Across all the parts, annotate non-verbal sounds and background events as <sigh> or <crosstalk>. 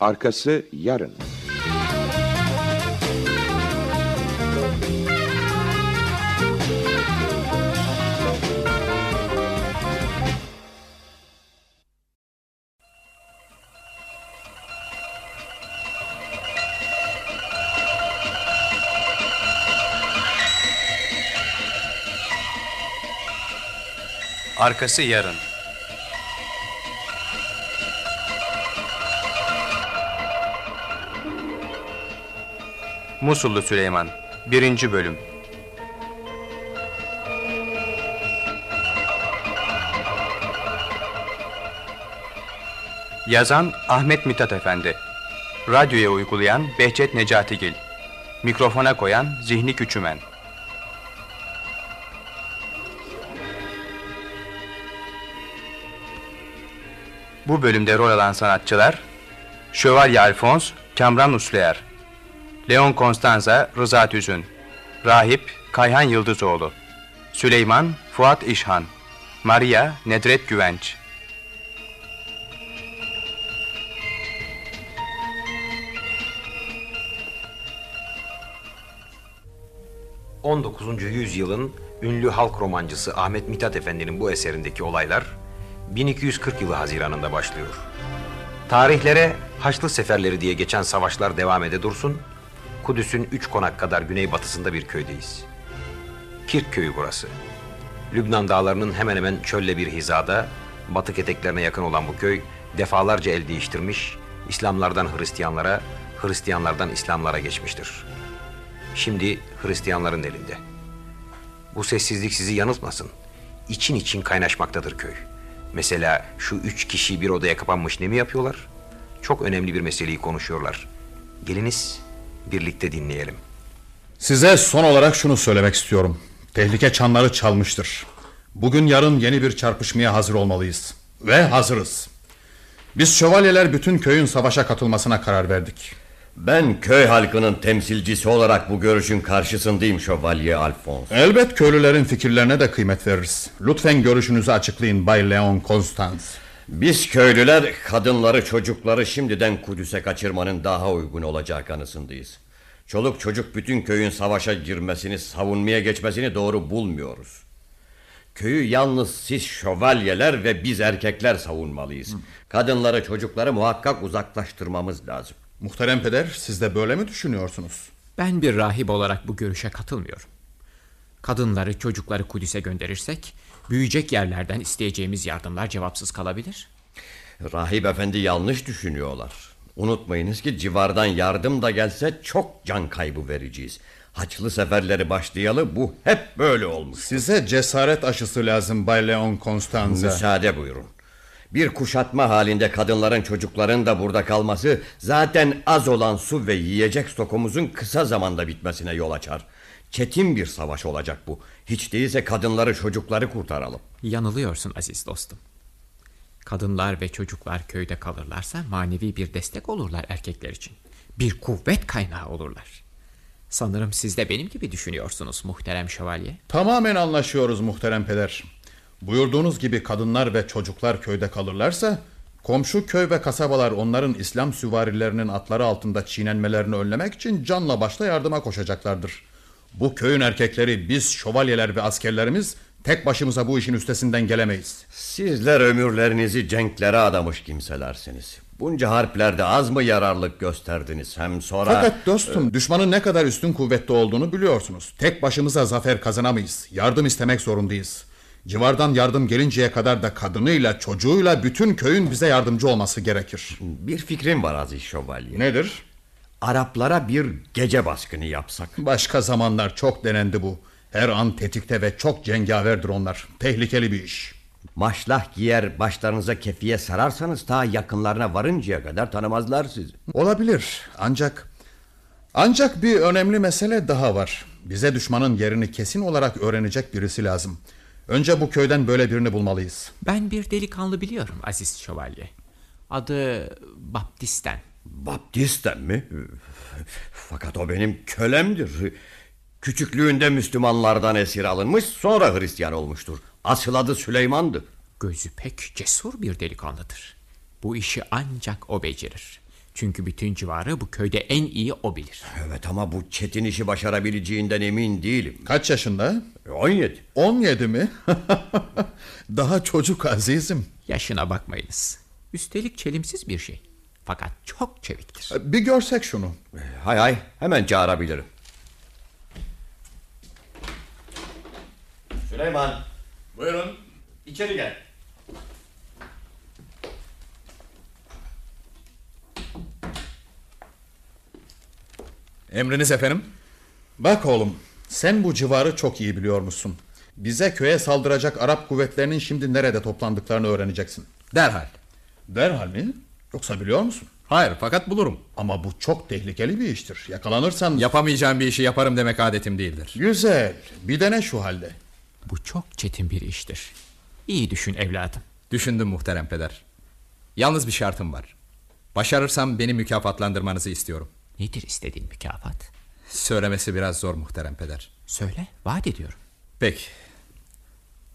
Arkası yarın. Arkası yarın. Musullu Süleyman 1. Bölüm. Yazan Ahmet Mithat Efendi. Radyoya uygulayan Behçet Necatigil Mikrofona koyan Zihni Küçümen. Bu bölümde rol alan sanatçılar Şövalye Alfons, Kamran Usluer Leon Konstanza, Rıza Tüzün Rahip, Kayhan Yıldızoğlu Süleyman, Fuat İşhan Maria, Nedret Güvenç 19. yüzyılın ünlü halk romancısı Ahmet Mithat Efendi'nin bu eserindeki olaylar 1240 yılı Haziran'ında başlıyor. Tarihlere Haçlı Seferleri diye geçen savaşlar devam ede dursun, Kudüs'ün üç konak kadar güneybatısında bir köydeyiz. Kirk köyü burası. Lübnan dağlarının hemen hemen çölle bir hizada, batık eteklerine yakın olan bu köy defalarca el değiştirmiş, İslamlardan Hristiyanlara, Hristiyanlardan İslamlara geçmiştir. Şimdi Hristiyanların elinde. Bu sessizlik sizi yanıltmasın. İçin için kaynaşmaktadır köy. Mesela şu üç kişi bir odaya kapanmış ne mi yapıyorlar? Çok önemli bir meseleyi konuşuyorlar. Geliniz birlikte dinleyelim. Size son olarak şunu söylemek istiyorum. Tehlike çanları çalmıştır. Bugün yarın yeni bir çarpışmaya hazır olmalıyız. Ve hazırız. Biz şövalyeler bütün köyün savaşa katılmasına karar verdik. Ben köy halkının temsilcisi olarak bu görüşün karşısındayım Şövalye Alphonse. Elbet köylülerin fikirlerine de kıymet veririz. Lütfen görüşünüzü açıklayın Bay Leon Constance. Biz köylüler kadınları çocukları şimdiden Kudüs'e kaçırmanın daha uygun olacağı kanısındayız. Çoluk çocuk bütün köyün savaşa girmesini savunmaya geçmesini doğru bulmuyoruz. Köyü yalnız siz şövalyeler ve biz erkekler savunmalıyız. Kadınları çocukları muhakkak uzaklaştırmamız lazım. Muhterem peder siz de böyle mi düşünüyorsunuz? Ben bir rahip olarak bu görüşe katılmıyorum. Kadınları, çocukları Kudüs'e gönderirsek büyüyecek yerlerden isteyeceğimiz yardımlar cevapsız kalabilir. Rahip efendi yanlış düşünüyorlar. Unutmayınız ki civardan yardım da gelse çok can kaybı vereceğiz. Haçlı seferleri başlayalı bu hep böyle olmuş. Size cesaret aşısı lazım Bay Leon Constanza. Müsaade buyurun. Bir kuşatma halinde kadınların çocukların da burada kalması zaten az olan su ve yiyecek stokumuzun kısa zamanda bitmesine yol açar. Çetin bir savaş olacak bu. Hiç değilse kadınları çocukları kurtaralım. Yanılıyorsun aziz dostum. Kadınlar ve çocuklar köyde kalırlarsa manevi bir destek olurlar erkekler için. Bir kuvvet kaynağı olurlar. Sanırım siz de benim gibi düşünüyorsunuz muhterem şövalye. Tamamen anlaşıyoruz muhterem peder. Buyurduğunuz gibi kadınlar ve çocuklar köyde kalırlarsa komşu köy ve kasabalar onların İslam süvarilerinin atları altında çiğnenmelerini önlemek için canla başla yardıma koşacaklardır. Bu köyün erkekleri biz şövalyeler ve askerlerimiz tek başımıza bu işin üstesinden gelemeyiz. Sizler ömürlerinizi cenklere adamış kimselersiniz. Bunca harplerde az mı yararlık gösterdiniz hem sonra... Fakat dostum düşmanın ne kadar üstün kuvvetli olduğunu biliyorsunuz. Tek başımıza zafer kazanamayız. Yardım istemek zorundayız. Civardan yardım gelinceye kadar da kadınıyla çocuğuyla bütün köyün bize yardımcı olması gerekir. Bir fikrim var Aziz Şövalye. Nedir? Araplara bir gece baskını yapsak. Başka zamanlar çok denendi bu. Her an tetikte ve çok cengaverdir onlar. Tehlikeli bir iş. Maşlah giyer başlarınıza kefiye sararsanız ta yakınlarına varıncaya kadar tanımazlar sizi. Olabilir ancak... Ancak bir önemli mesele daha var. Bize düşmanın yerini kesin olarak öğrenecek birisi lazım. Önce bu köyden böyle birini bulmalıyız. Ben bir delikanlı biliyorum aziz şövalye. Adı Baptisten. Baptisten mi? Fakat o benim kölemdir. Küçüklüğünde Müslümanlardan esir alınmış sonra Hristiyan olmuştur. Asıl adı Süleyman'dı. Gözü pek cesur bir delikanlıdır. Bu işi ancak o becerir. Çünkü bütün civarı bu köyde en iyi o bilir. Evet ama bu çetin işi başarabileceğinden emin değilim. Kaç yaşında? 17. 17 mi? <laughs> Daha çocuk azizim. Yaşına bakmayınız. Üstelik çelimsiz bir şey. Fakat çok çeviktir. Bir görsek şunu. Hay hay hemen çağırabilirim. Süleyman. Buyurun. İçeri gel. Emriniz efendim. Bak oğlum, sen bu civarı çok iyi biliyormuşsun. Bize köye saldıracak Arap kuvvetlerinin şimdi nerede toplandıklarını öğreneceksin. Derhal. Derhal mi? Yoksa biliyor musun? Hayır fakat bulurum. Ama bu çok tehlikeli bir iştir. Yakalanırsan... Yapamayacağım bir işi yaparım demek adetim değildir. Güzel. Bir dene şu halde. Bu çok çetin bir iştir. İyi düşün evladım. Düşündüm muhterem peder. Yalnız bir şartım var. Başarırsam beni mükafatlandırmanızı istiyorum. Nedir istediğin mükafat? Söylemesi biraz zor muhterem peder. Söyle, vaat ediyorum. Peki.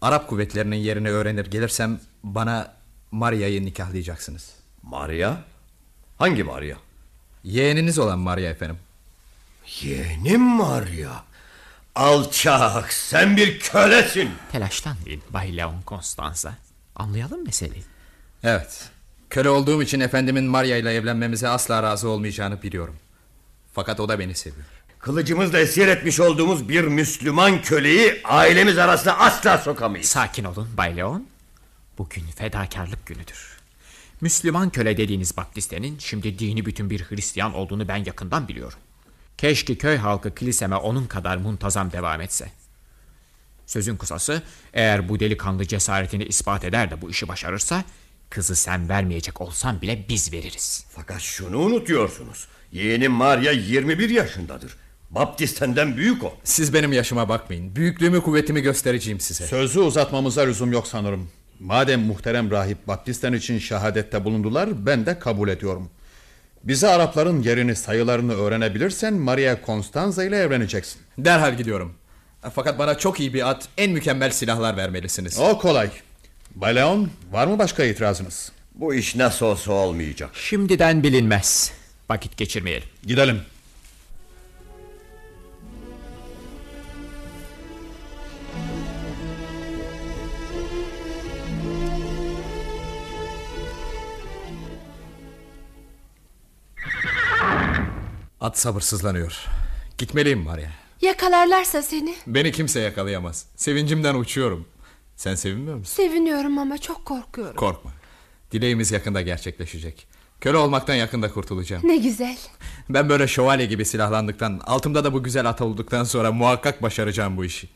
Arap kuvvetlerinin yerini öğrenir gelirsem bana Maria'yı nikahlayacaksınız. Maria? Hangi Maria? Yeğeniniz olan Maria efendim. Yeğenim Maria. Alçak sen bir kölesin. Telaşlanmayın Bay Leon Constanza. Anlayalım meseleyi. Evet. Köle olduğum için efendimin Maria ile evlenmemize asla razı olmayacağını biliyorum. Fakat o da beni seviyor. Kılıcımızla esir etmiş olduğumuz bir Müslüman köleyi ailemiz arasına asla sokamayız. Sakin olun Bay Leon. Bugün fedakarlık günüdür. Müslüman köle dediğiniz baptistenin şimdi dini bütün bir Hristiyan olduğunu ben yakından biliyorum. Keşke köy halkı kiliseme onun kadar muntazam devam etse. Sözün kısası eğer bu delikanlı cesaretini ispat eder de bu işi başarırsa kızı sen vermeyecek olsan bile biz veririz. Fakat şunu unutuyorsunuz. Yeğenim Maria 21 yaşındadır. Baptistenden büyük o. Siz benim yaşıma bakmayın. Büyüklüğümü kuvvetimi göstereceğim size. Sözü uzatmamıza lüzum yok sanırım. Madem muhterem rahip Baptistan için şehadette bulundular, ben de kabul ediyorum. Bize Arapların yerini, sayılarını öğrenebilirsen Maria Constanza ile evleneceksin. Derhal gidiyorum. Fakat bana çok iyi bir at, en mükemmel silahlar vermelisiniz. O kolay. Baleon, var mı başka itirazınız? Bu iş nasıl olsa olmayacak. Şimdiden bilinmez. Vakit geçirmeyelim. Gidelim. At sabırsızlanıyor. Gitmeliyim Maria. Yakalarlarsa seni Beni kimse yakalayamaz. Sevincimden uçuyorum. Sen sevinmiyor musun? seviniyorum ama çok korkuyorum. Korkma. Dileğimiz yakında gerçekleşecek. Köle olmaktan yakında kurtulacağım. ne güzel. Ben böyle şövalye gibi silahlandıktan, altımda da bu güzel at olduktan sonra muhakkak başaracağım bu işi.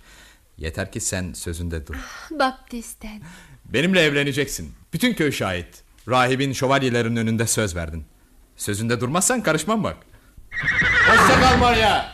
Yeter ki sen sözünde dur. Baptisten. Benimle evleneceksin. Bütün köy şahit. Rahibin şövalyelerin önünde söz verdin. Sözünde durmazsan karışmam bak. Hoşça kal Maria.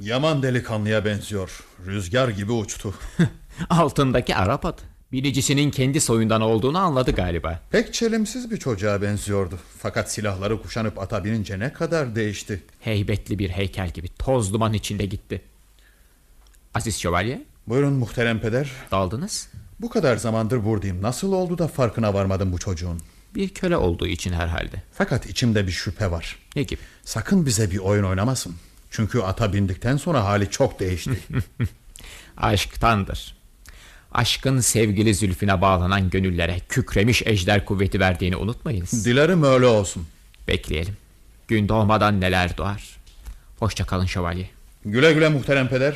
Yaman delikanlıya benziyor. Rüzgar gibi uçtu. <laughs> Altındaki Arap atı. Bilicisinin kendi soyundan olduğunu anladı galiba. Pek çelimsiz bir çocuğa benziyordu. Fakat silahları kuşanıp ata binince ne kadar değişti. Heybetli bir heykel gibi toz duman içinde gitti. Aziz Şövalye, Buyurun muhterem peder. daldınız. Bu kadar zamandır buradayım. Nasıl oldu da farkına varmadım bu çocuğun? Bir köle olduğu için herhalde. Fakat içimde bir şüphe var. Ne gibi? Sakın bize bir oyun oynamasın. Çünkü ata bindikten sonra hali çok değişti. <laughs> Aşktandır. Aşkın sevgili zülfüne bağlanan gönüllere kükremiş ejder kuvveti verdiğini unutmayınız. Dilerim öyle olsun. Bekleyelim. Gün doğmadan neler doğar. Hoşça kalın şövalye. Güle güle muhterem peder.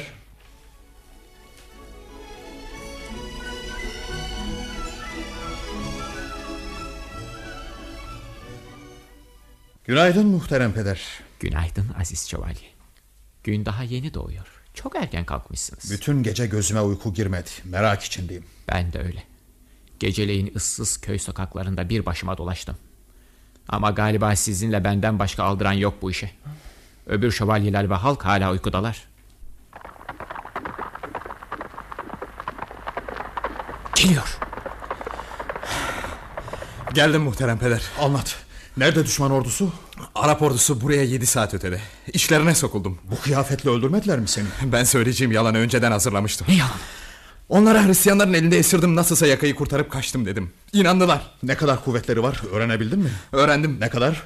Günaydın muhterem peder. Günaydın aziz şövalye. Gün daha yeni doğuyor. Çok erken kalkmışsınız. Bütün gece gözüme uyku girmedi. Merak içindeyim. Ben de öyle. Geceleyin ıssız köy sokaklarında bir başıma dolaştım. Ama galiba sizinle benden başka aldıran yok bu işe. Öbür şövalyeler ve halk hala uykudalar. Geliyor. Geldim muhterem peder. Anlat. Nerede düşman ordusu? Arap ordusu buraya yedi saat ötede. İşlerine sokuldum. Bu kıyafetle öldürmediler mi seni? <laughs> Ben söyleyeceğim yalanı önceden hazırlamıştım. Ne yalan? Onlara Hristiyanların elinde esirdim nasılsa yakayı kurtarıp kaçtım dedim. İnandılar. Ne kadar kuvvetleri var öğrenebildin mi? Öğrendim. Ne kadar?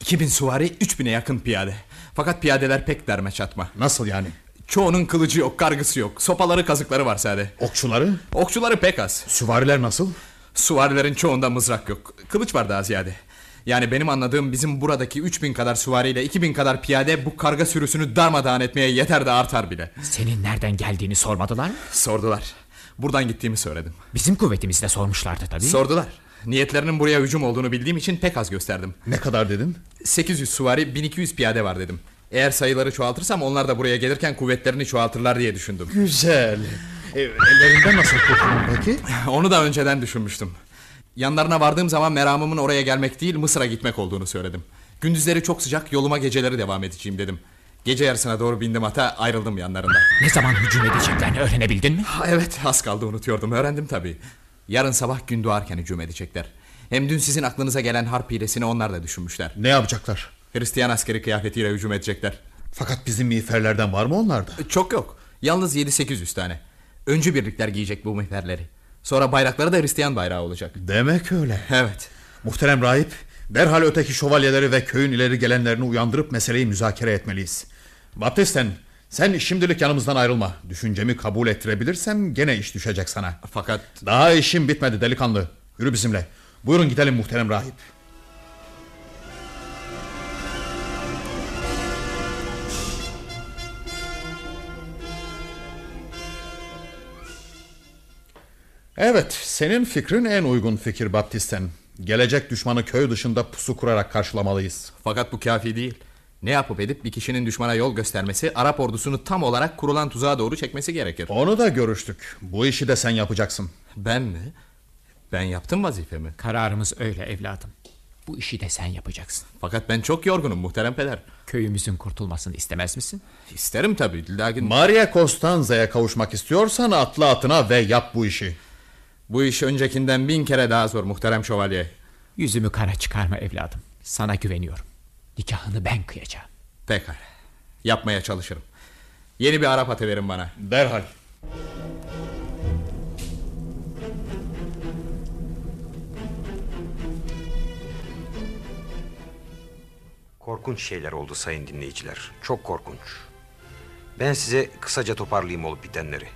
2000 süvari 3000'e yakın piyade. Fakat piyadeler pek derme çatma. Nasıl yani? Çoğunun kılıcı yok, kargısı yok. Sopaları, kazıkları var sade. Okçuları? Okçuları pek az. Süvariler nasıl? Suvarilerin çoğunda mızrak yok. Kılıç var daha ziyade. Yani benim anladığım bizim buradaki 3000 kadar süvariyle 2000 kadar piyade bu karga sürüsünü darmadağın etmeye yeter de artar bile. Senin nereden geldiğini sormadılar mı? Sordular. Buradan gittiğimi söyledim. Bizim kuvvetimizi de sormuşlardı tabii. Sordular. Niyetlerinin buraya hücum olduğunu bildiğim için pek az gösterdim. Ne kadar dedin? 800 süvari 1200 piyade var dedim. Eğer sayıları çoğaltırsam onlar da buraya gelirken kuvvetlerini çoğaltırlar diye düşündüm. Güzel. E, ellerinden nasıl kurtuldun peki? Onu da önceden düşünmüştüm. Yanlarına vardığım zaman meramımın oraya gelmek değil Mısır'a gitmek olduğunu söyledim. Gündüzleri çok sıcak yoluma geceleri devam edeceğim dedim. Gece yarısına doğru bindim ata ayrıldım yanlarından. Ne zaman hücum edeceklerini öğrenebildin mi? Ha, evet az kaldı unutuyordum öğrendim tabii. Yarın sabah gün doğarken hücum edecekler. Hem dün sizin aklınıza gelen harp hilesini onlar da düşünmüşler. Ne yapacaklar? Hristiyan askeri kıyafetiyle hücum edecekler. Fakat bizim miğferlerden var mı onlarda? Çok yok. Yalnız 7-800 tane. Öncü birlikler giyecek bu miğferleri. Sonra bayrakları da Hristiyan bayrağı olacak. Demek öyle. Evet. Muhterem rahip, derhal öteki şövalyeleri ve köyün ileri gelenlerini uyandırıp meseleyi müzakere etmeliyiz. Baptisten, sen şimdilik yanımızdan ayrılma. Düşüncemi kabul ettirebilirsem gene iş düşecek sana. Fakat Daha işim bitmedi delikanlı. Yürü bizimle. Buyurun gidelim muhterem rahip. Evet, senin fikrin en uygun fikir Baptisten. Gelecek düşmanı köy dışında pusu kurarak karşılamalıyız. fakat bu kafi değil. Ne yapıp edip bir kişinin düşmana yol göstermesi Arap ordusunu tam olarak kurulan tuzağa doğru çekmesi gerekir. Onu da görüştük. Bu işi de sen yapacaksın. Ben mi? Ben yaptım vazifemi. Kararımız öyle evladım. Bu işi de sen yapacaksın. Fakat ben çok yorgunum muhterem peder. Köyümüzün kurtulmasını istemez misin? İsterim tabii. Lakin Maria Costanza'ya kavuşmak istiyorsan atla atına ve yap bu işi. Bu iş öncekinden bin kere daha zor muhterem şövalye. Yüzümü kara çıkarma evladım. Sana güveniyorum. Nikahını ben kıyacağım. Pekala. Yapmaya çalışırım. Yeni bir Arap atı verin bana. Derhal. Korkunç şeyler oldu sayın dinleyiciler. Çok korkunç. Ben size kısaca toparlayayım olup bitenleri.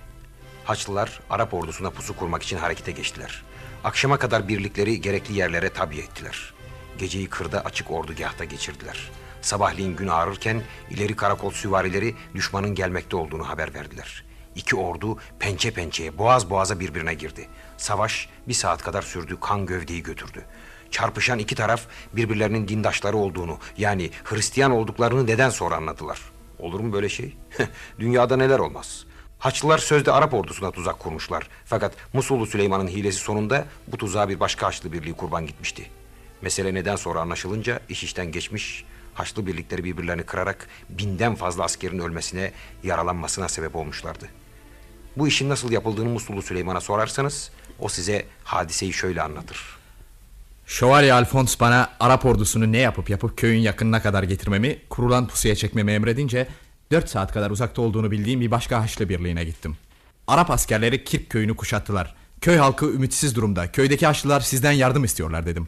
Haçlılar Arap ordusuna pusu kurmak için harekete geçtiler. Akşama kadar birlikleri gerekli yerlere tabi ettiler. Geceyi kırda açık ordugahta geçirdiler. Sabahleyin gün ağrırken ileri karakol süvarileri düşmanın gelmekte olduğunu haber verdiler. İki ordu pençe pençeye, boğaz boğaza birbirine girdi. Savaş bir saat kadar sürdü, kan gövdeyi götürdü. Çarpışan iki taraf birbirlerinin dindaşları olduğunu yani Hristiyan olduklarını neden sonra anladılar. Olur mu böyle şey? <laughs> Dünyada neler olmaz. Haçlılar sözde Arap ordusuna tuzak kurmuşlar. Fakat Musullu Süleyman'ın hilesi sonunda bu tuzağa bir başka Haçlı birliği kurban gitmişti. Mesele neden sonra anlaşılınca iş işten geçmiş, Haçlı birlikleri birbirlerini kırarak binden fazla askerin ölmesine, yaralanmasına sebep olmuşlardı. Bu işin nasıl yapıldığını Musullu Süleyman'a sorarsanız o size hadiseyi şöyle anlatır. Şövalye Alfons bana Arap ordusunu ne yapıp yapıp köyün yakınına kadar getirmemi, kurulan pusuya çekmemi emredince 4 saat kadar uzakta olduğunu bildiğim bir başka Haçlı birliğine gittim. Arap askerleri Kirk köyünü kuşattılar. Köy halkı ümitsiz durumda. Köydeki Haçlılar sizden yardım istiyorlar dedim.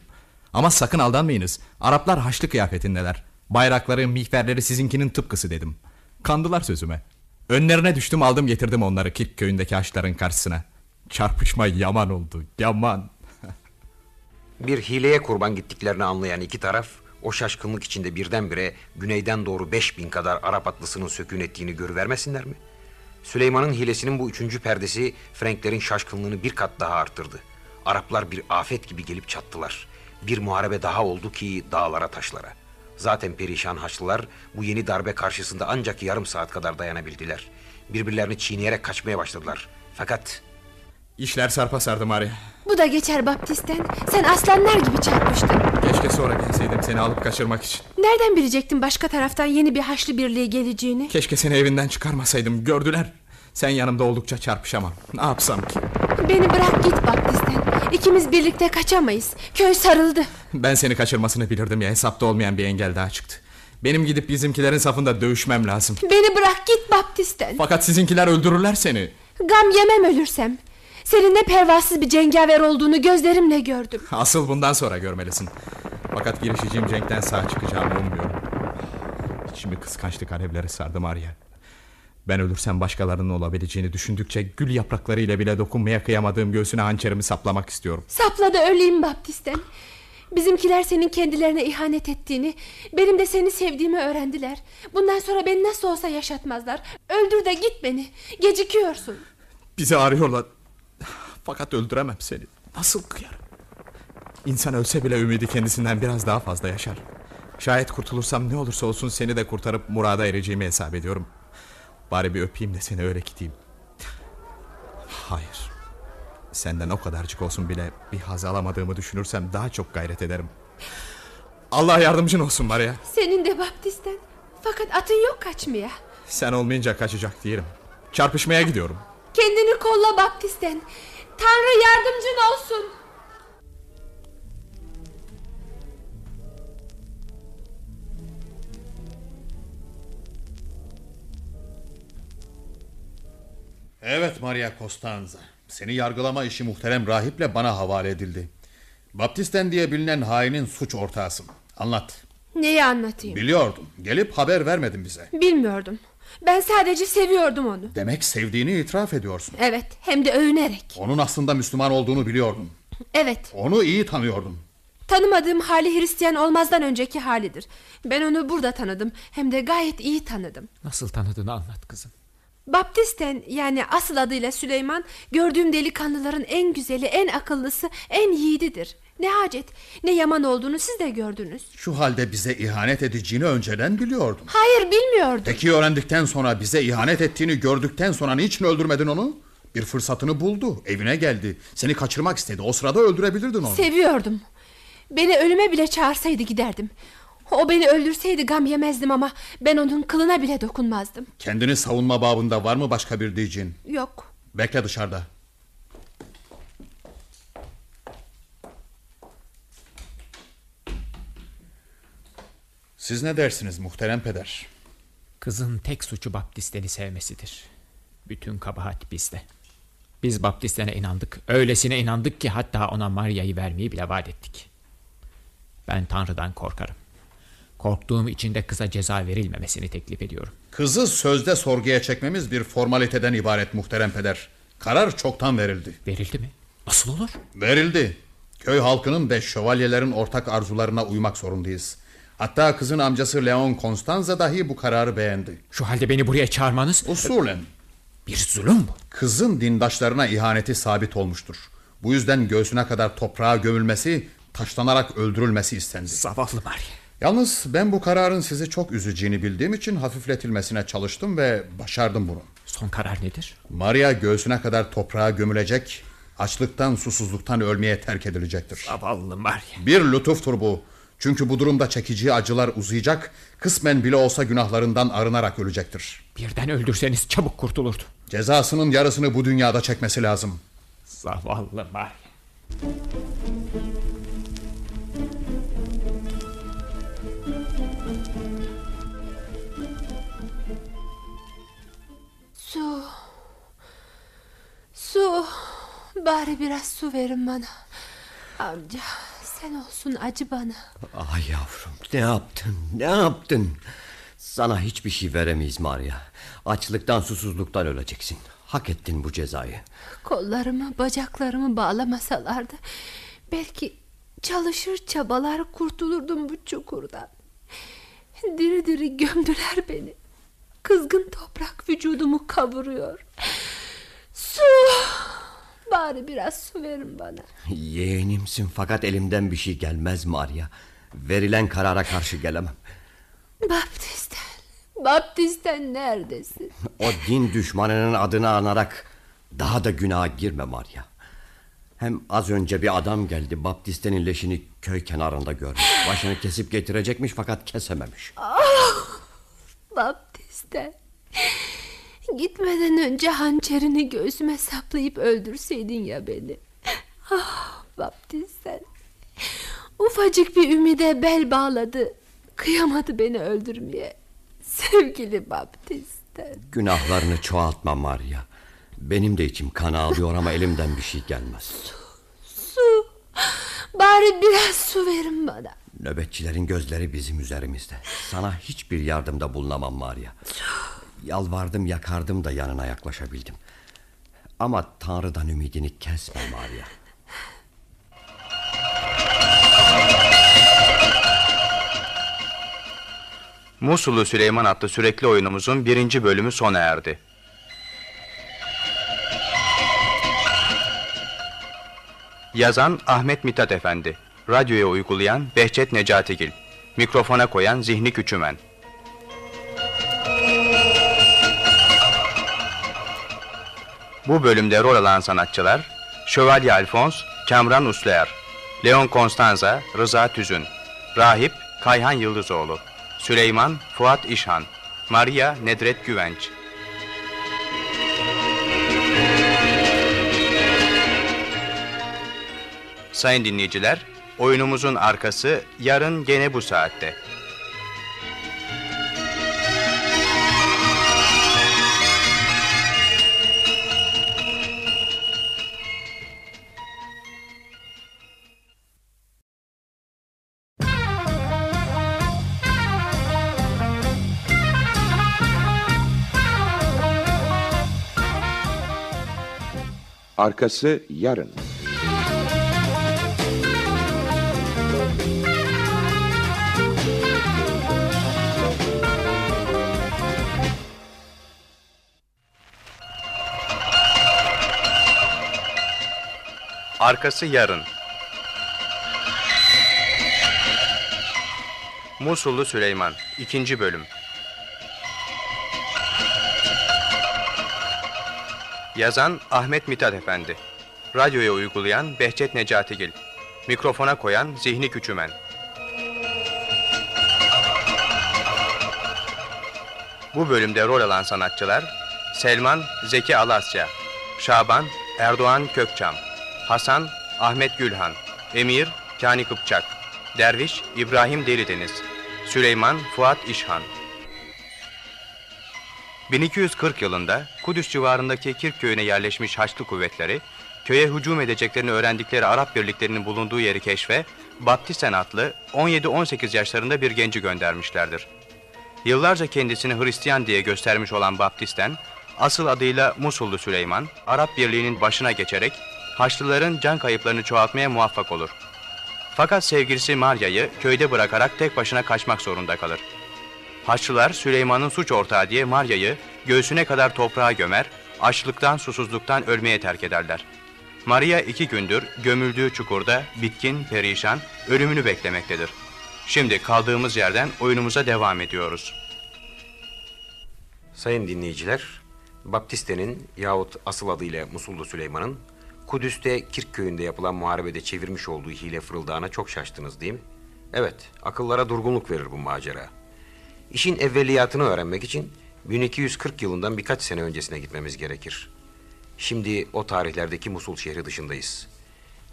Ama sakın aldanmayınız. Araplar Haçlı kıyafetindeler. Bayrakları, mihverleri sizinkinin tıpkısı dedim. Kandılar sözüme. Önlerine düştüm aldım getirdim onları Kirk köyündeki Haçlıların karşısına. Çarpışma yaman oldu. Yaman. Bir hileye kurban gittiklerini anlayan iki taraf o şaşkınlık içinde birdenbire güneyden doğru 5000 kadar Arap atlısının sökün ettiğini görüvermesinler mi? Süleyman'ın hilesinin bu üçüncü perdesi Franklerin şaşkınlığını bir kat daha arttırdı. Araplar bir afet gibi gelip çattılar. Bir muharebe daha oldu ki dağlara taşlara. Zaten perişan Haçlılar bu yeni darbe karşısında ancak yarım saat kadar dayanabildiler. Birbirlerini çiğneyerek kaçmaya başladılar. Fakat İşler sarpa sardı Maria. Bu da geçer Baptisten. Sen aslanlar gibi çarpıştın. Keşke sonra gelseydim seni alıp kaçırmak için. Nereden bilecektin başka taraftan yeni bir Haçlı birliği geleceğini? Keşke seni evinden çıkarmasaydım. Gördüler. Sen yanımda oldukça çarpışamam. Ne yapsam ki? Beni bırak git Baptisten. İkimiz birlikte kaçamayız. Köy sarıldı. Ben seni kaçırmasını bilirdim ya. Hesapta olmayan bir engel daha çıktı. Benim gidip bizimkilerin safında dövüşmem lazım. Beni bırak git Baptisten. Fakat sizinkiler öldürürler seni. Gam yemem ölürsem. Senin ne pervasız bir cengaver olduğunu gözlerimle gördüm. <laughs> Asıl bundan sonra görmelisin. Fakat girişeceğim cenkten sağ çıkacağımı ummuyorum. İçimi kıskançlık alevleri sardı Maria. Ben ölürsem başkalarının olabileceğini düşündükçe gül yapraklarıyla bile dokunmaya kıyamadığım göğsüne hançerimi saplamak istiyorum. Sapla da öleyim Baptisten. Bizimkiler senin kendilerine ihanet ettiğini, benim de seni sevdiğimi öğrendiler. Bundan sonra beni nasıl olsa yaşatmazlar. Öldür de git beni. Gecikiyorsun. Bizi arıyorlar. Fakat öldüremem seni. Nasıl kıyarım? İnsan ölse bile ümidi kendisinden biraz daha fazla yaşar. Şayet kurtulursam ne olursa olsun seni de kurtarıp murada ereceğimi hesap ediyorum. Bari bir öpeyim de seni öyle gideyim. Hayır. Senden o kadarcık olsun bile bir haz alamadığımı düşünürsem daha çok gayret ederim. Allah yardımcın olsun Maria. Senin de Baptisten. Fakat atın yok kaçmaya. Sen olmayınca kaçacak değilim. Çarpışmaya gidiyorum. Kendini kolla Baptisten. Tanrı yardımcın olsun. Evet Maria Costanza. Seni yargılama işi muhterem rahiple bana havale edildi. Baptisten diye bilinen hainin suç ortağısın. Anlat. Neyi anlatayım? Biliyordum. Gelip haber vermedin bize. Bilmiyordum. Ben sadece seviyordum onu. Demek sevdiğini itiraf ediyorsun. Evet hem de övünerek. Onun aslında Müslüman olduğunu biliyordum. Evet Onu iyi tanıyordum. tanımadığım hali Hristiyan olmazdan önceki halidir. Ben onu burada tanıdım hem de gayet iyi tanıdım. Nasıl tanıdığını anlat kızım. Baptisten yani asıl adıyla Süleyman gördüğüm delikanlıların en güzeli, en akıllısı, en yiğididir. Ne hacet, ne yaman olduğunu siz de gördünüz. Şu halde bize ihanet edeceğini önceden biliyordum. Hayır bilmiyordum. Peki öğrendikten sonra bize ihanet ettiğini gördükten sonra niçin öldürmedin onu? Bir fırsatını buldu. Evine geldi. Seni kaçırmak istedi. O sırada öldürebilirdin onu. Seviyordum. Beni ölüme bile çağırsaydı giderdim. O beni öldürseydi gam yemezdim ama ben onun kılına bile dokunmazdım. Kendini savunma babında var mı başka bir diyeceğin? Yok. Bekle dışarıda. Siz ne dersiniz muhterem peder? Kızın tek suçu Baptisten'i sevmesidir. Bütün kabahat bizde. Biz Baptisten'e inandık. Öylesine inandık ki hatta ona Maria'yı vermeyi bile vaat ettik. Ben Tanrı'dan korkarım. Korktuğum için de kıza ceza verilmemesini teklif ediyorum. Kızı sözde sorguya çekmemiz bir formaliteden ibaret muhterem peder. Karar çoktan verildi. Verildi mi? Nasıl olur? Verildi. Köy halkının ve şövalyelerin ortak arzularına uymak zorundayız. Hatta kızın amcası Leon Constanza dahi bu kararı beğendi. Şu halde beni buraya çağırmanız Usulen bir zulüm bu. kızın dindaşlarına ihaneti sabit olmuştur. Bu yüzden göğsüne kadar toprağa gömülmesi, taşlanarak öldürülmesi istendi. Zavallı Maria. Yalnız ben bu kararın sizi çok üzeceğini bildiğim için hafifletilmesine çalıştım ve başardım bunu. Son karar nedir? Maria göğsüne kadar toprağa gömülecek, açlıktan susuzluktan ölmeye terk edilecektir. Zavallı Maria. Bir lütuftur bu. Çünkü bu durumda çekici acılar uzayacak, kısmen bile olsa günahlarından arınarak ölecektir. Birden öldürseniz çabuk kurtulurdu. Cezasının yarısını bu dünyada çekmesi lazım. Zavallı Maria. Su. Su. Bari biraz su verin bana. Amca sen olsun acı bana. Ah yavrum ne yaptın ne yaptın? Sana hiçbir şey veremeyiz Maria. Açlıktan susuzluktan öleceksin. Hak ettin bu cezayı. Kollarımı bacaklarımı bağlamasalardı belki çalışır çabalar kurtulurdum bu çukurdan. Diri diri gömdüler beni. Kızgın toprak vücudumu kavuruyor. Su! Bari biraz su verin bana. Yeğenimsin fakat elimden bir şey gelmez Maria. Verilen karara karşı gelemem. Baptisten, Baptisten neredesin? O din düşmanının adını anarak daha da günaha girme Maria. Hem az önce bir adam geldi Baptiste'nin leşini köy kenarında görmüş. Başını kesip getirecekmiş fakat kesememiş. Baptisten. Gitmeden önce hançerini göğsüme saplayıp öldürseydin ya beni. Ah Baptisten. Ufacık bir ümide bel bağladı. Kıyamadı beni öldürmeye. Sevgili Baptisten. Günahlarını çoğaltma Maria. Benim de içim kan ağlıyor ama elimden bir şey gelmez. Su. Bari biraz su verin bana. Nöbetçilerin gözleri bizim üzerimizde. Sana hiçbir yardımda bulunamam Maria. Yalvardım yakardım da yanına yaklaşabildim. Ama Tanrı'dan ümidini kesme Maria. Musullu Süleyman adlı sürekli oyunumuzun birinci bölümü sona erdi. Yazan Ahmet Mithat Efendi Radyoya uygulayan Behçet Necatigil Mikrofona koyan Zihni Küçümen Bu bölümde rol alan sanatçılar Şövalye Alfons, Kamran Usluer Leon Konstanza, Rıza Tüzün Rahip, Kayhan Yıldızoğlu Süleyman, Fuat İşhan Maria, Nedret Güvenç Sayın dinleyiciler, oyunumuzun arkası yarın gene bu saatte. Arkası yarın. Arkası yarın. Musullu Süleyman 2. bölüm. Yazan Ahmet Mithat Efendi. Radyoya uygulayan Behçet Necatigil. Mikrofona koyan Zihni Küçümen. Bu bölümde rol alan sanatçılar Selman Zeki Alasya, Şaban Erdoğan Kökçam, Hasan Ahmet Gülhan, Emir Kani Kıpçak, Derviş İbrahim Delideniz, Süleyman Fuat İşhan. 1240 yılında Kudüs civarındaki Kirk köyüne yerleşmiş Haçlı kuvvetleri, köye hücum edeceklerini öğrendikleri Arap birliklerinin bulunduğu yeri keşfe, Baptisten adlı 17-18 yaşlarında bir genci göndermişlerdir. Yıllarca kendisini Hristiyan diye göstermiş olan Baptisten, asıl adıyla Musullu Süleyman, Arap Birliği'nin başına geçerek Haçlıların can kayıplarını çoğaltmaya muvaffak olur. Fakat sevgilisi Maria'yı köyde bırakarak tek başına kaçmak zorunda kalır. Haçlılar Süleyman'ın suç ortağı diye Maria'yı göğsüne kadar toprağa gömer, açlıktan susuzluktan ölmeye terk ederler. Maria iki gündür gömüldüğü çukurda bitkin, perişan, ölümünü beklemektedir. Şimdi kaldığımız yerden oyunumuza devam ediyoruz. Sayın dinleyiciler, Baptiste'nin yahut asıl adıyla Musullu Süleyman'ın Kudüs'te Kirk köyünde yapılan muharebede çevirmiş olduğu hile fırıldağına çok şaştınız değil mi? Evet, akıllara durgunluk verir bu macera. İşin evveliyatını öğrenmek için 1240 yılından birkaç sene öncesine gitmemiz gerekir. Şimdi o tarihlerdeki Musul şehri dışındayız.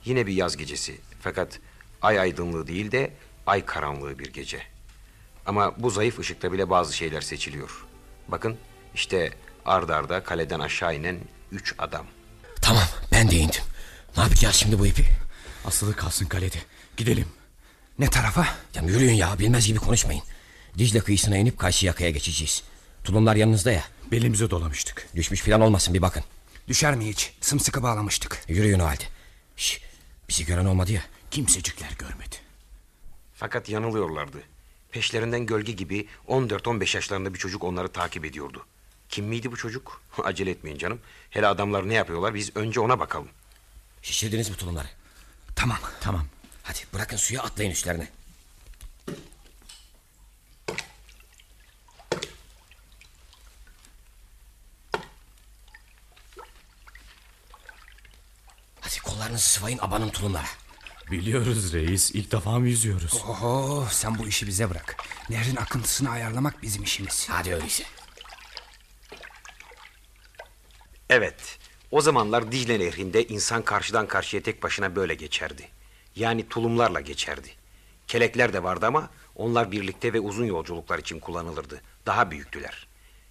Yine bir yaz gecesi fakat ay aydınlığı değil de ay karanlığı bir gece. Ama bu zayıf ışıkta bile bazı şeyler seçiliyor. Bakın işte ard arda kaleden aşağı inen üç adam. Tamam ben de indim. Ne yapacağız şimdi bu ipi? Asılı kalsın kalede. Gidelim. Ne tarafa? Ya yürüyün ya bilmez gibi konuşmayın. Dicle kıyısına inip karşı yakaya geçeceğiz. Tulumlar yanınızda ya. Belimize dolamıştık. Düşmüş falan olmasın bir bakın. Düşer mi hiç? Sımsıkı bağlamıştık. Yürüyün o halde. Şş, bizi gören olmadı ya. Kimsecikler görmedi. Fakat yanılıyorlardı. Peşlerinden gölge gibi 14-15 yaşlarında bir çocuk onları takip ediyordu. Kim miydi bu çocuk? <laughs> Acele etmeyin canım. Hele adamlar ne yapıyorlar biz önce ona bakalım. Şişirdiniz mi tulumları? Tamam. Tamam. Hadi bırakın suya atlayın üstlerine. Hadi kollarınızı sıvayın abanın tulumlara. Biliyoruz reis. İlk defa mı yüzüyoruz? Oho sen bu işi bize bırak. Nehrin akıntısını ayarlamak bizim işimiz. Hadi öyleyse. Evet. O zamanlar Dicle Nehri'nde insan karşıdan karşıya tek başına böyle geçerdi. Yani tulumlarla geçerdi. Kelekler de vardı ama onlar birlikte ve uzun yolculuklar için kullanılırdı. Daha büyüktüler.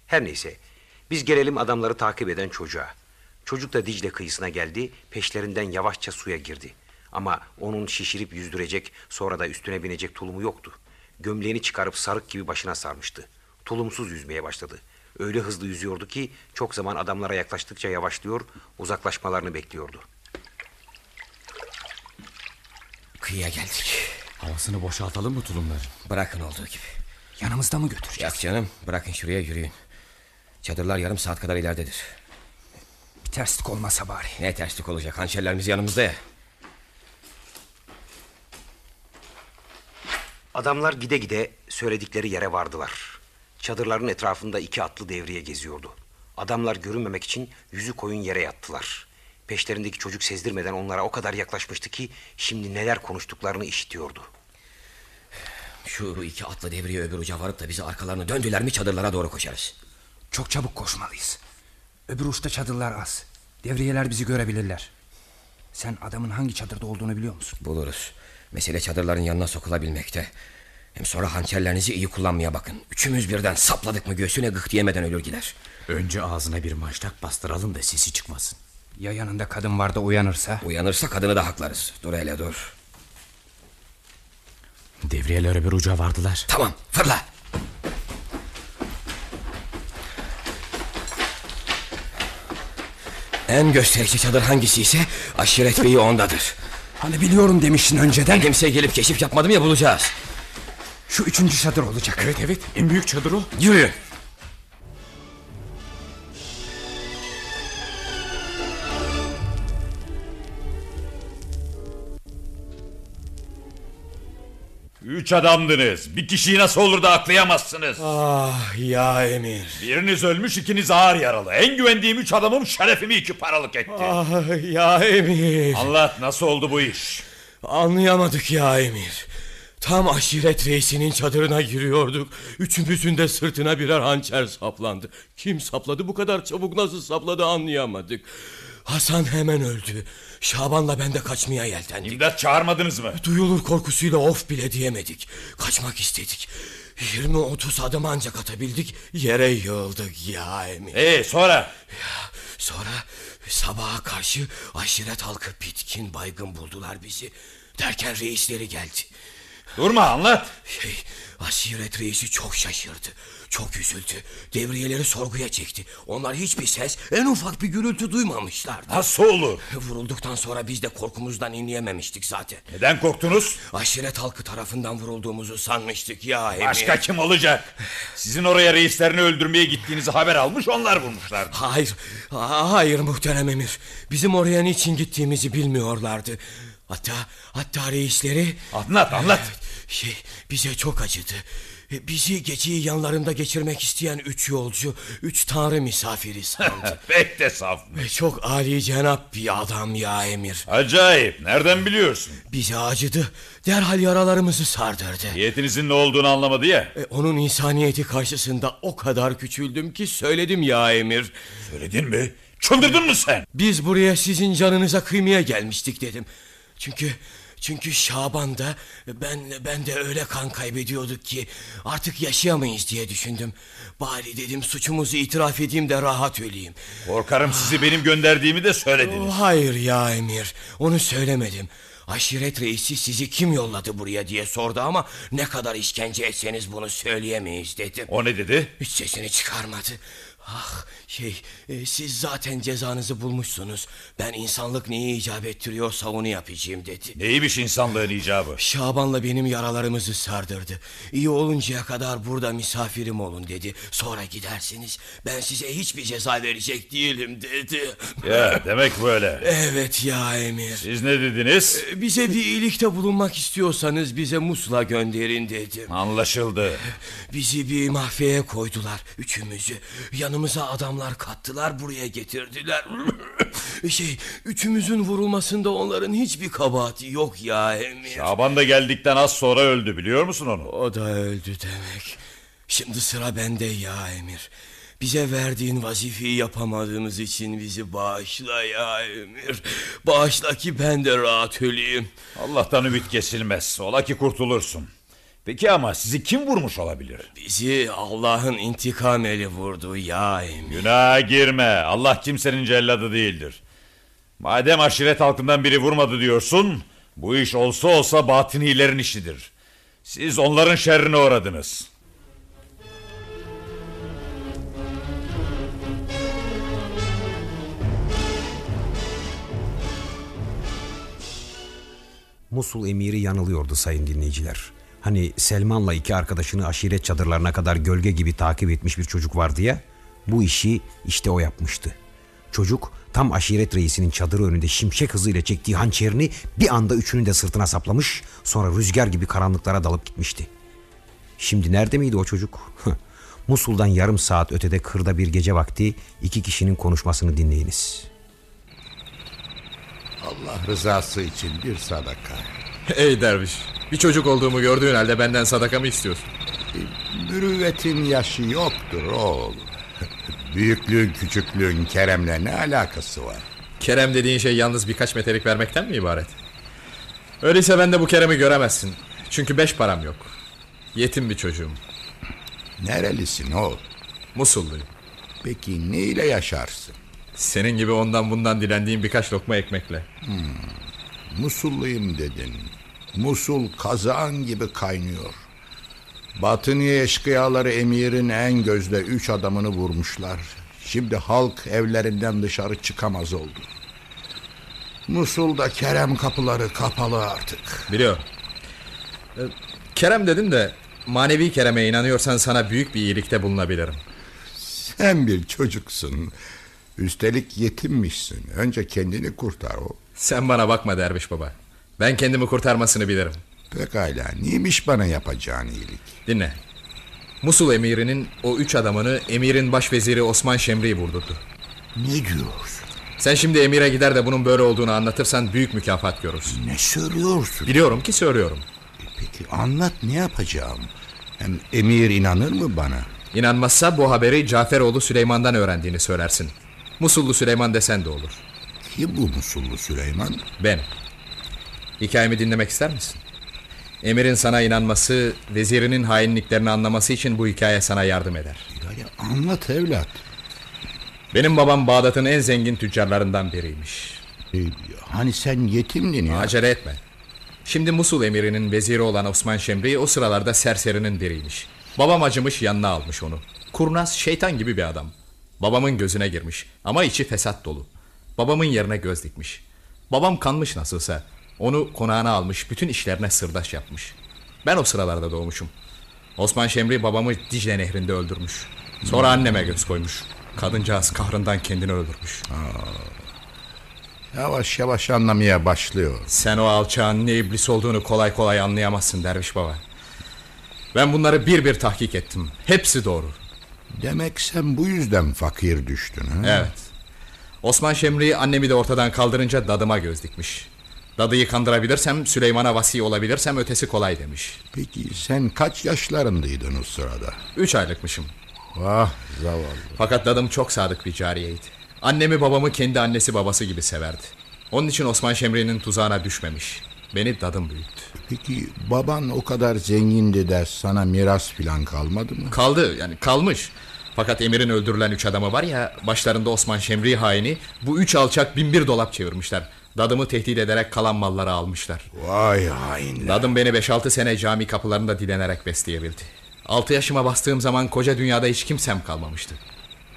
Her neyse biz gelelim adamları takip eden çocuğa. Çocuk da Dicle kıyısına geldi, peşlerinden yavaşça suya girdi. Ama onun şişirip yüzdürecek, sonra da üstüne binecek tulumu yoktu. Gömleğini çıkarıp sarık gibi başına sarmıştı. Tulumsuz yüzmeye başladı. Öyle hızlı yüzüyordu ki çok zaman adamlara yaklaştıkça yavaşlıyor, uzaklaşmalarını bekliyordu. Kıyıya geldik. Havasını boşaltalım mı tulumları? Bırakın olduğu gibi. Yanımızda mı götüreceğiz? Yok canım bırakın şuraya yürüyün. Çadırlar yarım saat kadar ileridedir. Terslik olmasa bari. Ne terslik olacak hançerlerimiz yanımızda ya. Adamlar gide gide söyledikleri yere vardılar. Çadırların etrafında iki atlı devriye geziyordu. Adamlar görünmemek için yüzü koyun yere yattılar. Peşlerindeki çocuk sezdirmeden onlara o kadar yaklaşmıştı ki şimdi neler konuştuklarını işitiyordu. Şu iki atlı devriye öbür uca varıp da bizi arkalarını döndüler mi çadırlara doğru koşarız. Çok çabuk koşmalıyız. Öbür uçta çadırlar az. Devriyeler bizi görebilirler. Sen adamın hangi çadırda olduğunu biliyor musun? Buluruz. Mesele çadırların yanına sokulabilmekte. Hem sonra hançerlerinizi iyi kullanmaya bakın. Üçümüz birden sapladık mı göğsüne gık diyemeden ölür gider. Önce ağzına bir maştak bastıralım da sesi çıkmasın. Ya yanında kadın var da uyanırsa? Uyanırsa kadını da haklarız. Dur hele dur. Devriyeler öbür uca vardılar. Tamam fırla. En gösterici çadır hangisi ise aşiret beyi ondadır. Hani biliyorum demiştin önceden. Kimse gelip keşif yapmadım ya bulacağız. Şu üçüncü çadır olacak. Evet evet en büyük çadır o. Yürüyün. Üç adamdınız. Bir kişiyi nasıl olur da aklayamazsınız? Ah ya emir. Biriniz ölmüş ikiniz ağır yaralı. En güvendiğim üç adamım şerefimi iki paralık etti. Ah ya emir. Anlat nasıl oldu bu iş? Anlayamadık ya emir. Tam aşiret reisinin çadırına giriyorduk. Üçümüzün de sırtına birer hançer saplandı. Kim sapladı bu kadar çabuk nasıl sapladı anlayamadık. Hasan hemen öldü. Şaban'la ben de kaçmaya yeltendik. İmdat çağırmadınız mı? Duyulur korkusuyla of bile diyemedik. Kaçmak istedik. 20-30 adım ancak atabildik. Yere yığıldık ya emir. Ee sonra? Ya, sonra sabaha karşı aşiret halkı bitkin baygın buldular bizi. Derken reisleri geldi. Durma anlat. Şey, aşiret reisi çok şaşırdı. Çok üzüldü. Devriyeleri sorguya çekti. Onlar hiçbir ses, en ufak bir gürültü duymamışlardı. Nasıl olur? Vurulduktan sonra biz de korkumuzdan inleyememiştik zaten. Neden korktunuz? Aşiret halkı tarafından vurulduğumuzu sanmıştık ya emir. Başka kim olacak? Sizin oraya reislerini öldürmeye gittiğinizi haber almış onlar vurmuşlardı. Hayır, ha- hayır muhterem emir. Bizim oraya niçin gittiğimizi bilmiyorlardı. Hatta, hatta reisleri... Anlat, anlat. Şey, bize çok acıdı. Bizi geceyi yanlarında geçirmek isteyen üç yolcu, üç tanrı misafiri sandı. <laughs> Pek de saf. Ve çok âli cenap bir adam ya emir. Acayip. Nereden biliyorsun? Bize acıdı. Derhal yaralarımızı sardırdı. Niyetinizin ne olduğunu anlamadı ya. E, onun insaniyeti karşısında o kadar küçüldüm ki söyledim ya emir. Söyledin mi? Çıldırdın mı sen? Biz buraya sizin canınıza kıymaya gelmiştik dedim. Çünkü çünkü Şaban'da ben ben de öyle kan kaybediyorduk ki artık yaşayamayız diye düşündüm. Bari dedim suçumuzu itiraf edeyim de rahat öleyim. Korkarım sizi benim gönderdiğimi de söylediniz. Oh, hayır ya emir onu söylemedim. Aşiret reisi sizi kim yolladı buraya diye sordu ama ne kadar işkence etseniz bunu söyleyemeyiz dedim. O ne dedi? Hiç sesini çıkarmadı. Ah şey e, siz zaten cezanızı bulmuşsunuz. Ben insanlık neyi icap ettiriyorsa onu yapacağım dedi. Neymiş insanlığın icabı? Şaban'la benim yaralarımızı sardırdı. İyi oluncaya kadar burada misafirim olun dedi. Sonra gidersiniz. Ben size hiçbir ceza verecek değilim dedi. Ya demek böyle. Evet ya emir. Siz ne dediniz? Bize bir iyilikte bulunmak istiyorsanız bize Musla gönderin dedim. Anlaşıldı. Bizi bir mahfeye koydular üçümüzü. Yanımıza adamlar kattılar buraya getirdiler. <laughs> şey üçümüzün vurulmasında onların hiçbir kabahati yok ya emir. Şaban da geldikten az sonra öldü biliyor musun onu? O da öldü demek. Şimdi sıra bende ya emir. Bize verdiğin vazifeyi yapamadığımız için bizi bağışla ya emir. Bağışla ki ben de rahat öleyim. Allah'tan ümit kesilmez. Ola ki kurtulursun. Peki ama sizi kim vurmuş olabilir? Bizi Allah'ın intikam eli vurdu ya emir. Günaha girme. Allah kimsenin celladı değildir. Madem aşiret halkından biri vurmadı diyorsun... ...bu iş olsa olsa batınilerin işidir. Siz onların şerrine uğradınız. Musul emiri yanılıyordu sayın dinleyiciler. Hani Selman'la iki arkadaşını aşiret çadırlarına kadar gölge gibi takip etmiş bir çocuk vardı ya. Bu işi işte o yapmıştı. Çocuk tam aşiret reisinin çadırı önünde şimşek hızıyla çektiği hançerini bir anda üçünü de sırtına saplamış sonra rüzgar gibi karanlıklara dalıp gitmişti. Şimdi nerede miydi o çocuk? Musul'dan yarım saat ötede kırda bir gece vakti iki kişinin konuşmasını dinleyiniz. Allah rızası için bir sadaka. Ey derviş bir çocuk olduğumu gördüğün halde benden sadaka mı istiyorsun? Mürüvvetin yaşı yoktur oğul. <laughs> Büyüklüğün küçüklüğün Kerem'le ne alakası var? Kerem dediğin şey yalnız birkaç metelik vermekten mi ibaret? Öyleyse ben de bu Kerem'i göremezsin. Çünkü beş param yok. Yetim bir çocuğum. Nerelisin oğul? Musulluyum. Peki ne ile yaşarsın? Senin gibi ondan bundan dilendiğim birkaç lokma ekmekle. Hmm. Musulluyum dedin. Musul kazan gibi kaynıyor. Batıniye eşkıyaları emirin en gözde üç adamını vurmuşlar. Şimdi halk evlerinden dışarı çıkamaz oldu. Musul'da Kerem kapıları kapalı artık. Biliyorum. Ee, Kerem dedin de manevi Kerem'e inanıyorsan sana büyük bir iyilikte bulunabilirim. Sen bir çocuksun. Üstelik yetimmişsin. Önce kendini kurtar o. Sen bana bakma derviş baba. Ben kendimi kurtarmasını bilirim. Pekala. Neymiş bana yapacağın iyilik? Dinle. Musul emirinin o üç adamını emirin başveziri Osman Şemri'yi vurdurdu. Ne diyorsun? Sen şimdi emire gider de bunun böyle olduğunu anlatırsan büyük mükafat görürsün. Ne söylüyorsun? Biliyorum ki söylüyorum. Peki anlat ne yapacağım? Hem emir inanır mı bana? İnanmazsa bu haberi Caferoğlu Süleyman'dan öğrendiğini söylersin. Musullu Süleyman desen de olur. Kim bu Musullu Süleyman? Ben. Hikayemi dinlemek ister misin? Emir'in sana inanması, vezirinin hainliklerini anlaması için bu hikaye sana yardım eder. Ya, anlat evlat. Benim babam Bağdat'ın en zengin tüccarlarından biriymiş. E, hani sen yetimdin ya. Acele etme. Şimdi Musul emirinin veziri olan Osman Şemri o sıralarda serserinin biriymiş. Babam acımış yanına almış onu. Kurnaz şeytan gibi bir adam. Babamın gözüne girmiş ama içi fesat dolu. Babamın yerine göz dikmiş. Babam kanmış nasılsa. Onu konağına almış, bütün işlerine sırdaş yapmış. Ben o sıralarda doğmuşum. Osman Şemri babamı Dicle Nehri'nde öldürmüş. Sonra anneme göz koymuş. Kadıncağız kahrından kendini öldürmüş. Aa, yavaş yavaş anlamaya başlıyor. Sen o alçağın ne iblis olduğunu kolay kolay anlayamazsın derviş baba. Ben bunları bir bir tahkik ettim. Hepsi doğru. Demek sen bu yüzden fakir düştün ha? Evet. Osman Şemri annemi de ortadan kaldırınca dadıma göz dikmiş. Dadıyı kandırabilirsem, Süleyman'a vasi olabilirsem ötesi kolay demiş. Peki sen kaç yaşlarındaydın o sırada? Üç aylıkmışım. Vah zavallı. Fakat dadım çok sadık bir cariyeydi. Annemi babamı kendi annesi babası gibi severdi. Onun için Osman Şemri'nin tuzağına düşmemiş. Beni dadım büyüttü. Peki baban o kadar zengindi de sana miras filan kalmadı mı? Kaldı yani kalmış. Fakat Emir'in öldürülen üç adamı var ya başlarında Osman Şemri haini bu üç alçak bin bir dolap çevirmişler. Dadımı tehdit ederek kalan malları almışlar. Vay hainler. Dadım beni 5-6 sene cami kapılarında dilenerek besleyebildi. 6 yaşıma bastığım zaman koca dünyada hiç kimsem kalmamıştı.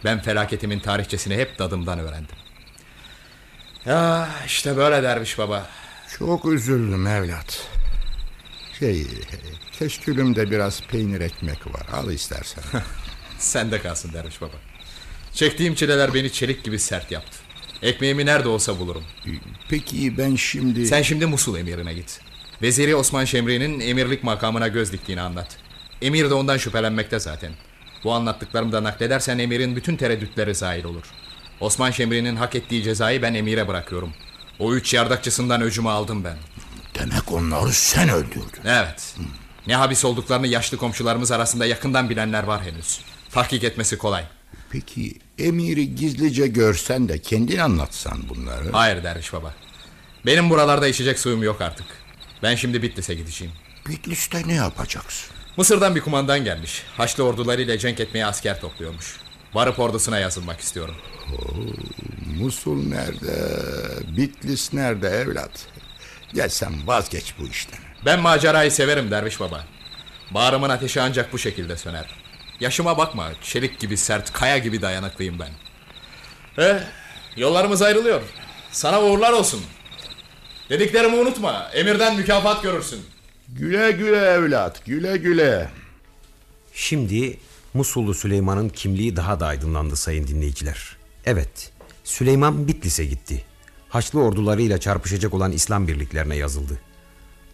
Ben felaketimin tarihçesini hep dadımdan öğrendim. Ya işte böyle derviş baba. Çok üzüldüm evlat. Şey, keşkülümde biraz peynir ekmek var. Al istersen. <laughs> Sen de kalsın derviş baba. Çektiğim çileler beni çelik gibi sert yaptı. Ekmeğimi nerede olsa bulurum. Peki ben şimdi... Sen şimdi Musul emirine git. Veziri Osman Şemri'nin emirlik makamına göz diktiğini anlat. Emir de ondan şüphelenmekte zaten. Bu anlattıklarımı da nakledersen emirin bütün tereddütleri zahir olur. Osman Şemri'nin hak ettiği cezayı ben emire bırakıyorum. O üç yardakçısından öcümü aldım ben. Demek onları sen öldürdün. Evet. Ne habis olduklarını yaşlı komşularımız arasında yakından bilenler var henüz. Tahkik etmesi kolay. Peki emiri gizlice görsen de kendin anlatsan bunları. Hayır derviş baba. Benim buralarda içecek suyum yok artık. Ben şimdi Bitlis'e gideceğim. Bitlis'te ne yapacaksın? Mısır'dan bir kumandan gelmiş. Haçlı ordularıyla cenk etmeye asker topluyormuş. Varıp ordusuna yazılmak istiyorum. Oo, Musul nerede? Bitlis nerede evlat? Gel sen vazgeç bu işten. Ben macerayı severim derviş baba. Bağrımın ateşi ancak bu şekilde söner. Yaşıma bakma, çelik gibi sert, kaya gibi dayanıklıyım ben. Eh, yollarımız ayrılıyor. Sana uğurlar olsun. Dediklerimi unutma, emirden mükafat görürsün. Güle güle evlat, güle güle. Şimdi Musullu Süleyman'ın kimliği daha da aydınlandı sayın dinleyiciler. Evet, Süleyman Bitlis'e gitti. Haçlı ordularıyla çarpışacak olan İslam birliklerine yazıldı.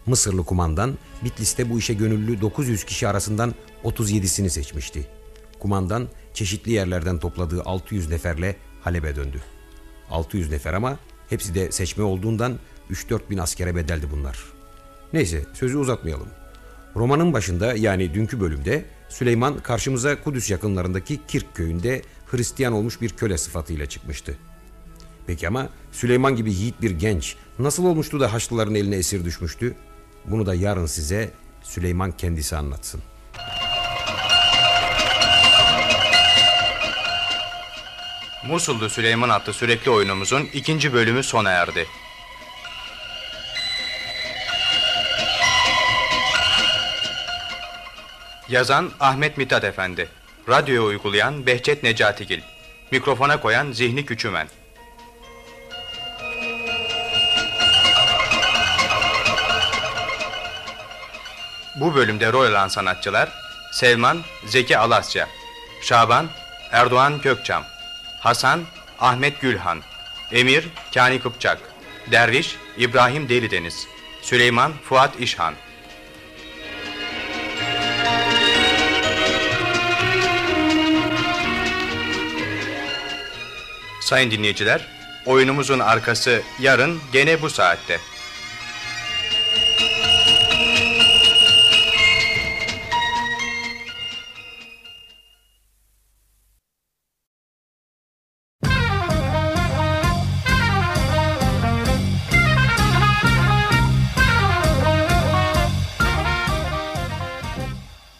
Mısırlı kumandan Bitlis'te bu işe gönüllü 900 kişi arasından 37'sini seçmişti. Kumandan çeşitli yerlerden topladığı 600 neferle Halep'e döndü. 600 nefer ama hepsi de seçme olduğundan 3-4 bin askere bedeldi bunlar. Neyse sözü uzatmayalım. Romanın başında yani dünkü bölümde Süleyman karşımıza Kudüs yakınlarındaki Kirk köyünde Hristiyan olmuş bir köle sıfatıyla çıkmıştı. Peki ama Süleyman gibi yiğit bir genç nasıl olmuştu da Haçlıların eline esir düşmüştü? Bunu da yarın size Süleyman kendisi anlatsın. Musullu Süleyman adlı sürekli oyunumuzun ikinci bölümü sona erdi. Yazan Ahmet Mithat Efendi Radyoya uygulayan Behçet Necatigil Mikrofona koyan Zihni Küçümen Bu bölümde rol alan sanatçılar Selman Zeki Alasya Şaban Erdoğan Gökçam Hasan Ahmet Gülhan Emir Kani Kıpçak Derviş İbrahim Delideniz Süleyman Fuat İşhan Sayın dinleyiciler, oyunumuzun arkası yarın gene bu saatte.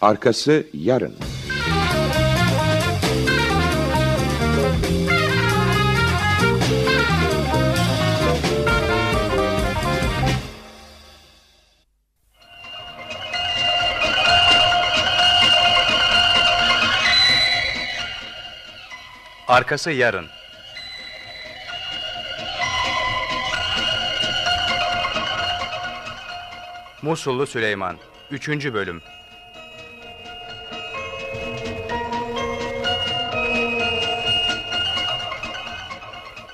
Arkası yarın. Arkası yarın. Musullu Süleyman 3. bölüm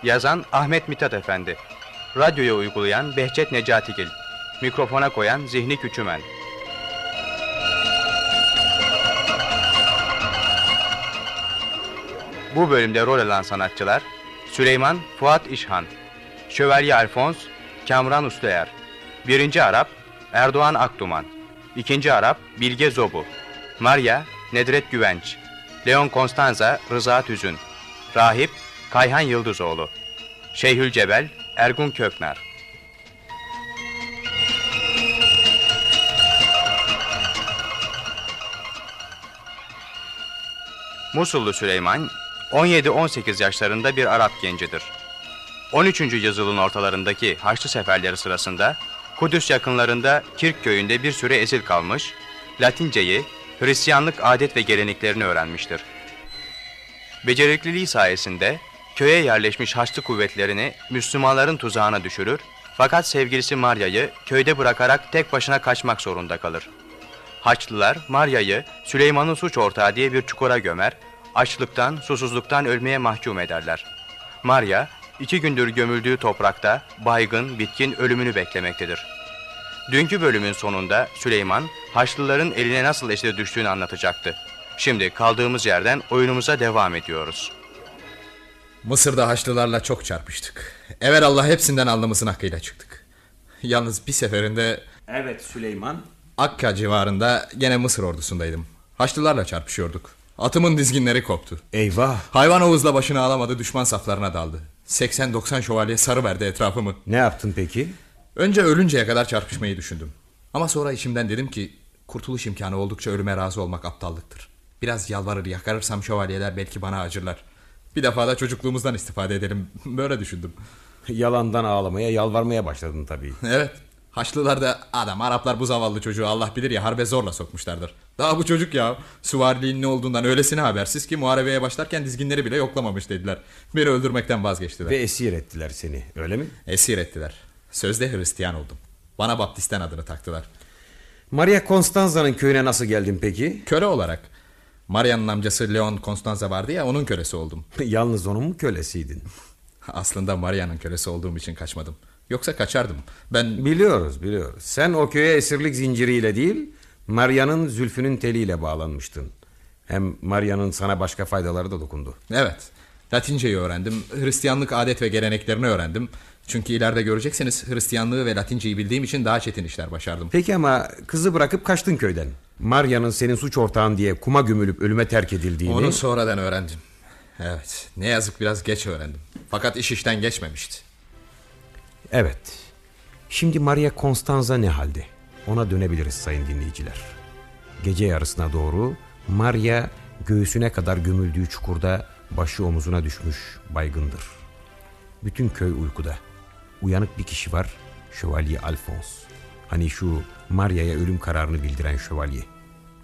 Yazan Ahmet Mithat Efendi. Radyoya uygulayan Behçet Necatigil Mikrofona koyan Zihni Küçümen. Bu bölümde rol alan sanatçılar Süleyman Fuat İşhan Şövalye Alfons Kamran Ustayer Birinci Arap Erdoğan Akduman İkinci Arap Bilge Zobu Maria Nedret Güvenç Leon Konstanza Rıza Tüzün Rahip Kayhan Yıldızoğlu Şeyhül Cebel Ergun Köknar Musullu Süleyman 17-18 yaşlarında bir Arap gencidir. 13. yüzyılın ortalarındaki Haçlı seferleri sırasında Kudüs yakınlarında Kirk köyünde bir süre esir kalmış, Latinceyi, Hristiyanlık adet ve geleneklerini öğrenmiştir. Becerikliliği sayesinde köye yerleşmiş Haçlı kuvvetlerini Müslümanların tuzağına düşürür, fakat sevgilisi Marya'yı köyde bırakarak tek başına kaçmak zorunda kalır. Haçlılar Marya'yı Süleyman'ın suç ortağı diye bir çukura gömer, açlıktan, susuzluktan ölmeye mahkum ederler. Maria, iki gündür gömüldüğü toprakta baygın, bitkin ölümünü beklemektedir. Dünkü bölümün sonunda Süleyman, Haçlıların eline nasıl esir düştüğünü anlatacaktı. Şimdi kaldığımız yerden oyunumuza devam ediyoruz. Mısır'da Haçlılarla çok çarpıştık. Evet Allah hepsinden alnımızın hakkıyla çıktık. Yalnız bir seferinde... Evet Süleyman. Akka civarında gene Mısır ordusundaydım. Haçlılarla çarpışıyorduk. Atımın dizginleri koptu. Eyvah. Hayvan Oğuz'la başını alamadı düşman saflarına daldı. 80-90 şövalye sarı verdi etrafımı. Ne yaptın peki? Önce ölünceye kadar çarpışmayı düşündüm. Ama sonra içimden dedim ki kurtuluş imkanı oldukça ölüme razı olmak aptallıktır. Biraz yalvarır yakarırsam şövalyeler belki bana acırlar. Bir defa da çocukluğumuzdan istifade edelim. <laughs> Böyle düşündüm. Yalandan ağlamaya, yalvarmaya başladın tabii. Evet. Haçlılar da adam Araplar bu zavallı çocuğu Allah bilir ya harbe zorla sokmuşlardır. Daha bu çocuk ya süvariliğin ne olduğundan öylesine habersiz ki muharebeye başlarken dizginleri bile yoklamamış dediler. Beni öldürmekten vazgeçtiler. Ve esir ettiler seni öyle mi? Esir ettiler. Sözde Hristiyan oldum. Bana Baptisten adını taktılar. Maria Constanza'nın köyüne nasıl geldin peki? Köle olarak. Maria'nın amcası Leon Constanza vardı ya onun kölesi oldum. <laughs> Yalnız onun mu kölesiydin? Aslında Maria'nın kölesi olduğum için kaçmadım. Yoksa kaçardım. Ben Biliyoruz biliyoruz. Sen o köye esirlik zinciriyle değil... Maria'nın zülfünün teliyle bağlanmıştın. Hem Maria'nın sana başka faydaları da dokundu. Evet. Latinceyi öğrendim. Hristiyanlık adet ve geleneklerini öğrendim. Çünkü ileride göreceksiniz Hristiyanlığı ve Latinceyi bildiğim için daha çetin işler başardım. Peki ama kızı bırakıp kaçtın köyden. Maria'nın senin suç ortağın diye kuma gömülüp ölüme terk edildiğini... Onu sonradan öğrendim. Evet. Ne yazık biraz geç öğrendim. Fakat iş işten geçmemişti. Evet. Şimdi Maria Constanza ne halde? Ona dönebiliriz sayın dinleyiciler. Gece yarısına doğru Maria göğsüne kadar gömüldüğü çukurda başı omuzuna düşmüş baygındır. Bütün köy uykuda. Uyanık bir kişi var. Şövalye Alphonse. Hani şu Maria'ya ölüm kararını bildiren şövalye.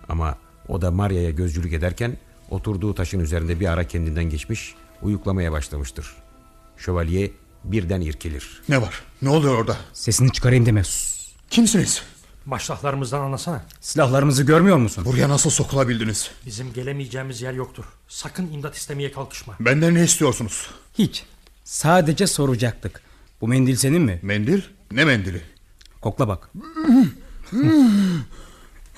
Ama o da Maria'ya gözcülük ederken oturduğu taşın üzerinde bir ara kendinden geçmiş, uyuklamaya başlamıştır. Şövalye birden irkilir. Ne var? Ne oluyor orada? Sesini çıkarayım deme. Sus. Kimsiniz? Maşrahlarımızdan anlasana. Silahlarımızı görmüyor musun? Buraya nasıl sokulabildiniz? Bizim gelemeyeceğimiz yer yoktur. Sakın imdat istemeye kalkışma. Benden ne istiyorsunuz? Hiç. Sadece soracaktık. Bu mendil senin mi? Mendil? Ne mendili? Kokla bak. <laughs>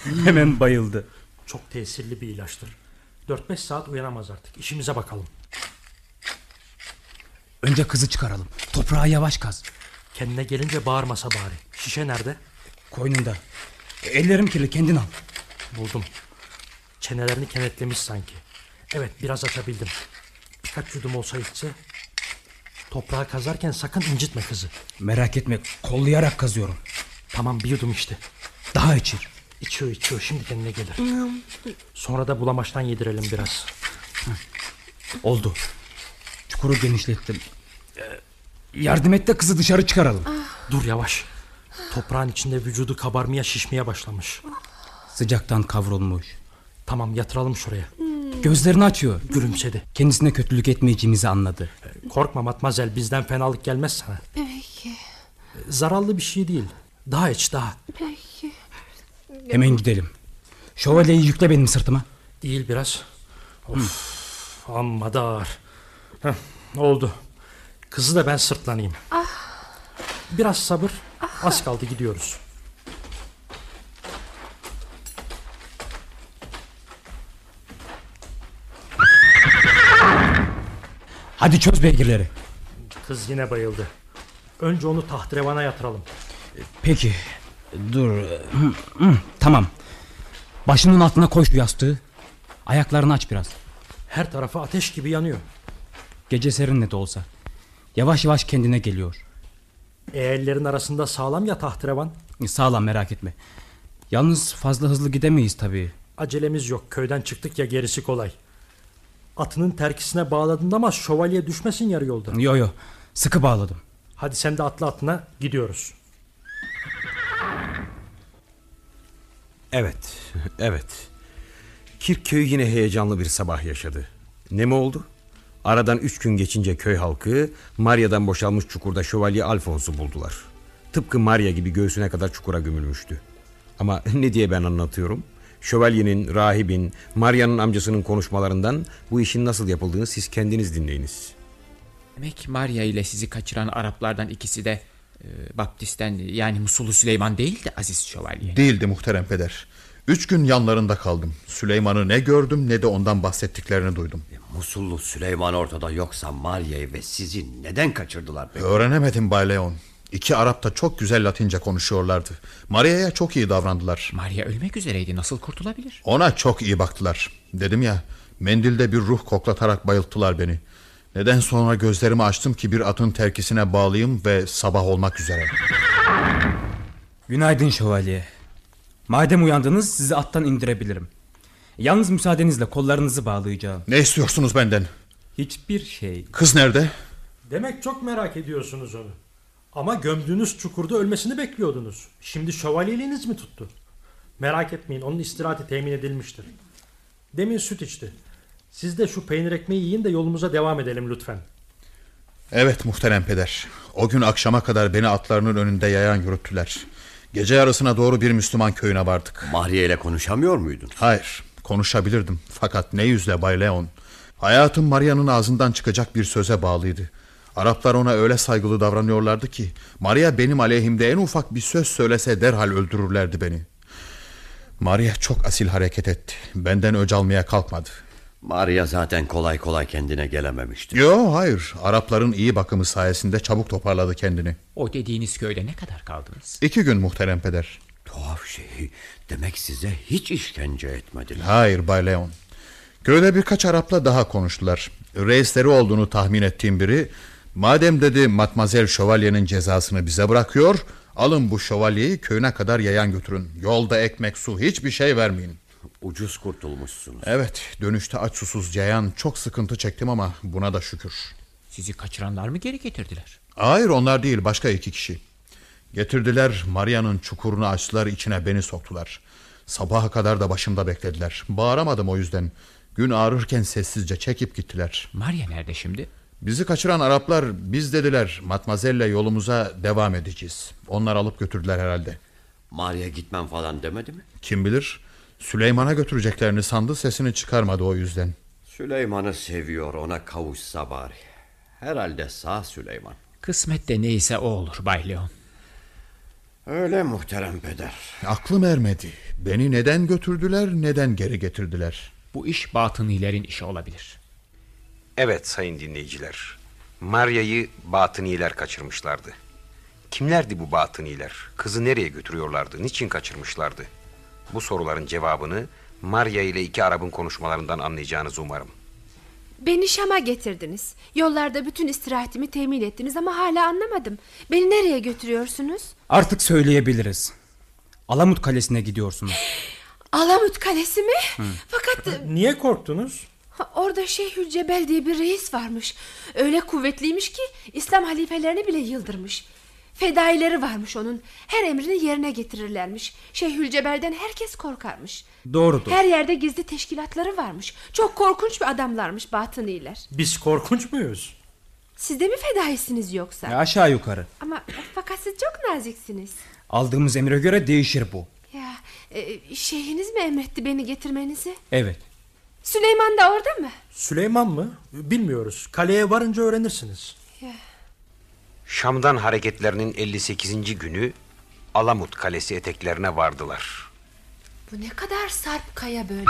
Hemen bayıldı. Çok tesirli bir ilaçtır. 4-5 saat uyanamaz artık. İşimize bakalım. Önce kızı çıkaralım. Toprağa yavaş kaz. Kendine gelince bağırmasa bari. Şişe nerede? Koynunda. Ellerim kirli kendin al. Buldum. Çenelerini kenetlemiş sanki. Evet biraz açabildim. Birkaç yudum olsa içse. Toprağı kazarken sakın incitme kızı. Merak etme kollayarak kazıyorum. Tamam bir yudum içti. Daha içir. İçiyor içiyor şimdi kendine gelir. Sonra da bulamaçtan yedirelim biraz. Oldu. Çukuru genişlettim. Ee, yardım et de kızı dışarı çıkaralım. Dur yavaş. Toprağın içinde vücudu kabarmaya şişmeye başlamış. Sıcaktan kavrulmuş. Tamam yatıralım şuraya. Gözlerini açıyor. Gülümsedi. Kendisine kötülük etmeyeceğimizi anladı. Korkma Matmazel bizden fenalık gelmez sana. Peki. Zararlı bir şey değil. Daha iç daha. Peki. Hemen gidelim. Şövalyeyi yükle benim sırtıma. Değil biraz. Of, amma da ağır. Heh, oldu. Kızı da ben sırtlanayım. Ah. Biraz sabır. Az kaldı gidiyoruz. Hadi çöz beygirleri. Kız yine bayıldı. Önce onu tahtrevana yatıralım. Peki. Dur. Tamam. Başının altına koy şu yastığı. Ayaklarını aç biraz. Her tarafı ateş gibi yanıyor. Gece serin ne de olsa. Yavaş yavaş kendine geliyor. E, ellerin arasında sağlam ya tahtrevan. Sağlam merak etme. Yalnız fazla hızlı gidemeyiz tabii. Acelemiz yok. Köyden çıktık ya gerisi kolay. Atının terkisine bağladın ama şövalye düşmesin yarı yolda. Yo yo. Sıkı bağladım. Hadi sen de atla atına gidiyoruz. Evet, <laughs> evet. Kirköy yine heyecanlı bir sabah yaşadı. Ne mi oldu? Aradan üç gün geçince köy halkı Maria'dan boşalmış çukurda şövalye Alfons'u buldular. Tıpkı Maria gibi göğsüne kadar çukura gömülmüştü. Ama <laughs> ne diye ben anlatıyorum? Şövalyenin, rahibin, Maria'nın amcasının konuşmalarından bu işin nasıl yapıldığını siz kendiniz dinleyiniz. Demek Maria ile sizi kaçıran Araplardan ikisi de e, Baptisten yani Musullu Süleyman değil de Aziz Şövalye. Değildi muhterem peder. Üç gün yanlarında kaldım. Süleyman'ı ne gördüm ne de ondan bahsettiklerini duydum. Musullu Süleyman ortada yoksa Maria'yı ve sizi neden kaçırdılar peki? Öğrenemedim Bay Leon. İki Arap da çok güzel Latince konuşuyorlardı. Maria'ya çok iyi davrandılar. Maria ölmek üzereydi nasıl kurtulabilir? Ona çok iyi baktılar. Dedim ya mendilde bir ruh koklatarak bayılttılar beni. Neden sonra gözlerimi açtım ki bir atın terkisine bağlayayım ve sabah olmak üzere. Günaydın şövalye. Madem uyandınız sizi attan indirebilirim. Yalnız müsaadenizle kollarınızı bağlayacağım. Ne istiyorsunuz benden? Hiçbir şey. Kız nerede? Demek çok merak ediyorsunuz onu. Ama gömdüğünüz çukurda ölmesini bekliyordunuz. Şimdi şövalyeliğiniz mi tuttu? Merak etmeyin onun istirahati temin edilmiştir. Demin süt içti. Siz de şu peynir ekmeği yiyin de yolumuza devam edelim lütfen. Evet muhterem peder. O gün akşama kadar beni atlarının önünde yayan yürüttüler. Gece yarısına doğru bir Müslüman köyüne vardık. Mahriye ile konuşamıyor muydun? Hayır, konuşabilirdim. Fakat ne yüzle Bay Leon. Hayatım Maria'nın ağzından çıkacak bir söze bağlıydı. Araplar ona öyle saygılı davranıyorlardı ki... ...Maria benim aleyhimde en ufak bir söz söylese derhal öldürürlerdi beni. Maria çok asil hareket etti. Benden öc almaya kalkmadı. Maria zaten kolay kolay kendine gelememişti. Yo hayır. Arapların iyi bakımı sayesinde çabuk toparladı kendini. O dediğiniz köyde ne kadar kaldınız? İki gün muhterem peder. Tuhaf şey. Demek size hiç işkence etmediler. Hayır Bay Leon. Köyde birkaç Arapla daha konuştular. Reisleri olduğunu tahmin ettiğim biri... ...madem dedi Matmazel Şövalye'nin cezasını bize bırakıyor... ...alın bu şövalyeyi köyüne kadar yayan götürün. Yolda ekmek, su hiçbir şey vermeyin. Ucuz kurtulmuşsunuz. Evet dönüşte aç susuz yayan çok sıkıntı çektim ama buna da şükür. Sizi kaçıranlar mı geri getirdiler? Hayır onlar değil başka iki kişi. Getirdiler Maria'nın çukurunu açtılar içine beni soktular. Sabaha kadar da başımda beklediler. Bağıramadım o yüzden. Gün ağrırken sessizce çekip gittiler. Maria nerede şimdi? Bizi kaçıran Araplar biz dediler Matmazel'le yolumuza devam edeceğiz. Onlar alıp götürdüler herhalde. Maria gitmem falan demedi mi? Kim bilir Süleyman'a götüreceklerini sandı sesini çıkarmadı o yüzden. Süleyman'ı seviyor ona kavuşsa bari. Herhalde sağ Süleyman. Kısmet de neyse o olur Bay Leon. Öyle muhterem peder. Aklım ermedi. Beni neden götürdüler neden geri getirdiler? Bu iş batınilerin işi olabilir. Evet sayın dinleyiciler. Maria'yı batıniler kaçırmışlardı. Kimlerdi bu batıniler? Kızı nereye götürüyorlardı? Niçin kaçırmışlardı? Bu soruların cevabını Maria ile iki Arap'ın konuşmalarından anlayacağınızı umarım. Beni Şam'a getirdiniz. Yollarda bütün istirahatimi temin ettiniz ama hala anlamadım. Beni nereye götürüyorsunuz? Artık söyleyebiliriz. Alamut Kalesi'ne gidiyorsunuz. <gasps> Alamut Kalesi mi? Hı. Fakat... Niye korktunuz? Orada Şeyhülcebel diye bir reis varmış. Öyle kuvvetliymiş ki İslam halifelerini bile yıldırmış. Fedaileri varmış onun. Her emrini yerine getirirlermiş. Şeyhülcebel'den herkes korkarmış. Doğrudur. Her yerde gizli teşkilatları varmış. Çok korkunç bir adamlarmış batıniler. Biz korkunç muyuz? Siz de mi fedaisiniz yoksa? Ya aşağı yukarı. Ama fakat siz çok naziksiniz. Aldığımız emre göre değişir bu. Ya e, şeyhiniz mi emretti beni getirmenizi? Evet. Süleyman da orada mı? Süleyman mı? Bilmiyoruz. Kaleye varınca öğrenirsiniz. Şam'dan hareketlerinin 58. günü Alamut Kalesi eteklerine vardılar. Bu ne kadar sarp kaya böyle.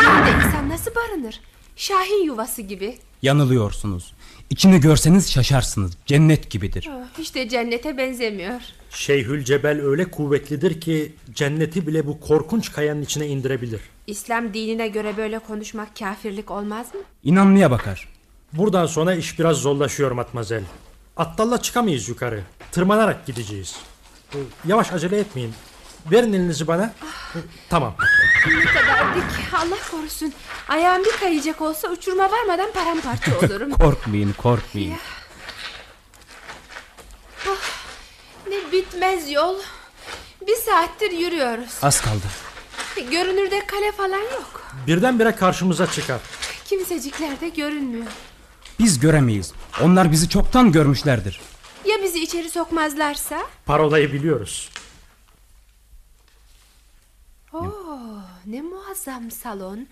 Üzerinde insan nasıl barınır? Şahin yuvası gibi. Yanılıyorsunuz. İçini görseniz şaşarsınız. Cennet gibidir. Oh, hiç de cennete benzemiyor. Şeyhülcebel öyle kuvvetlidir ki cenneti bile bu korkunç kayanın içine indirebilir. İslam dinine göre böyle konuşmak kafirlik olmaz mı? İnanmaya bakar. Buradan sonra iş biraz zorlaşıyor matmazel. Attalla çıkamayız yukarı. Tırmanarak gideceğiz. Yavaş acele etmeyin. Verin elinizi bana. Tamam. Ne kadar dik. Allah korusun. Ayağım bir kayacak olsa uçuruma varmadan paramparça <laughs> olurum. korkmayın korkmayın. Ya. Oh, ne bitmez yol. Bir saattir yürüyoruz. Az kaldı. Görünürde kale falan yok. Birdenbire karşımıza çıkar. Kimsecikler de görünmüyor. Biz göremeyiz. Onlar bizi çoktan görmüşlerdir. Ya bizi içeri sokmazlarsa? Parolayı biliyoruz. Oo, ne muazzam salon.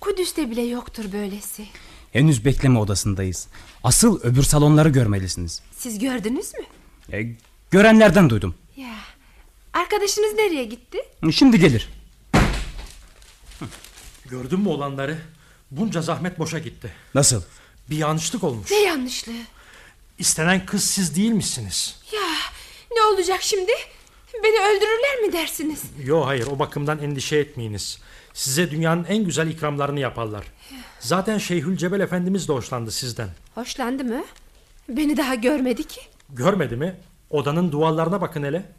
Kudüs'te bile yoktur böylesi. Henüz bekleme odasındayız. Asıl öbür salonları görmelisiniz. Siz gördünüz mü? E, görenlerden duydum. Ya. Arkadaşınız nereye gitti? Şimdi gelir. Gördün mü olanları? Bunca zahmet boşa gitti. Nasıl? Bir yanlışlık olmuş. Ne yanlışlığı? İstenen kız siz değil misiniz? Ya ne olacak şimdi? Beni öldürürler mi dersiniz? Yo hayır o bakımdan endişe etmeyiniz. Size dünyanın en güzel ikramlarını yaparlar. Zaten Şeyhülcebel Efendimiz de hoşlandı sizden. Hoşlandı mı? Beni daha görmedi ki. Görmedi mi? Odanın duvarlarına bakın hele.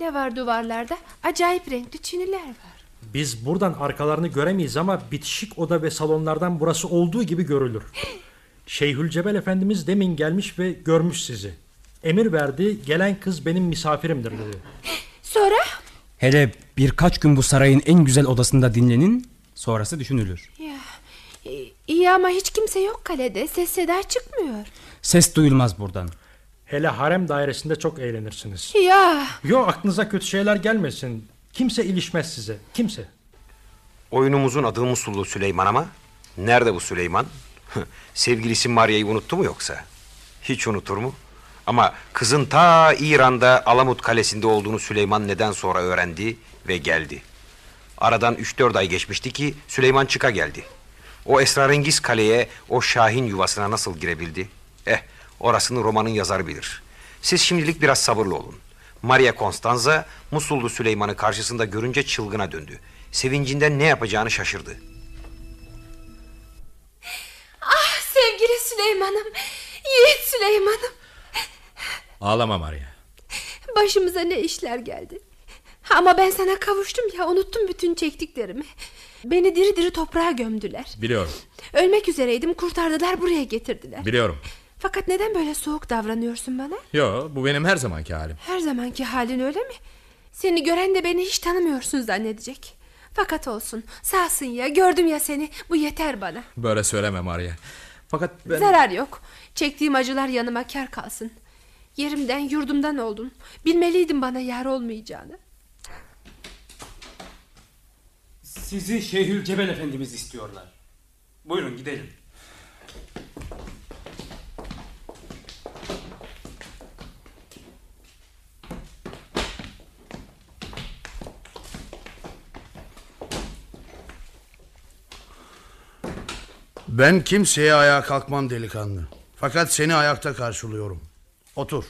Ne var duvarlarda? Acayip renkli çiniler var. Biz buradan arkalarını göremeyiz ama bitişik oda ve salonlardan burası olduğu gibi görülür. <gasps> Şeyhülcebel Efendimiz demin gelmiş ve görmüş sizi. Emir verdi, gelen kız benim misafirimdir dedi. Sonra? Hele birkaç gün bu sarayın en güzel odasında dinlenin, sonrası düşünülür. Ya, e, iyi ama hiç kimse yok kalede. Ses seda çıkmıyor. Ses duyulmaz buradan. Hele harem dairesinde çok eğlenirsiniz. Ya. Yok aklınıza kötü şeyler gelmesin. Kimse ilişmez size. Kimse. Oyunumuzun adı Musullu Süleyman ama nerede bu Süleyman? Sevgilisi Maria'yı unuttu mu yoksa? Hiç unutur mu? Ama kızın ta İran'da Alamut Kalesi'nde olduğunu Süleyman neden sonra öğrendi ve geldi. Aradan 3-4 ay geçmişti ki Süleyman çıka geldi. O esrarengiz kaleye, o şahin yuvasına nasıl girebildi? Eh, orasını romanın yazarı bilir. Siz şimdilik biraz sabırlı olun. Maria Constanza, Musullu Süleyman'ı karşısında görünce çılgına döndü. Sevincinden ne yapacağını şaşırdı. Süleyman'ım. Yiğit Süleyman'ım. Ağlama Maria. Başımıza ne işler geldi. Ama ben sana kavuştum ya unuttum bütün çektiklerimi. Beni diri diri toprağa gömdüler. Biliyorum. Ölmek üzereydim kurtardılar buraya getirdiler. Biliyorum. Fakat neden böyle soğuk davranıyorsun bana? Yo bu benim her zamanki halim. Her zamanki halin öyle mi? Seni gören de beni hiç tanımıyorsun zannedecek. Fakat olsun sağsın ya gördüm ya seni bu yeter bana. Böyle söyleme Maria. Fakat ben... Zarar yok. Çektiğim acılar yanıma kar kalsın. Yerimden yurdumdan oldun. Bilmeliydim bana yar olmayacağını. Sizi Şeyhülcebel Efendimiz istiyorlar. Buyurun gidelim. Ben kimseye ayağa kalkmam delikanlı. Fakat seni ayakta karşılıyorum. Otur.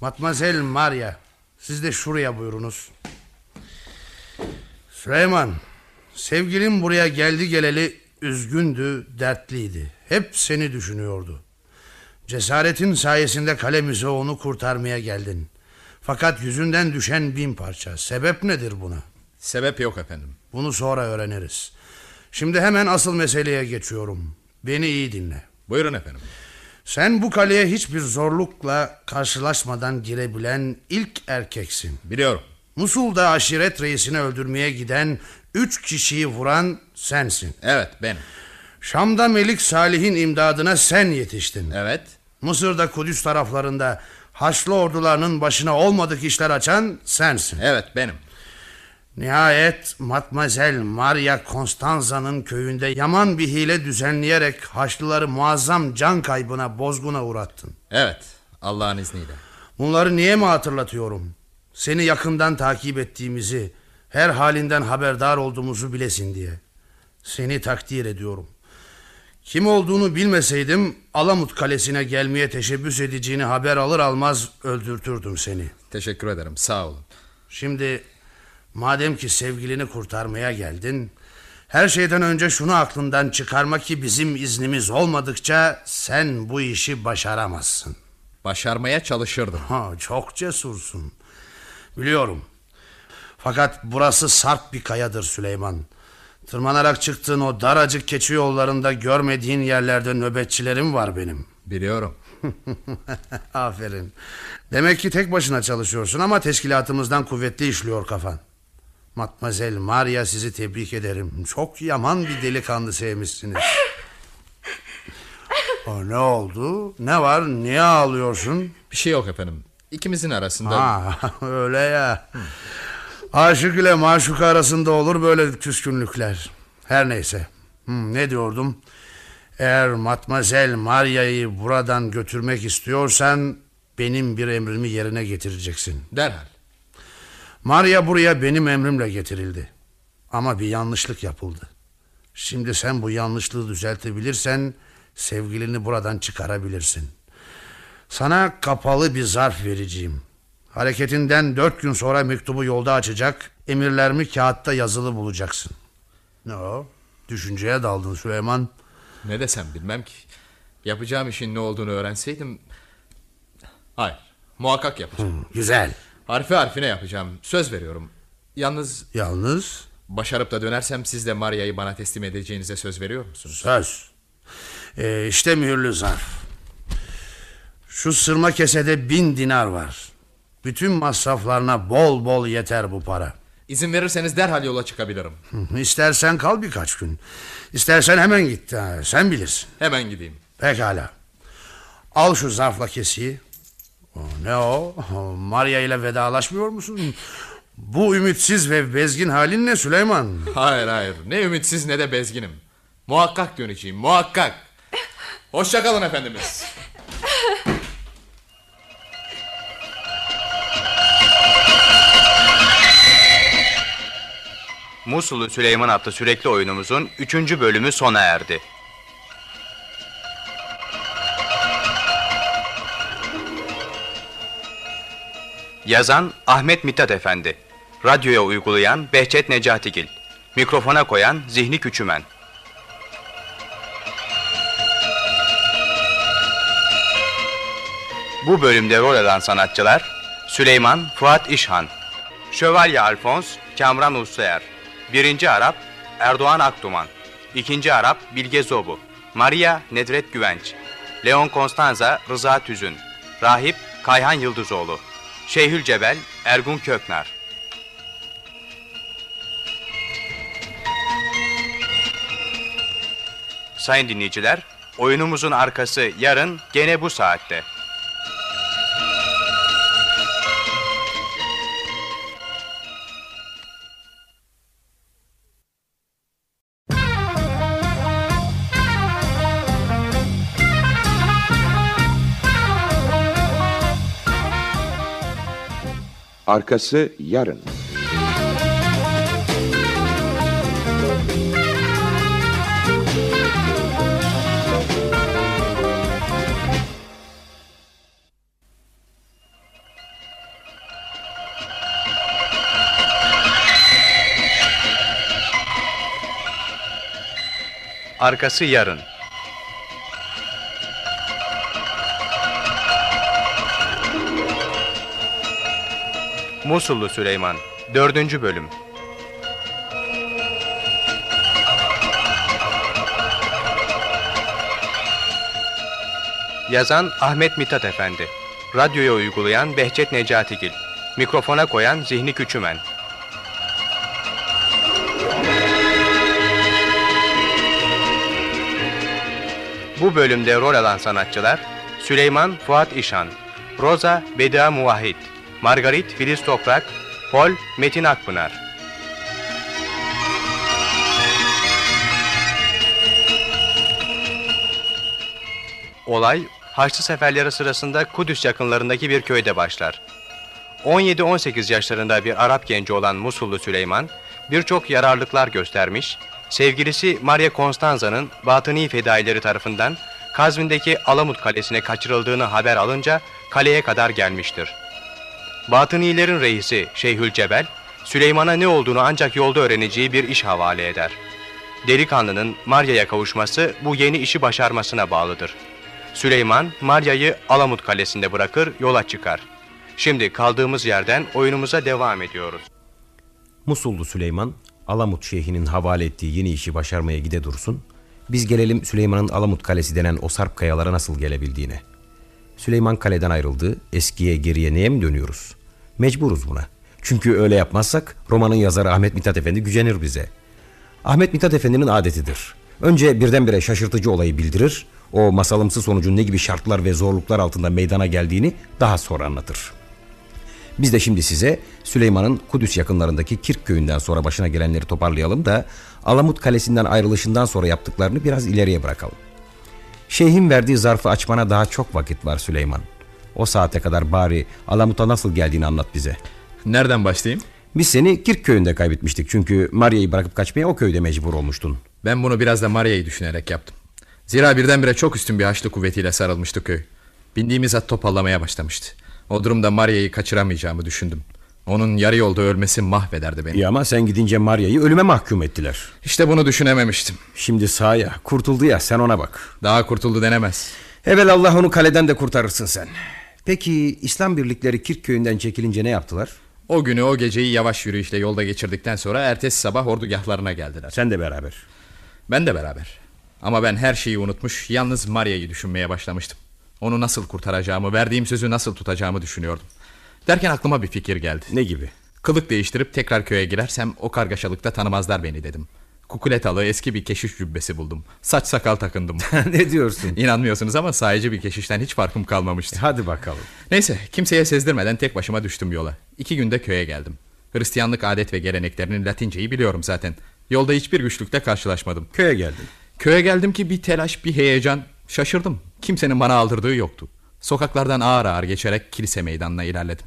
Matmazel Maria. Siz de şuraya buyurunuz. Süleyman. Sevgilim buraya geldi geleli üzgündü, dertliydi. Hep seni düşünüyordu. Cesaretin sayesinde kalemize onu kurtarmaya geldin. Fakat yüzünden düşen bin parça. Sebep nedir buna? Sebep yok efendim. Bunu sonra öğreniriz. Şimdi hemen asıl meseleye geçiyorum. Beni iyi dinle. Buyurun efendim. Sen bu kaleye hiçbir zorlukla karşılaşmadan girebilen ilk erkeksin. Biliyorum. Musul'da aşiret reisini öldürmeye giden üç kişiyi vuran sensin. Evet benim. Şam'da Melik Salih'in imdadına sen yetiştin. Evet. Mısır'da Kudüs taraflarında Haçlı ordularının başına olmadık işler açan sensin. Evet benim. Nihayet Matmazel Maria Constanza'nın köyünde yaman bir hile düzenleyerek Haçlıları muazzam can kaybına bozguna uğrattın. Evet Allah'ın izniyle. Bunları niye mi hatırlatıyorum? Seni yakından takip ettiğimizi, her halinden haberdar olduğumuzu bilesin diye. Seni takdir ediyorum. Kim olduğunu bilmeseydim Alamut Kalesi'ne gelmeye teşebbüs edeceğini haber alır almaz öldürtürdüm seni. Teşekkür ederim sağ olun. Şimdi madem ki sevgilini kurtarmaya geldin... Her şeyden önce şunu aklından çıkarma ki bizim iznimiz olmadıkça sen bu işi başaramazsın. Başarmaya çalışırdım. Ha, çok cesursun. Biliyorum. Fakat burası sarp bir kayadır Süleyman. Tırmanarak çıktığın o daracık keçi yollarında görmediğin yerlerde nöbetçilerim var benim. Biliyorum. <laughs> Aferin. Demek ki tek başına çalışıyorsun ama teşkilatımızdan kuvvetli işliyor kafan. Matmazel Maria sizi tebrik ederim. Çok yaman bir delikanlı sevmişsiniz. O ne oldu? Ne var? Niye ağlıyorsun? Bir şey yok efendim. İkimizin arasında... Ha, <laughs> öyle ya. Aşık ile maşuk arasında olur böyle küskünlükler. Her neyse. Hı, ne diyordum? Eğer Matmazel Maria'yı buradan götürmek istiyorsan... ...benim bir emrimi yerine getireceksin. Derhal. Maria buraya benim emrimle getirildi. Ama bir yanlışlık yapıldı. Şimdi sen bu yanlışlığı düzeltebilirsen... ...sevgilini buradan çıkarabilirsin. Sana kapalı bir zarf vereceğim. Hareketinden dört gün sonra mektubu yolda açacak... ...emirlerimi kağıtta yazılı bulacaksın. Ne o? Düşünceye daldın Süleyman. Ne desem bilmem ki. Yapacağım işin ne olduğunu öğrenseydim... Hayır muhakkak yapacağım. Hı, güzel. Harfi harfine yapacağım. Söz veriyorum. Yalnız... Yalnız? Başarıp da dönersem siz de Maria'yı bana teslim edeceğinize söz veriyor musunuz? Söz. Ee, işte mühürlü zarf. Şu sırma kesede bin dinar var. Bütün masraflarına bol bol yeter bu para. İzin verirseniz derhal yola çıkabilirim. İstersen kal birkaç gün. İstersen hemen git. Ha, sen bilirsin. Hemen gideyim. Pekala. Al şu zarfla kesiyi. O, ne o? Maria ile vedalaşmıyor musun? Bu ümitsiz ve bezgin halin ne Süleyman? Hayır hayır. Ne ümitsiz ne de bezginim. Muhakkak döneceğim. Muhakkak. Hoşçakalın efendimiz. Musul'u Süleyman adlı sürekli oyunumuzun 3. bölümü sona erdi. Yazan Ahmet Mithat Efendi. Radyoya uygulayan Behçet Necatigil Mikrofona koyan Zihni Küçümen. Bu bölümde rol alan sanatçılar Süleyman Fuat İşhan Şövalye Alfons Kamran Ulusoyer Birinci Arap Erdoğan Akduman İkinci Arap Bilge Zobu Maria Nedret Güvenç Leon Konstanza Rıza Tüzün Rahip Kayhan Yıldızoğlu Şeyhül Cebel Ergun Köknar Sayın dinleyiciler, oyunumuzun arkası yarın gene bu saatte. Arkası yarın. Arkası yarın. Musullu Süleyman 4. bölüm. Yazan Ahmet Mithat Efendi. Radyoya uygulayan Behçet Necatigil Mikrofona koyan Zihni Küçümen. Bu bölümde rol alan sanatçılar Süleyman Fuat İşan Roza Beda Muvahhid Margarit Filiz Toprak Pol Metin Akpınar Olay Haçlı seferleri sırasında Kudüs yakınlarındaki bir köyde başlar. 17-18 yaşlarında bir Arap genci olan Musullu Süleyman birçok yararlıklar göstermiş, sevgilisi Maria Constanza'nın batıni fedaileri tarafından Kazvin'deki Alamut Kalesi'ne kaçırıldığını haber alınca kaleye kadar gelmiştir. Batınilerin reisi Şeyhül Cebel, Süleyman'a ne olduğunu ancak yolda öğreneceği bir iş havale eder. Delikanlının Maria'ya kavuşması bu yeni işi başarmasına bağlıdır. Süleyman, Maria'yı Alamut Kalesi'nde bırakır, yola çıkar. Şimdi kaldığımız yerden oyunumuza devam ediyoruz. Musullu Süleyman, Alamut Şeyhi'nin havale ettiği yeni işi başarmaya gide dursun. Biz gelelim Süleyman'ın Alamut Kalesi denen o sarp kayalara nasıl gelebildiğine. Süleyman kaleden ayrıldı. Eskiye geriye neye mi dönüyoruz? Mecburuz buna. Çünkü öyle yapmazsak romanın yazarı Ahmet Mithat Efendi gücenir bize. Ahmet Mithat Efendi'nin adetidir. Önce birdenbire şaşırtıcı olayı bildirir. O masalımsı sonucun ne gibi şartlar ve zorluklar altında meydana geldiğini daha sonra anlatır. Biz de şimdi size Süleyman'ın Kudüs yakınlarındaki Kirk köyünden sonra başına gelenleri toparlayalım da Alamut Kalesi'nden ayrılışından sonra yaptıklarını biraz ileriye bırakalım. Şeyhin verdiği zarfı açmana daha çok vakit var Süleyman. O saate kadar bari Alamut'a nasıl geldiğini anlat bize. Nereden başlayayım? Biz seni Kirk köyünde kaybetmiştik çünkü Maria'yı bırakıp kaçmaya o köyde mecbur olmuştun. Ben bunu biraz da Maria'yı düşünerek yaptım. Zira birdenbire çok üstün bir haçlı kuvvetiyle sarılmıştı köy. Bindiğimiz at topallamaya başlamıştı. O durumda Maria'yı kaçıramayacağımı düşündüm. Onun yarı yolda ölmesi mahvederdi beni. İyi ama sen gidince Maria'yı ölüme mahkum ettiler. İşte bunu düşünememiştim. Şimdi sahaya kurtuldu ya sen ona bak. Daha kurtuldu denemez. Evvel Allah onu kaleden de kurtarırsın sen. Peki İslam birlikleri Kirk köyünden çekilince ne yaptılar? O günü o geceyi yavaş yürüyüşle yolda geçirdikten sonra ertesi sabah ordugahlarına geldiler. Sen de beraber. Ben de beraber. Ama ben her şeyi unutmuş, yalnız Maria'yı düşünmeye başlamıştım. Onu nasıl kurtaracağımı, verdiğim sözü nasıl tutacağımı düşünüyordum. Derken aklıma bir fikir geldi. Ne gibi? Kılık değiştirip tekrar köye girersem o kargaşalıkta tanımazlar beni dedim. Kukuletalı eski bir keşiş cübbesi buldum. Saç sakal takındım. <laughs> ne diyorsun? İnanmıyorsunuz ama sahici bir keşişten hiç farkım kalmamıştı. Hadi bakalım. Neyse kimseye sezdirmeden tek başıma düştüm yola. İki günde köye geldim. Hristiyanlık adet ve geleneklerinin latinceyi biliyorum zaten. Yolda hiçbir güçlükle karşılaşmadım. Köye geldin. Köye geldim ki bir telaş bir heyecan. Şaşırdım. Kimsenin bana aldırdığı yoktu. Sokaklardan ağır ağır geçerek kilise meydanına ilerledim.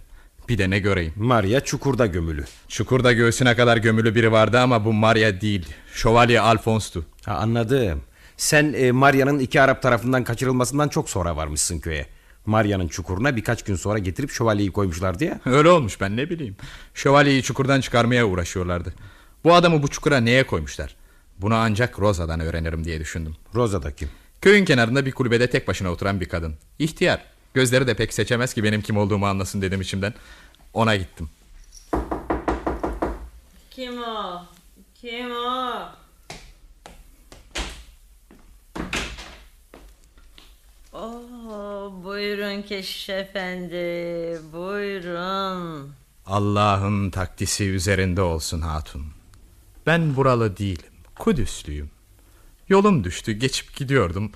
Bir de ne göreyim. Maria çukurda gömülü. Çukurda göğsüne kadar gömülü biri vardı ama bu Maria değil. Şövalye Alfons'tu. Ha, anladım. Sen e, Maria'nın iki Arap tarafından kaçırılmasından çok sonra varmışsın köye. Maria'nın çukuruna birkaç gün sonra getirip şövalyeyi koymuşlardı ya. Öyle olmuş ben ne bileyim. Şövalyeyi çukurdan çıkarmaya uğraşıyorlardı. Bu adamı bu çukura neye koymuşlar? Bunu ancak Rosa'dan öğrenirim diye düşündüm. Rosa da kim? Köyün kenarında bir kulübede tek başına oturan bir kadın. İhtiyar. Gözleri de pek seçemez ki benim kim olduğumu anlasın dedim içimden. Ona gittim. Kim o? Kim o? Oh, buyurun keşiş efendi, buyurun. Allah'ın takdisi üzerinde olsun hatun. Ben buralı değilim. Kudüslüyüm. Yolum düştü geçip gidiyordum.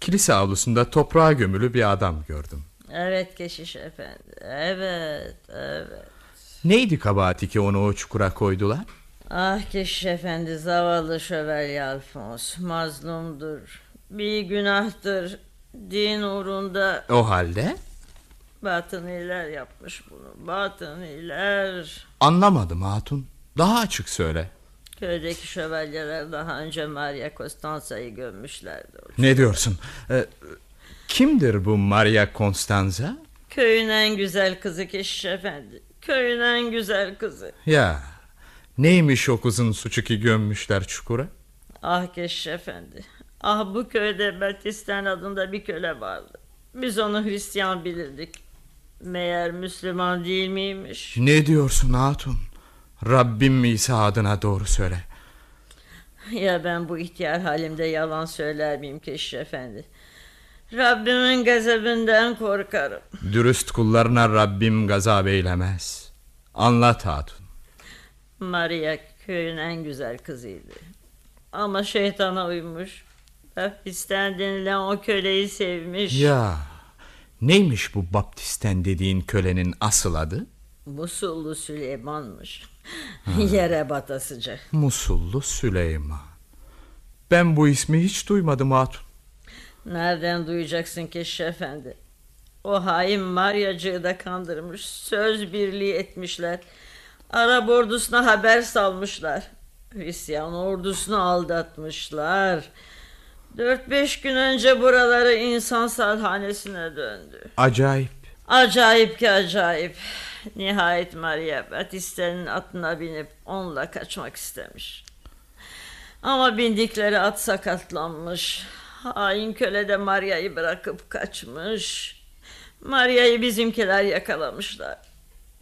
Kilise avlusunda toprağa gömülü bir adam gördüm. Evet keşiş efendi, evet, evet. Neydi kabahati ki onu o çukura koydular? Ah keşiş efendi, zavallı şövalye Alfons, mazlumdur. Bir günahtır, din uğrunda... O halde? Batıniler yapmış bunu, batıniler. Anlamadım hatun. Daha açık söyle. Köydeki şövalyeler daha önce Maria Costanza'yı gömmüşlerdi. Ne diyorsun? Ee, kimdir bu Maria Constanza? Köyün en güzel kızı Keşiş Efendi. Köyün en güzel kızı. Ya neymiş o kızın suçu ki gömmüşler çukura? Ah Keşiş Efendi. Ah bu köyde Batisten adında bir köle vardı. Biz onu Hristiyan bilirdik. Meğer Müslüman değil miymiş? Ne diyorsun hatun? Rabbim İsa adına doğru söyle. Ya ben bu ihtiyar halimde yalan söyler miyim Keşiş Efendi? Rabbimin gazabından korkarım. Dürüst kullarına Rabbim gazap eylemez. Anlat hatun. Maria köyün en güzel kızıydı. Ama şeytana uymuş. Baptisten denilen o köleyi sevmiş. Ya neymiş bu Baptisten dediğin kölenin asıl adı? Musullu Süleyman'mış. <laughs> Yere batasıca. Musullu Süleyman. Ben bu ismi hiç duymadım hatun. Nereden duyacaksın Keşiş Efendi? O hain Maryacığı da kandırmış. Söz birliği etmişler. Arap ordusuna haber salmışlar. Hristiyan ordusunu aldatmışlar. Dört beş gün önce buraları insan salhanesine döndü. Acayip. Acayip ki acayip. Nihayet Maria Batiste'nin atına binip onunla kaçmak istemiş. Ama bindikleri at sakatlanmış. Hain köle de Maria'yı bırakıp kaçmış. Maria'yı bizimkiler yakalamışlar.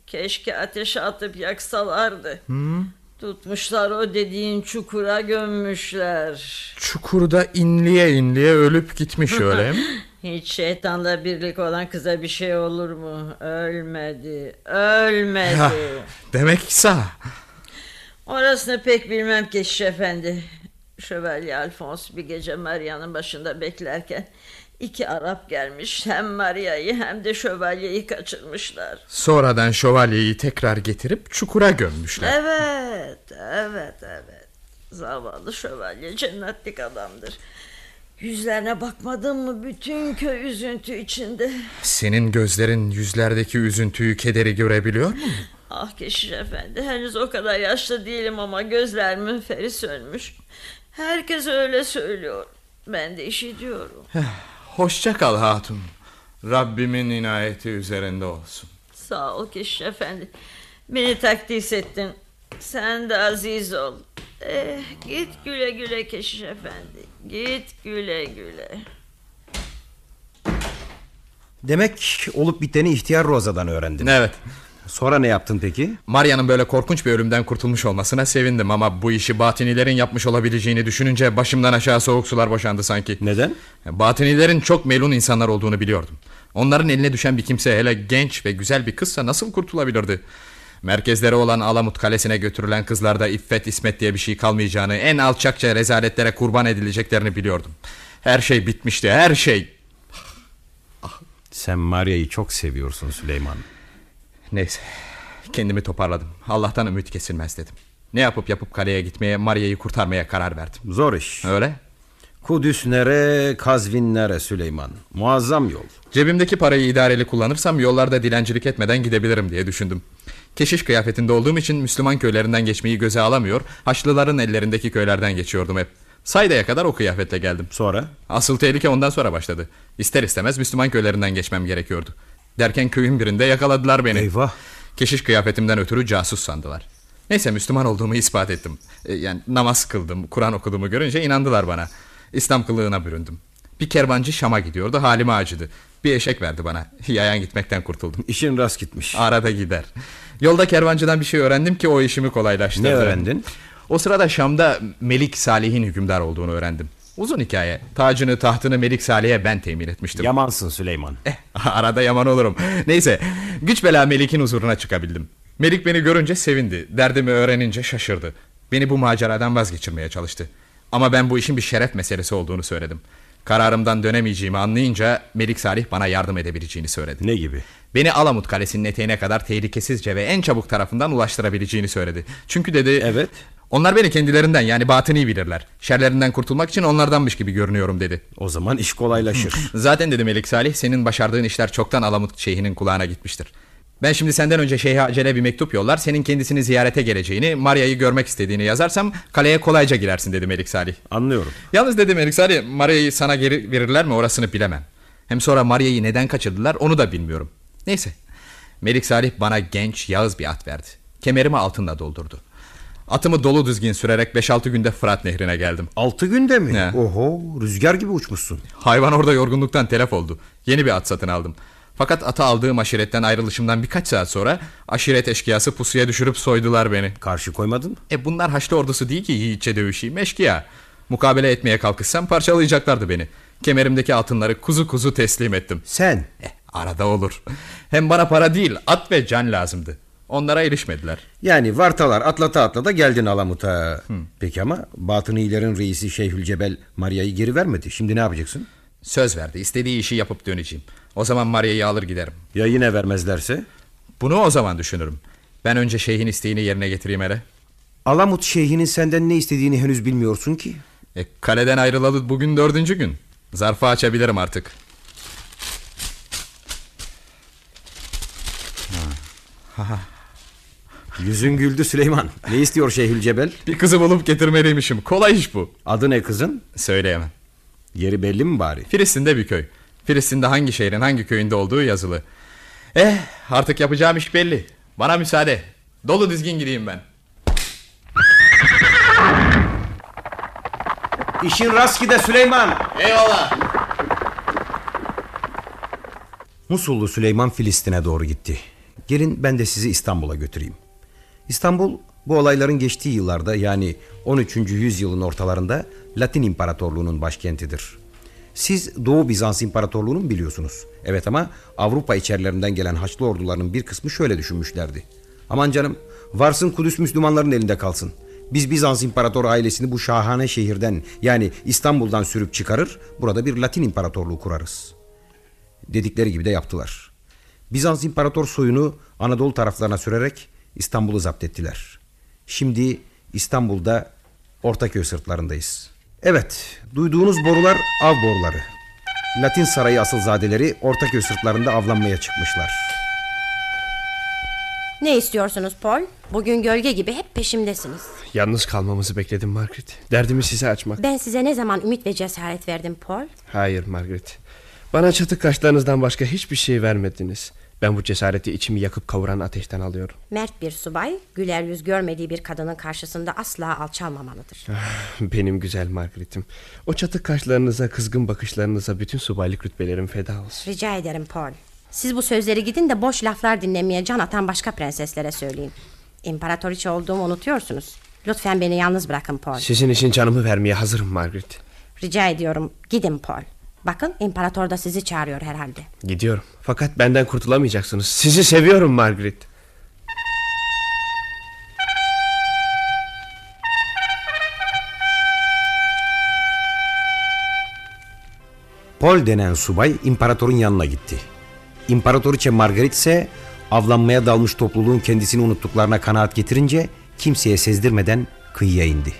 Keşke ateşe atıp yaksalardı. Hı? Tutmuşlar o dediğin çukura gömmüşler. Çukurda inliye inliye ölüp gitmiş <laughs> öyle mi? Hiç şeytanla birlik olan kıza bir şey olur mu? Ölmedi, ölmedi. Demek sağ. Orasını pek bilmem Keşiş Efendi. Şövalye Alfons bir gece Maria'nın başında beklerken iki Arap gelmiş. Hem Maria'yı hem de şövalyeyi kaçırmışlar. Sonradan şövalyeyi tekrar getirip çukura gömmüşler. Evet, evet, evet. Zavallı şövalye cennetlik adamdır. Yüzlerine bakmadın mı bütün köy üzüntü içinde. Senin gözlerin yüzlerdeki üzüntüyü kederi görebiliyor mu? Ah Keşiş Efendi henüz o kadar yaşlı değilim ama gözlerimin feri sönmüş. Herkes öyle söylüyor. Ben de işitiyorum. Hoşça kal hatun. Rabbimin inayeti üzerinde olsun. Sağ ol Keşiş Efendi. Beni takdis ettin. Sen de aziz ol. Eh, git güle güle Keşiş Efendi. Git güle güle. Demek olup biteni ihtiyar Roza'dan öğrendin. Evet. Sonra ne yaptın peki? Maria'nın böyle korkunç bir ölümden kurtulmuş olmasına sevindim ama bu işi batinilerin yapmış olabileceğini düşününce başımdan aşağı soğuk sular boşandı sanki. Neden? Batinilerin çok melun insanlar olduğunu biliyordum. Onların eline düşen bir kimse hele genç ve güzel bir kızsa nasıl kurtulabilirdi? Merkezleri olan Alamut Kalesi'ne götürülen kızlarda iffet ismet diye bir şey kalmayacağını, en alçakça rezaletlere kurban edileceklerini biliyordum. Her şey bitmişti, her şey. Sen Maria'yı çok seviyorsun Süleyman. Neyse, kendimi toparladım. Allah'tan ümit kesilmez dedim. Ne yapıp yapıp kaleye gitmeye, Maria'yı kurtarmaya karar verdim. Zor iş. Öyle. Kudüs nere, Kazvin nere Süleyman. Muazzam yol. Cebimdeki parayı idareli kullanırsam yollarda dilencilik etmeden gidebilirim diye düşündüm. Keşiş kıyafetinde olduğum için Müslüman köylerinden geçmeyi göze alamıyor, Haçlıların ellerindeki köylerden geçiyordum hep. Sayda'ya kadar o kıyafetle geldim. Sonra? Asıl tehlike ondan sonra başladı. İster istemez Müslüman köylerinden geçmem gerekiyordu. Derken köyün birinde yakaladılar beni. Eyvah. Keşiş kıyafetimden ötürü casus sandılar. Neyse Müslüman olduğumu ispat ettim. E, yani namaz kıldım, Kur'an okuduğumu görünce inandılar bana. İslam kılığına büründüm. Bir kervancı Şam'a gidiyordu, halime acıdı. Bir eşek verdi bana. <laughs> Yayan gitmekten kurtuldum. İşin rast gitmiş. Arada gider. Yolda kervancıdan bir şey öğrendim ki o işimi kolaylaştırdı. Ne öğrendin? O sırada Şam'da Melik Salih'in hükümdar olduğunu öğrendim. Uzun hikaye. Tacını tahtını Melik Salih'e ben temin etmiştim. Yamansın Süleyman. Eh, <laughs> arada yaman olurum. Neyse güç bela Melik'in huzuruna çıkabildim. Melik beni görünce sevindi. Derdimi öğrenince şaşırdı. Beni bu maceradan vazgeçirmeye çalıştı. Ama ben bu işin bir şeref meselesi olduğunu söyledim. Kararımdan dönemeyeceğimi anlayınca Melik Salih bana yardım edebileceğini söyledi. Ne gibi? Beni Alamut Kalesi'nin eteğine kadar tehlikesizce ve en çabuk tarafından ulaştırabileceğini söyledi. Çünkü dedi... Evet. Onlar beni kendilerinden yani batını bilirler. Şerlerinden kurtulmak için onlardanmış gibi görünüyorum dedi. O zaman iş kolaylaşır. <laughs> Zaten dedi Melik Salih senin başardığın işler çoktan Alamut Şeyh'inin kulağına gitmiştir. Ben şimdi senden önce Şeyh'e acele bir mektup yollar. Senin kendisini ziyarete geleceğini, Maria'yı görmek istediğini yazarsam kaleye kolayca girersin dedi Melik Salih. Anlıyorum. Yalnız dedi Melik Salih Maria'yı sana geri verirler mi orasını bilemem. Hem sonra Maria'yı neden kaçırdılar onu da bilmiyorum. Neyse. Melik Salih bana genç, yağız bir at verdi. Kemerimi altınla doldurdu. Atımı dolu düzgün sürerek 5-6 günde Fırat Nehri'ne geldim. 6 günde mi? Ne? Oho rüzgar gibi uçmuşsun. Hayvan orada yorgunluktan telef oldu. Yeni bir at satın aldım. Fakat atı aldığım aşiretten ayrılışımdan birkaç saat sonra aşiret eşkıyası pusuya düşürüp soydular beni. Karşı koymadın? E bunlar Haçlı ordusu değil ki yiğitçe dövüşeyim eşkıya. Mukabele etmeye kalkışsam parçalayacaklardı beni. Kemerimdeki altınları kuzu kuzu teslim ettim. Sen? Eh, arada olur. Hem bana para değil at ve can lazımdı. Onlara erişmediler. Yani vartalar atlata atlata geldin Alamut'a. Peki ama Batınilerin reisi Şeyhülcebel Maria'yı geri vermedi. Şimdi ne yapacaksın? Söz verdi. İstediği işi yapıp döneceğim. O zaman Maria'yı alır giderim. Ya yine vermezlerse? Bunu o zaman düşünürüm. Ben önce şeyhin isteğini yerine getireyim hele. Alamut şeyhinin senden ne istediğini henüz bilmiyorsun ki. E, kaleden ayrılalı bugün dördüncü gün. Zarfı açabilirim artık. <laughs> Yüzün güldü Süleyman. Ne istiyor Şeyhülcebel? Bir kızı bulup getirmeliymişim. Kolay iş bu. Adı ne kızın? Söyleyemem. Yeri belli mi bari? Filistin'de bir köy. Filistin'de hangi şehrin hangi köyünde olduğu yazılı. Eh artık yapacağım iş belli. Bana müsaade. Dolu dizgin gideyim ben. İşin rast gide Süleyman. Eyvallah. Musullu Süleyman Filistin'e doğru gitti. Gelin ben de sizi İstanbul'a götüreyim. İstanbul bu olayların geçtiği yıllarda yani 13. yüzyılın ortalarında Latin İmparatorluğu'nun başkentidir. Siz Doğu Bizans İmparatorluğu'nu biliyorsunuz. Evet ama Avrupa içerilerinden gelen Haçlı ordularının bir kısmı şöyle düşünmüşlerdi. Aman canım varsın Kudüs Müslümanların elinde kalsın. Biz Bizans İmparator ailesini bu şahane şehirden yani İstanbul'dan sürüp çıkarır burada bir Latin İmparatorluğu kurarız. Dedikleri gibi de yaptılar. Bizans İmparator soyunu Anadolu taraflarına sürerek İstanbul'u zapt ettiler. Şimdi İstanbul'da Ortaköy sırtlarındayız. Evet, duyduğunuz borular av boruları. Latin sarayı asılzadeleri Ortaköy sırtlarında avlanmaya çıkmışlar. Ne istiyorsunuz Paul? Bugün gölge gibi hep peşimdesiniz. Yalnız kalmamızı bekledim Margaret. Derdimi size açmak. Ben size ne zaman ümit ve cesaret verdim Paul? Hayır Margaret. Bana çatık kaşlarınızdan başka hiçbir şey vermediniz. Ben bu cesareti içimi yakıp kavuran ateşten alıyorum. Mert bir subay güler yüz görmediği bir kadının karşısında asla alçalmamalıdır. Benim güzel Margaret'im. O çatık kaşlarınıza, kızgın bakışlarınıza bütün subaylık rütbelerim feda olsun. Rica ederim Paul. Siz bu sözleri gidin de boş laflar dinlemeye can atan başka prenseslere söyleyin. İmparatoriçe olduğumu unutuyorsunuz. Lütfen beni yalnız bırakın Paul. Sizin için canımı vermeye hazırım Margaret. Rica ediyorum gidin Paul. Bakın imparator da sizi çağırıyor herhalde. Gidiyorum. Fakat benden kurtulamayacaksınız. Sizi seviyorum Margaret. Paul denen subay imparatorun yanına gitti. İmparatoriçe Margaret ise avlanmaya dalmış topluluğun kendisini unuttuklarına kanaat getirince kimseye sezdirmeden kıyıya indi.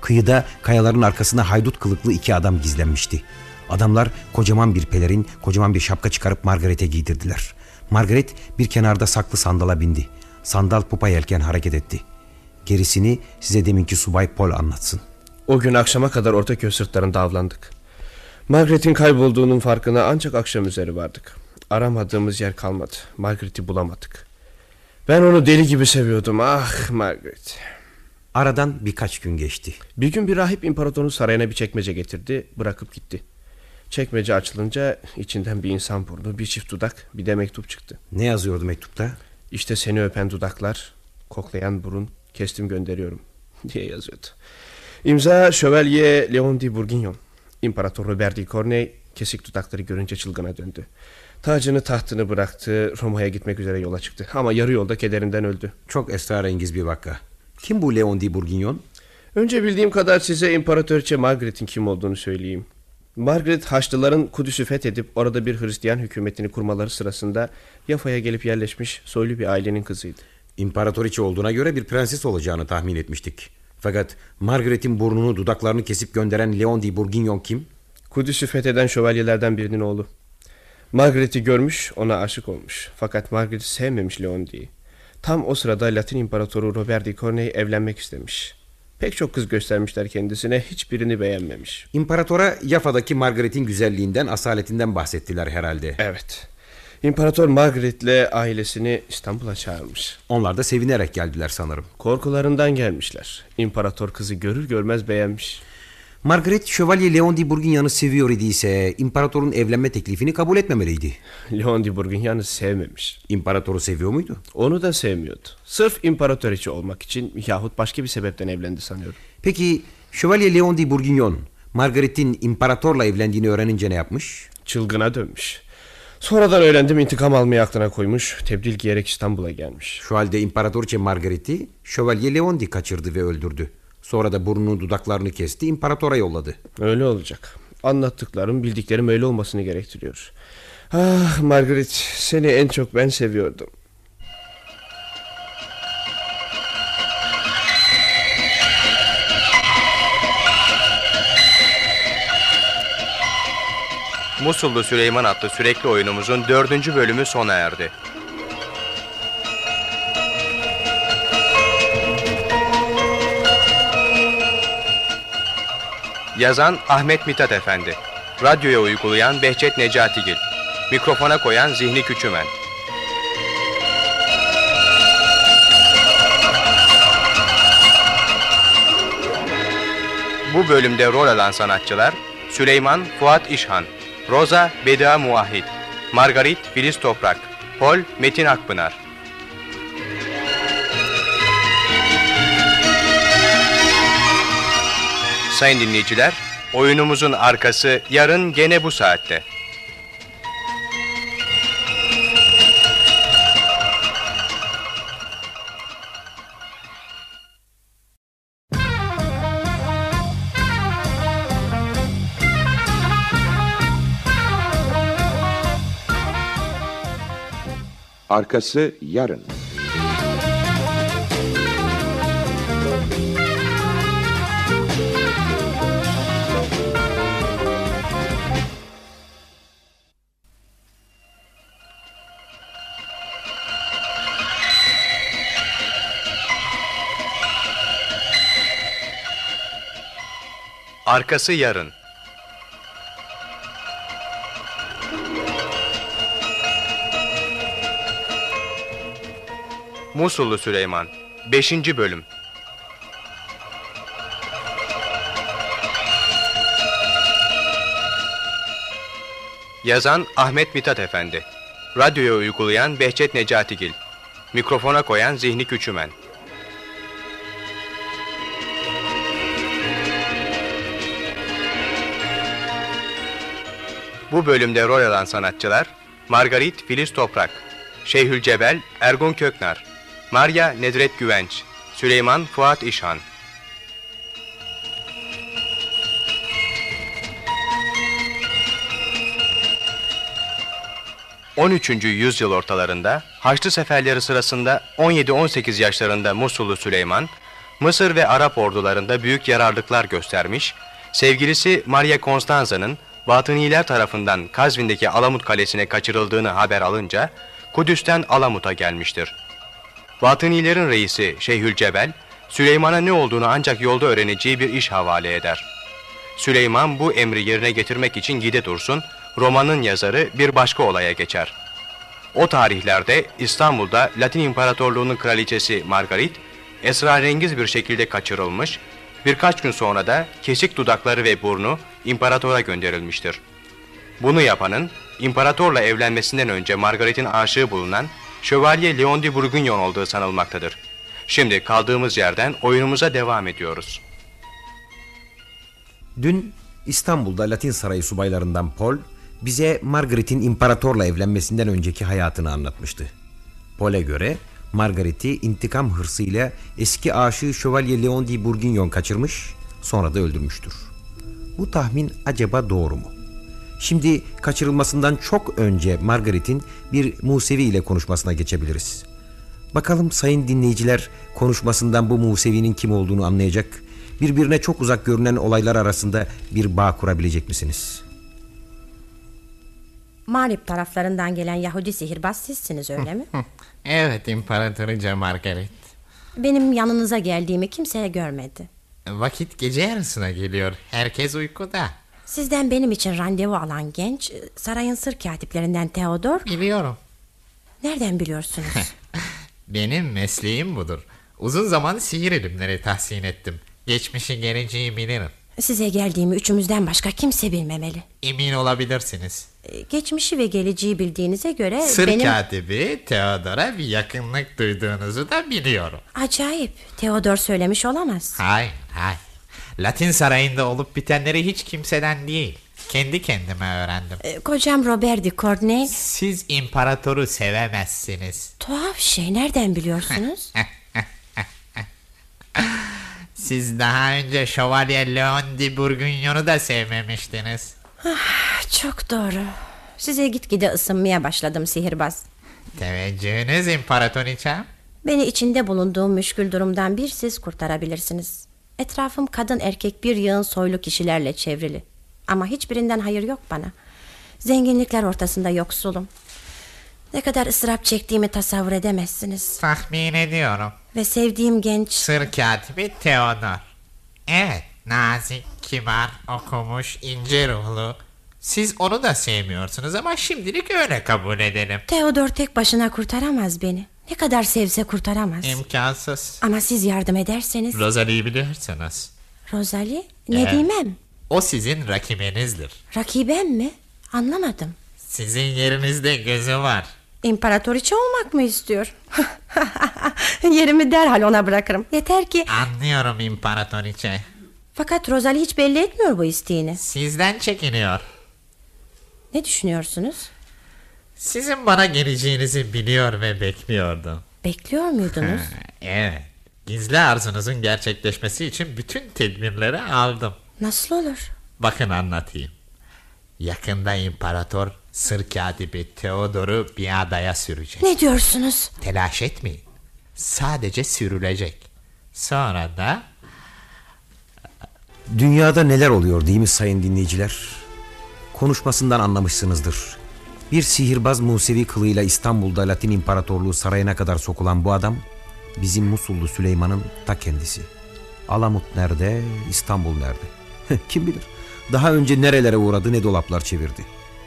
Kıyıda kayaların arkasına haydut kılıklı iki adam gizlenmişti. Adamlar kocaman bir pelerin, kocaman bir şapka çıkarıp Margaret'e giydirdiler. Margaret bir kenarda saklı sandala bindi. Sandal pupa yelken hareket etti. Gerisini size deminki subay Paul anlatsın. O gün akşama kadar Ortaköy sırtlarında avlandık. Margaret'in kaybolduğunun farkına ancak akşam üzeri vardık. Aramadığımız yer kalmadı. Margaret'i bulamadık. Ben onu deli gibi seviyordum. Ah Margaret. Aradan birkaç gün geçti. Bir gün bir rahip imparatorun sarayına bir çekmece getirdi, bırakıp gitti. Çekmece açılınca içinden bir insan burnu, bir çift dudak, bir de mektup çıktı. Ne yazıyordu mektupta? İşte seni öpen dudaklar, koklayan burun, kestim gönderiyorum <laughs> diye yazıyordu. İmza Şövalye Leon de Bourguignon. İmparator Robert de Corney kesik dudakları görünce çılgına döndü. Tacını tahtını bıraktı, Roma'ya gitmek üzere yola çıktı. Ama yarı yolda kederinden öldü. Çok esrarengiz bir vaka. Kim bu Leon de Bourguignon? Önce bildiğim kadar size İmparatoriçe Margaret'in kim olduğunu söyleyeyim. Margaret Haçlıların Kudüs'ü fethedip orada bir Hristiyan hükümetini kurmaları sırasında Yafa'ya gelip yerleşmiş soylu bir ailenin kızıydı. İmparatoriçe olduğuna göre bir prenses olacağını tahmin etmiştik. Fakat Margaret'in burnunu dudaklarını kesip gönderen Leon de Bourguignon kim? Kudüs'ü fetheden şövalyelerden birinin oğlu. Margaret'i görmüş ona aşık olmuş. Fakat Margaret'i sevmemiş Leon diye. Tam o sırada Latin İmparatoru Robert de Corney evlenmek istemiş. Pek çok kız göstermişler kendisine hiçbirini beğenmemiş. İmparatora Yafa'daki Margaret'in güzelliğinden, asaletinden bahsettiler herhalde. Evet. İmparator Margaret'le ailesini İstanbul'a çağırmış. Onlar da sevinerek geldiler sanırım. Korkularından gelmişler. İmparator kızı görür görmez beğenmiş. Margaret Şövalye Leon de Bourguignon'u seviyor idiyse imparatorun evlenme teklifini kabul etmemeliydi. <laughs> Leon de Bourguignon'u sevmemiş. İmparatoru seviyor muydu? Onu da sevmiyordu. Sırf imparatoriçe olmak için yahut başka bir sebepten evlendi sanıyorum. Peki Şövalye Leon de Bourguignon Margaret'in imparatorla evlendiğini öğrenince ne yapmış? Çılgına dönmüş. Sonradan öğrendim intikam almayı aklına koymuş. Tebdil giyerek İstanbul'a gelmiş. Şu halde İmparatoriçe Margaret'i Şövalye Leondi kaçırdı ve öldürdü. Sonra da burnunu dudaklarını kesti imparatora yolladı. Öyle olacak. Anlattıklarım bildiklerim öyle olmasını gerektiriyor. Ah Margaret seni en çok ben seviyordum. Musullu Süleyman adlı sürekli oyunumuzun dördüncü bölümü sona erdi. Yazan Ahmet Mithat Efendi. Radyoya uygulayan Behçet Necatigil Mikrofona koyan Zihni Küçümen. Bu bölümde rol alan sanatçılar Süleyman Fuat İşhan Roza Beda Muahit Margarit Filiz Toprak Pol Metin Akpınar Sayın dinleyiciler, oyunumuzun arkası yarın gene bu saatte. Arkası yarın. Arkası yarın. Musullu Süleyman 5. Bölüm Yazan Ahmet Mithat Efendi Radyoya uygulayan Behçet Necatigil Mikrofona koyan Zihni Küçümen Bu bölümde rol alan sanatçılar Margarit Filiz Toprak Şeyhül Cebel Ergun Köknar Maria Nedret Güvenç Süleyman Fuat İşhan 13. yüzyıl ortalarında Haçlı seferleri sırasında 17-18 yaşlarında Musullu Süleyman, Mısır ve Arap ordularında büyük yararlıklar göstermiş, sevgilisi Maria Constanza'nın Batıniler tarafından Kazvin'deki Alamut Kalesi'ne kaçırıldığını haber alınca Kudüs'ten Alamut'a gelmiştir. Batınilerin reisi Şeyhül Cebel, Süleyman'a ne olduğunu ancak yolda öğreneceği bir iş havale eder. Süleyman bu emri yerine getirmek için gide dursun, romanın yazarı bir başka olaya geçer. O tarihlerde İstanbul'da Latin İmparatorluğu'nun kraliçesi Margarit, esrarengiz bir şekilde kaçırılmış, birkaç gün sonra da kesik dudakları ve burnu imparatora gönderilmiştir. Bunu yapanın, imparatorla evlenmesinden önce Margaret'in aşığı bulunan Şövalye Leon de Bourguignon olduğu sanılmaktadır. Şimdi kaldığımız yerden oyunumuza devam ediyoruz. Dün İstanbul'da Latin Sarayı subaylarından Paul bize Margaret'in imparatorla evlenmesinden önceki hayatını anlatmıştı. Paul'e göre Margaret'i intikam hırsıyla eski aşığı Şövalye Leon de Bourguignon kaçırmış sonra da öldürmüştür. Bu tahmin acaba doğru mu? Şimdi kaçırılmasından çok önce Margaret'in bir Musevi ile konuşmasına geçebiliriz. Bakalım sayın dinleyiciler konuşmasından bu Musevi'nin kim olduğunu anlayacak, birbirine çok uzak görünen olaylar arasında bir bağ kurabilecek misiniz? Mağrip taraflarından gelen Yahudi sihirbaz sizsiniz öyle mi? <laughs> Evet imparatorica Margaret. Benim yanınıza geldiğimi kimseye görmedi. Vakit gece yarısına geliyor. Herkes uykuda. Sizden benim için randevu alan genç e, sarayın sır katiplerinden Theodor. Biliyorum. Nereden biliyorsunuz? <laughs> Benim mesleğim budur. Uzun zaman sihir ilimleri tahsin ettim. Geçmişi geleceği bilirim. Size geldiğimi üçümüzden başka kimse bilmemeli. Emin olabilirsiniz. Geçmişi ve geleceği bildiğinize göre Sır benim... katibi Theodor'a bir yakınlık duyduğunuzu da biliyorum. Acayip. Theodor söylemiş olamaz. Hayır, hayır. Latin sarayında olup bitenleri hiç kimseden değil. Kendi kendime öğrendim. E, Kocam Robert de Corney. Siz imparatoru sevemezsiniz. Tuhaf şey nereden biliyorsunuz? <laughs> Siz daha önce Şövalye Leon de Bourguignon'u da sevmemiştiniz. Çok doğru. Size gitgide ısınmaya başladım sihirbaz. Teveccühünüz imparatoriçem. Beni içinde bulunduğum müşkül durumdan bir siz kurtarabilirsiniz. Etrafım kadın erkek bir yığın soylu kişilerle çevrili. Ama hiçbirinden hayır yok bana. Zenginlikler ortasında yoksulum. Ne kadar ıstırap çektiğimi tasavvur edemezsiniz. Tahmin ediyorum. Ve sevdiğim genç... Sır katibi Theodor. Evet, nazik, kibar, okumuş, ince ruhlu. Siz onu da sevmiyorsunuz ama şimdilik öyle kabul edelim. Theodor tek başına kurtaramaz beni. Ne kadar sevse kurtaramaz. İmkansız. Ama siz yardım ederseniz... Rosalie'yi biliyorsunuz. Rosalie? Ne Evet. diyemem? O sizin rakibinizdir. Rakibem mi? Anlamadım. Sizin yerinizde gözü var. İmparatoriçe olmak mı istiyor? <laughs> Yerimi derhal ona bırakırım. Yeter ki... Anlıyorum imparatoriçe. Fakat Rosalie hiç belli etmiyor bu isteğini. Sizden çekiniyor. Ne düşünüyorsunuz? Sizin bana geleceğinizi biliyor ve bekliyordu. Bekliyor muydunuz? Evet. Gizli arzunuzun gerçekleşmesi için bütün tedbirleri aldım. Nasıl olur? Bakın anlatayım. Yakında imparator sır katibi Theodor'u bir adaya sürecek. Ne diyorsunuz? Telaş etmeyin. Sadece sürülecek. Sonra da Dünyada neler oluyor değil mi sayın dinleyiciler? Konuşmasından anlamışsınızdır. Bir sihirbaz Musevi kılığıyla İstanbul'da Latin İmparatorluğu sarayına kadar sokulan bu adam bizim Musullu Süleyman'ın ta kendisi. Alamut nerede, İstanbul nerede? Kim bilir? Daha önce nerelere uğradı ne dolaplar çevirdi.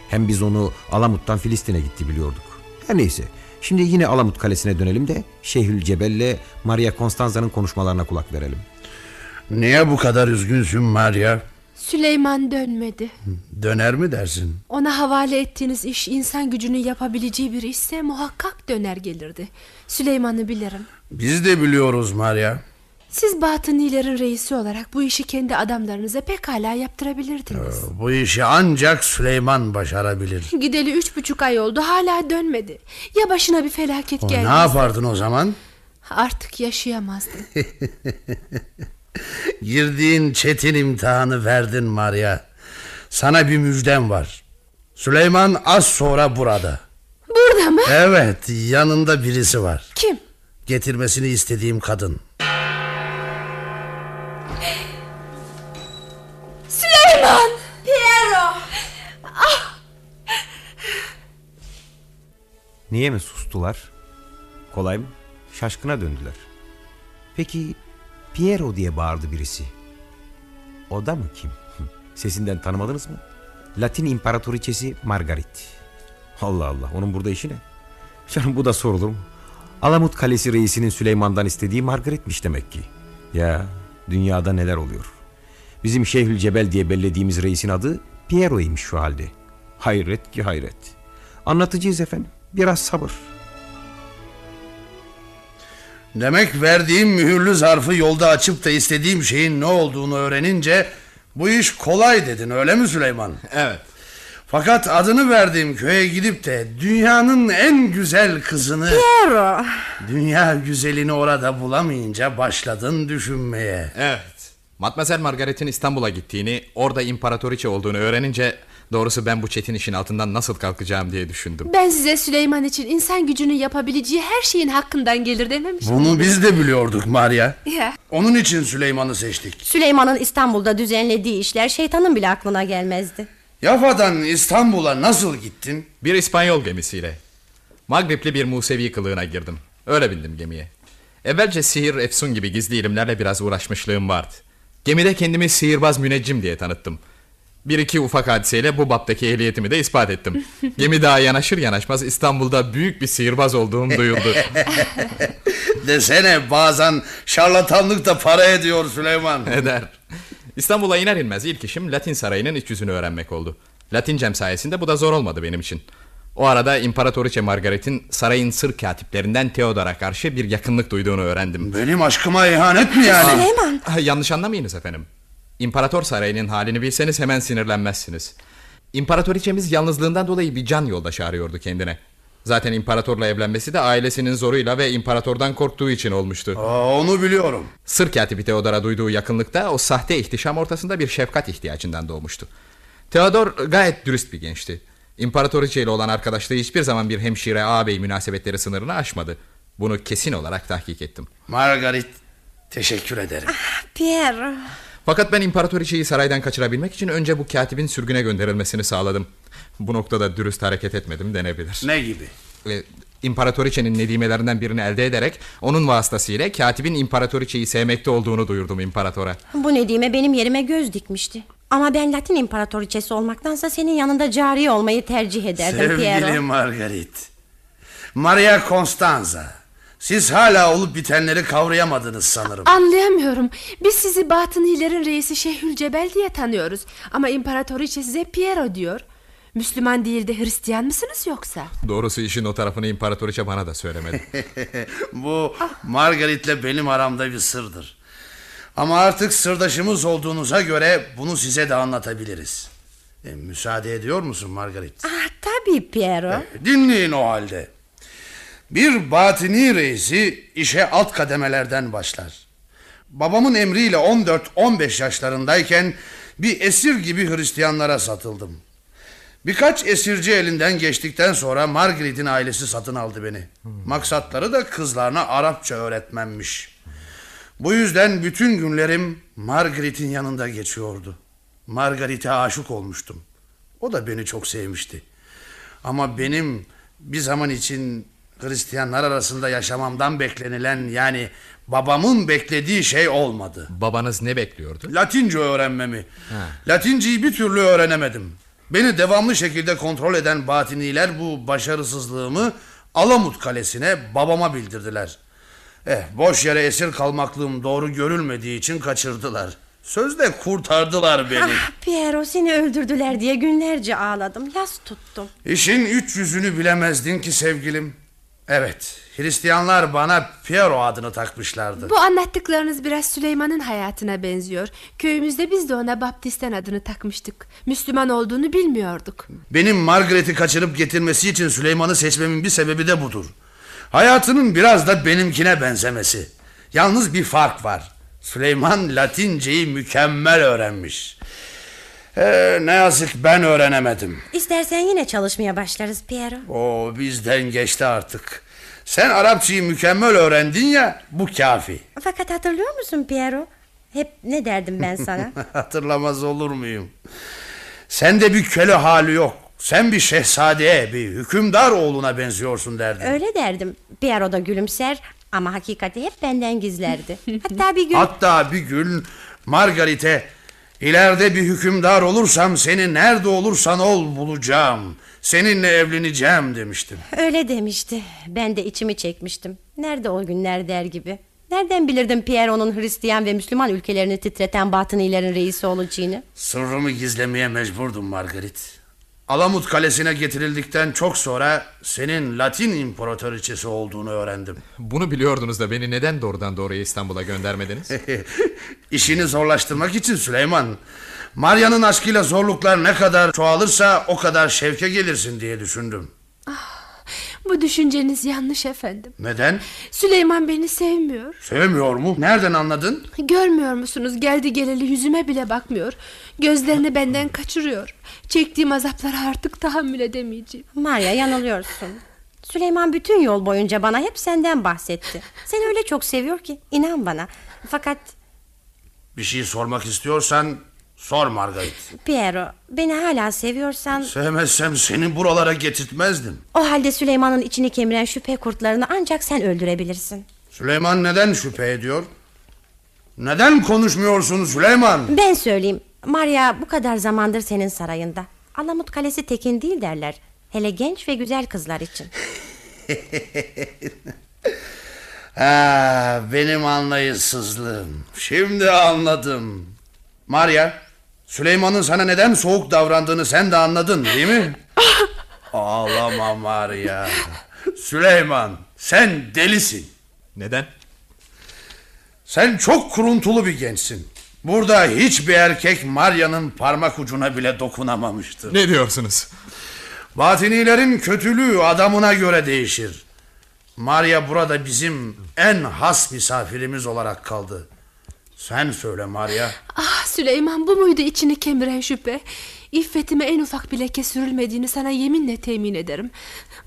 Hem biz onu Alamut'tan Filistin'e gitti biliyorduk. Her neyse Şimdi yine Alamut Kalesi'ne dönelim de Şeyhül Cebel'le Maria Constanza'nın konuşmalarına kulak verelim. Niye bu kadar üzgünsün Maria? Süleyman dönmedi. Döner mi dersin? Ona havale ettiğiniz iş insan gücünün yapabileceği bir işse muhakkak döner gelirdi. Süleyman'ı bilirim. Biz de biliyoruz Maria. Siz batınilerin reisi olarak bu işi kendi adamlarınıza pekala yaptırabilirdiniz. Bu işi ancak Süleyman başarabilir. Gideli üç buçuk ay oldu hala dönmedi. Ya başına bir felaket geldi. ne yapardın o zaman? Artık yaşayamazdı. <laughs> <laughs> Girdiğin çetin imtihanı verdin Maria. Sana bir müjdem var. Süleyman az sonra burada. Burada mı? Evet yanında birisi var. Kim? Getirmesini istediğim kadın. Süleyman! Piero! Ah! Niye mi sustular? Kolay mı? Şaşkına döndüler. Peki Piero diye bağırdı birisi. O da mı kim? <laughs> Sesinden tanımadınız mı? Latin imparatoriçesi Margarit. Allah Allah onun burada işi ne? Canım bu da sorulur mu? Alamut Kalesi reisinin Süleyman'dan istediği Margaret'miş demek ki. Ya dünyada neler oluyor? Bizim Şeyhül Cebel diye bellediğimiz reisin adı Piero'ymuş şu halde. Hayret ki hayret. Anlatıcıyız efendim. Biraz sabır. Demek verdiğim mühürlü zarfı yolda açıp da istediğim şeyin ne olduğunu öğrenince bu iş kolay dedin öyle mi Süleyman? Evet. Fakat adını verdiğim köye gidip de dünyanın en güzel kızını... Piero. Dünya güzelini orada bulamayınca başladın düşünmeye. Evet. Matmazel Margaret'in İstanbul'a gittiğini, orada imparatoriçe olduğunu öğrenince... Doğrusu ben bu çetin işin altından nasıl kalkacağım diye düşündüm. Ben size Süleyman için insan gücünün yapabileceği her şeyin hakkından gelir dememiş Bunu biz de biliyorduk Maria. Ya. Onun için Süleyman'ı seçtik. Süleyman'ın İstanbul'da düzenlediği işler şeytanın bile aklına gelmezdi. Yafa'dan İstanbul'a nasıl gittin? Bir İspanyol gemisiyle. Magripli bir Musevi kılığına girdim. Öyle bindim gemiye. Evvelce sihir, efsun gibi gizli ilimlerle biraz uğraşmışlığım vardı. Gemide kendimi sihirbaz müneccim diye tanıttım. Bir iki ufak hadiseyle bu baptaki ehliyetimi de ispat ettim. <laughs> Gemi daha yanaşır yanaşmaz İstanbul'da büyük bir sihirbaz olduğum duyuldu. <laughs> Desene bazen şarlatanlık da para ediyor Süleyman. <laughs> Eder. İstanbul'a iner inmez ilk işim Latin sarayının iç yüzünü öğrenmek oldu. Latincem sayesinde bu da zor olmadı benim için. O arada İmparatoriçe Margaret'in sarayın sır katiplerinden Theodor'a karşı bir yakınlık duyduğunu öğrendim. Benim aşkıma ihanet mi yani? Süleyman. Ah, Yanlış anlamayınız efendim. İmparator sarayının halini bilseniz hemen sinirlenmezsiniz. İmparatoriçemiz yalnızlığından dolayı bir can yoldaşı arıyordu kendine. Zaten imparatorla evlenmesi de ailesinin zoruyla ve imparatordan korktuğu için olmuştu. Aa, onu biliyorum. Sır katibi Theodor'a duyduğu yakınlıkta o sahte ihtişam ortasında bir şefkat ihtiyacından doğmuştu. Theodor gayet dürüst bir gençti. İmparatoriçe ile olan arkadaşlığı hiçbir zaman bir hemşire ağabey münasebetleri sınırını aşmadı. Bunu kesin olarak tahkik ettim. Margaret teşekkür ederim. Piero. Fakat ben imparatoriçeyi saraydan kaçırabilmek için önce bu katibin sürgüne gönderilmesini sağladım. Bu noktada dürüst hareket etmedim denebilir. Ne gibi? E, İmparatoriçenin nedimelerinden birini elde ederek onun vasıtasıyla katibin imparatoriçeyi sevmekte olduğunu duyurdum imparatora. Bu Nedime benim yerime göz dikmişti. Ama ben Latin imparatoriçesi olmaktansa senin yanında cari olmayı tercih ederdim Sevgili Piero. Margaret. Maria Constanza. Siz hala olup bitenleri kavrayamadınız sanırım. Anlayamıyorum. Biz sizi batınilerin reisi Şeyhül Cebel diye tanıyoruz. Ama imparatoriçe size Piero diyor. Müslüman değil de Hristiyan mısınız yoksa? Doğrusu işin o tarafını imparatoriçe bana da söylemedi. <laughs> Bu Margaret'le benim aramda bir sırdır. Ama artık sırdaşımız olduğunuza göre bunu size de anlatabiliriz. E, müsaade ediyor musun Margaret? Ah, tabii Piero. Dinleyin o halde. Bir batini reisi işe alt kademelerden başlar. Babamın emriyle 14-15 yaşlarındayken bir esir gibi Hristiyanlara satıldım. Birkaç esirci elinden geçtikten sonra Margaret'in ailesi satın aldı beni. Maksatları da kızlarına Arapça öğretmenmiş. Bu yüzden bütün günlerim Margaret'in yanında geçiyordu. Margaret'e aşık olmuştum. O da beni çok sevmişti. Ama benim bir zaman için Hristiyanlar arasında yaşamamdan beklenilen yani babamın beklediği şey olmadı. Babanız ne bekliyordu? Latince öğrenmemi. Latinceyi bir türlü öğrenemedim. Beni devamlı şekilde kontrol eden batiniler bu başarısızlığımı Alamut Kalesi'ne babama bildirdiler. Eh, boş yere esir kalmaklığım doğru görülmediği için kaçırdılar. Sözde kurtardılar beni. Ah, Piero seni öldürdüler diye günlerce ağladım. Yas tuttum. İşin üç yüzünü bilemezdin ki sevgilim. Evet, Hristiyanlar bana Piero adını takmışlardı. Bu anlattıklarınız biraz Süleyman'ın hayatına benziyor. Köyümüzde biz de ona Baptisten adını takmıştık. Müslüman olduğunu bilmiyorduk. Benim Margaret'i kaçırıp getirmesi için Süleyman'ı seçmemin bir sebebi de budur. Hayatının biraz da benimkine benzemesi. Yalnız bir fark var. Süleyman Latinceyi mükemmel öğrenmiş. Ee, ne yazık ben öğrenemedim. İstersen yine çalışmaya başlarız Piero. O bizden geçti artık. Sen Arapçayı mükemmel öğrendin ya bu kafi. Fakat hatırlıyor musun Piero? Hep ne derdim ben sana? <laughs> Hatırlamaz olur muyum? Sende bir köle hali yok. Sen bir şehzadeye, bir hükümdar oğluna benziyorsun derdim. Öyle derdim. Piero da gülümser ama hakikati hep benden gizlerdi. <laughs> Hatta bir gün... Hatta bir gün Margarite ileride bir hükümdar olursam seni nerede olursan ol bulacağım. Seninle evleneceğim demiştim. Öyle demişti. Ben de içimi çekmiştim. Nerede o günler der gibi. Nereden bilirdim Piero'nun Hristiyan ve Müslüman ülkelerini titreten batınilerin reisi olacağını? Sırrımı gizlemeye mecburdum Margarit. Alamut Kalesi'ne getirildikten çok sonra senin Latin imparatoriçesi olduğunu öğrendim. Bunu biliyordunuz da beni neden doğrudan doğruya İstanbul'a göndermediniz? <laughs> İşini zorlaştırmak için Süleyman. Marya'nın aşkıyla zorluklar ne kadar çoğalırsa o kadar şevke gelirsin diye düşündüm. Bu düşünceniz yanlış efendim. Neden? Süleyman beni sevmiyor. Sevmiyor mu? Nereden anladın? Görmüyor musunuz? Geldi geleli yüzüme bile bakmıyor. Gözlerini benden kaçırıyor. Çektiğim azaplara artık tahammül edemeyeceğim. Maria yanılıyorsun. Süleyman bütün yol boyunca bana hep senden bahsetti. Seni öyle çok seviyor ki inan bana. Fakat Bir şey sormak istiyorsan sor Margaret. Piero beni hala seviyorsan Sevmezsem seni buralara getirtmezdim. o halde Süleyman'ın içini kemiren şüphe kurtlarını ancak sen öldürebilirsin. Süleyman neden şüphe ediyor? Neden konuşmuyorsun Süleyman? Ben söyleyeyim. Maria bu kadar zamandır senin sarayında. Alamut Kalesi tekin değil derler. Hele genç ve güzel kızlar için. <laughs> Ha, benim anlayışsızlığım. Şimdi anladım. Maria, Süleyman'ın sana neden soğuk davrandığını sen de anladın değil mi? <laughs> Ağlama Maria. Süleyman, sen delisin. Neden? Sen çok kuruntulu bir gençsin. Burada hiçbir erkek Maria'nın parmak ucuna bile dokunamamıştır. Ne diyorsunuz? Batinilerin kötülüğü adamına göre değişir. Maria burada bizim en has misafirimiz olarak kaldı. Sen söyle Maria. Ah Süleyman bu muydu içini kemiren şüphe? İffetime en ufak bir leke sürülmediğini sana yeminle temin ederim.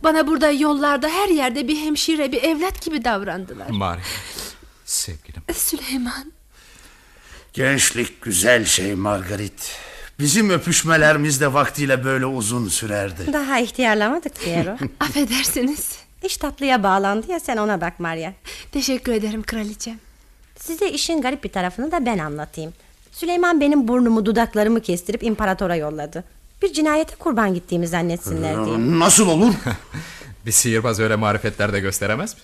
Bana burada yollarda her yerde bir hemşire bir evlat gibi davrandılar. Maria, sevgilim. Süleyman. Gençlik güzel şey Margarit. Bizim öpüşmelerimiz de vaktiyle böyle uzun sürerdi. Daha ihtiyarlamadık Piero. <laughs> Affedersiniz. İş tatlıya bağlandı ya sen ona bak Maria. Teşekkür ederim kraliçem. Size işin garip bir tarafını da ben anlatayım. Süleyman benim burnumu dudaklarımı kestirip imparatora yolladı. Bir cinayete kurban gittiğimi zannetsinler diye. Nasıl olur? <laughs> bir sihirbaz öyle marifetler de gösteremez mi?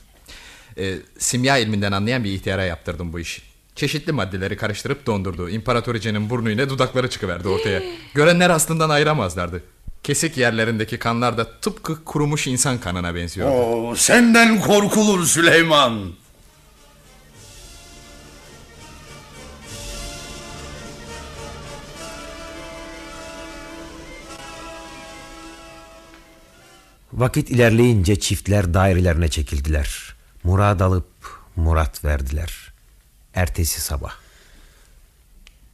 Ee, simya ilminden anlayan bir ihtiyara yaptırdım bu işi. Çeşitli maddeleri karıştırıp dondurdu. İmparatoriçenin burnuyla dudakları çıkıverdi ortaya. Görenler aslından ayıramazlardı. Kesik yerlerindeki kanlar da tıpkı kurumuş insan kanına benziyordu. Oo, senden korkulur Süleyman. Vakit ilerleyince çiftler dairelerine çekildiler. Murad alıp murat verdiler. Ertesi sabah.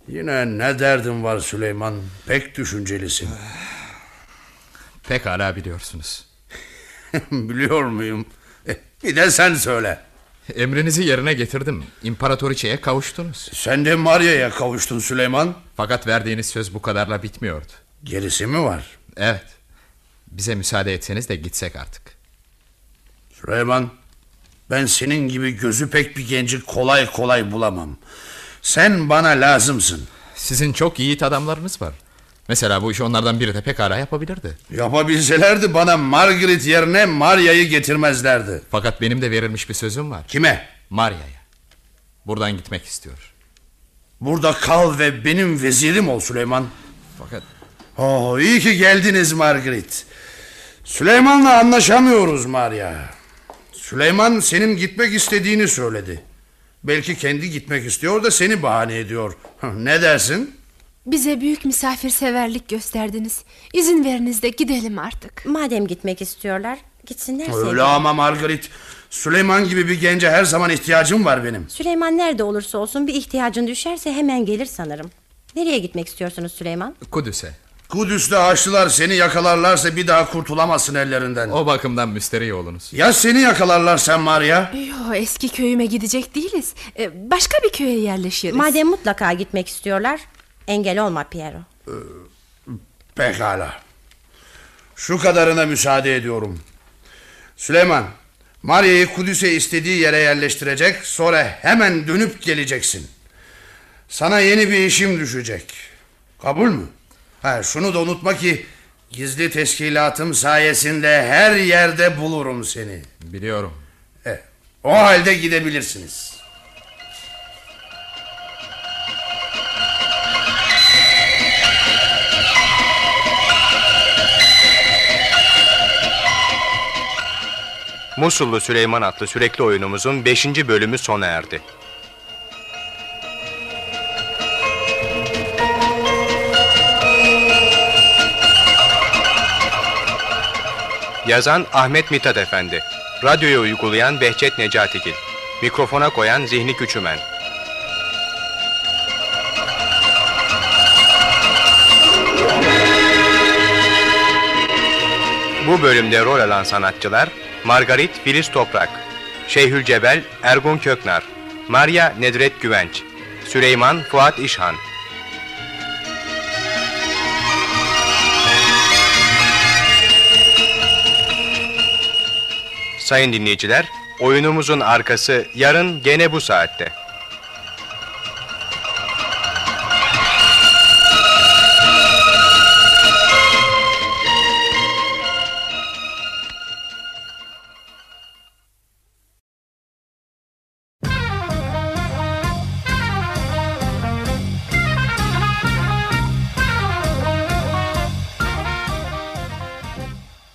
Yine ne derdin var Süleyman? Pek düşüncelisin. <sighs> Pekala biliyorsunuz. <laughs> Biliyor muyum? Eh, Bir de sen söyle. Emrinizi yerine getirdim. İmparatoriçeye kavuştunuz. Sen de Maria'ya kavuştun Süleyman. Fakat verdiğiniz söz bu kadarla bitmiyordu. Gerisi mi var? Evet. Bize müsaade etseniz de gitsek artık. Süleyman, ben senin gibi gözü pek bir genci kolay kolay bulamam. Sen bana lazımsın. Sizin çok yiğit adamlarınız var. Mesela bu işi onlardan biri de pekala yapabilirdi. Yapabilselerdi bana Margaret yerine Maria'yı getirmezlerdi. Fakat benim de verilmiş bir sözüm var. Kime? Maria'ya. Buradan gitmek istiyor. Burada kal ve benim vezirim ol Süleyman. Fakat... Oh, iyi ki geldiniz Margaret. Süleyman'la anlaşamıyoruz Maria. Süleyman senin gitmek istediğini söyledi. Belki kendi gitmek istiyor da seni bahane ediyor. <laughs> Ne dersin? Bize büyük misafirseverlik gösterdiniz. İzin veriniz de gidelim artık. Madem gitmek istiyorlar gitsinler Öyle sevgilim. ama Margaret. Süleyman gibi bir gence her zaman ihtiyacım var benim. Süleyman nerede olursa olsun bir ihtiyacın düşerse hemen gelir sanırım. Nereye gitmek istiyorsunuz Süleyman? Kudüs'e. Kudüs'te Haçlılar seni yakalarlarsa bir daha kurtulamazsın ellerinden. O bakımdan müsterih olunuz. Ya seni yakalarlarsa Maria? Yo, eski köyüme gidecek değiliz. Ee, Başka bir köye yerleşiriz. Madem mutlaka gitmek istiyorlar engel olma Piero. Pekala. Şu kadarına müsaade ediyorum. Süleyman, Maria'yı Kudüs'e istediği yere yerleştirecek, sonra hemen dönüp geleceksin. Sana yeni bir işim düşecek. Kabul mü? Ha, şunu da unutma ki gizli teşkilatım sayesinde her yerde bulurum seni. Biliyorum. E, o halde gidebilirsiniz. Musullu Süleyman adlı sürekli oyunumuzun 5. bölümü sona erdi. Yazan Ahmet Mithat Efendi Radyoya uygulayan Behçet Necatigil Mikrofona koyan Zihni Küçümen Bu bölümde rol alan sanatçılar Margarit Filiz Toprak, Şeyhül Cebel Ergun Köknar, Maria Nedret Güvenç, Süleyman Fuat İşhan. Sayın dinleyiciler, oyunumuzun arkası yarın gene bu saatte.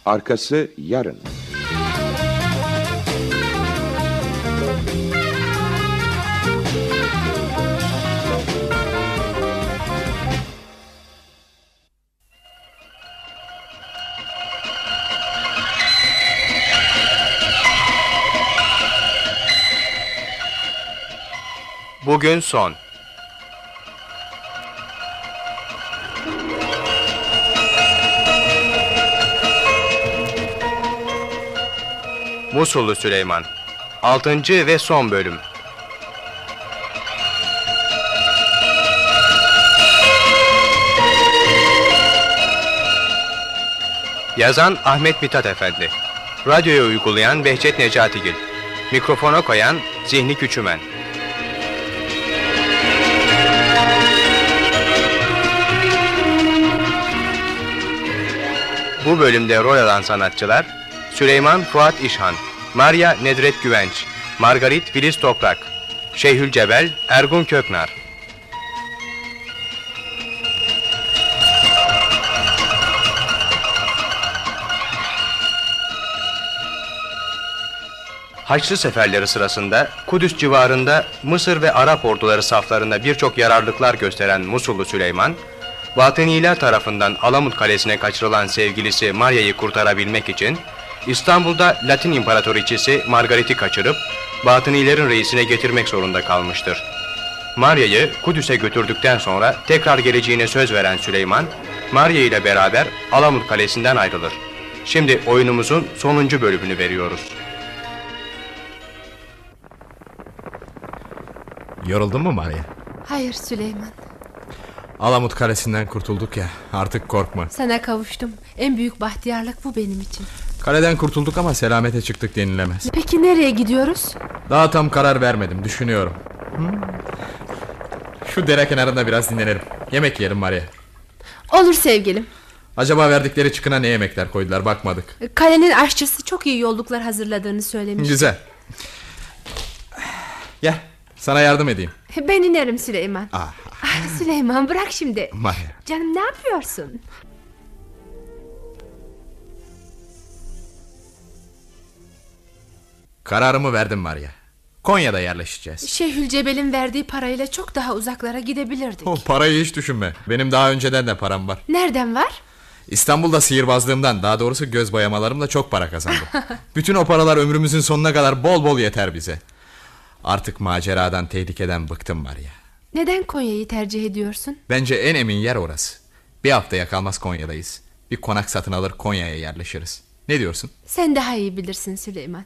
Arkası yarın. Bugün son. Musullu Süleyman 6. ve son bölüm Yazan Ahmet Mithat Efendi Radyoya uygulayan Behçet Necatigil Mikrofona koyan Zihni Küçümen Bu bölümde rol alan sanatçılar Süleyman Fuat İşhan, Maria Nedret Güvenç, Margarit Filiz Toprak, Şeyhül Cebel Ergun Köknar. Haçlı seferleri sırasında Kudüs civarında Mısır ve Arap orduları saflarında birçok yararlıklar gösteren Musullu Süleyman, Batıniler tarafından Alamut Kalesi'ne kaçırılan sevgilisi Maria'yı kurtarabilmek için İstanbul'da Latin İmparatoriçesi Margaret'i kaçırıp Batınilerin reisine getirmek zorunda kalmıştır. Maria'yı Kudüs'e götürdükten sonra tekrar geleceğine söz veren Süleyman, Maria ile beraber Alamut Kalesi'nden ayrılır. Şimdi oyunumuzun sonuncu bölümünü veriyoruz. Yoruldun mu Maria? Hayır Süleyman. Alamut Kalesi'nden kurtulduk ya. Artık korkma. Sana kavuştum. En büyük bahtiyarlık bu benim için. Kaleden kurtulduk ama selamete çıktık denilemez. Peki nereye gidiyoruz? Daha tam karar vermedim. Düşünüyorum. Şu dere kenarında biraz dinlenelim. Yemek yiyelim Maria. Olur sevgilim. Acaba verdikleri çıkına ne yemekler koydular bakmadık. Kalenin aşçısı çok iyi yolluklar hazırladığını söylemiş. Güzel. Gel sana yardım edeyim. Ben inerim Süleyman. Ah. Ah, Süleyman bırak şimdi. Maria. Canım ne yapıyorsun? Kararımı verdim Maria. Konya'da yerleşeceğiz. Şeyhülcebel'in verdiği parayla çok daha uzaklara gidebilirdik. O parayı hiç düşünme. Benim daha önceden de param var. Nereden var? İstanbul'da sihirbazlığımdan daha doğrusu göz boyamalarımla çok para kazandım. <laughs> Bütün o paralar ömrümüzün sonuna kadar bol bol yeter bize. Artık maceradan, tehlikeden bıktım Maria. Neden Konya'yı tercih ediyorsun? Bence en emin yer orası. Bir haftaya kalmaz Konya'dayız. Bir konak satın alır Konya'ya yerleşiriz. Ne diyorsun? Sen daha iyi bilirsin Süleyman.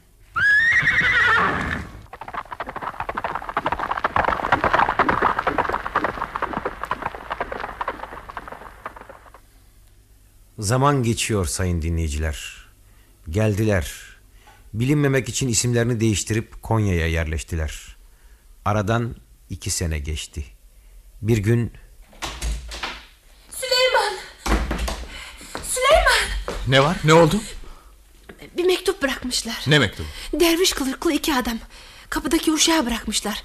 Zaman geçiyor sayın dinleyiciler. Geldiler. Bilinmemek için isimlerini değiştirip Konya'ya yerleştiler. Aradan iki sene geçti. Bir gün Süleyman! Süleyman! Ne var? Ne oldu? Bir mektup bırakmışlar. Ne mektubu? Derviş kılıklı iki adam. Kapıdaki uşağı bırakmışlar.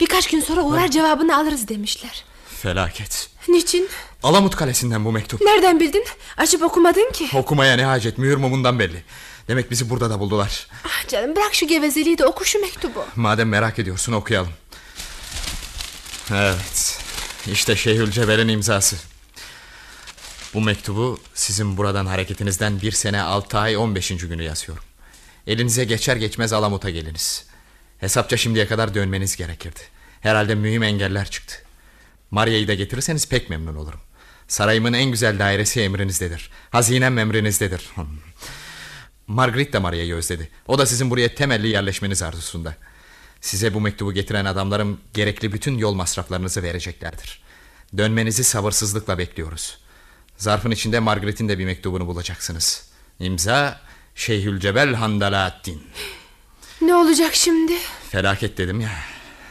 Birkaç gün sonra uğrar cevabını alırız demişler. Felaket. Niçin? Alamut Kalesi'nden bu mektup. Nereden bildin? Açıp okumadın ki. Okumaya ne hacet mühür mumundan belli. Demek bizi burada da buldular. Ah canım bırak şu gevezeliği de oku şu mektubu. Madem merak ediyorsun okuyalım. Evet. İşte Şeyhülcebel'in imzası. Bu mektubu sizin buradan hareketinizden bir sene altı ay on beşinci günü yazıyorum. Elinize geçer geçmez Alamut'a geliniz. Hesapça şimdiye kadar dönmeniz gerekirdi. Herhalde mühim engeller çıktı. Maria'yı da getirirseniz pek memnun olurum. Sarayımın en güzel dairesi emrinizdedir. Hazinem emrinizdedir. Margaret de Maria'yı özledi. O da sizin buraya temelli yerleşmeniz arzusunda. Size bu mektubu getiren adamlarım gerekli bütün yol masraflarınızı vereceklerdir. Dönmenizi sabırsızlıkla bekliyoruz. Zarfın içinde Margaret'in de bir mektubunu bulacaksınız. İmza Şeyhülcebel Handaladdin. Ne olacak şimdi? Felaket dedim ya.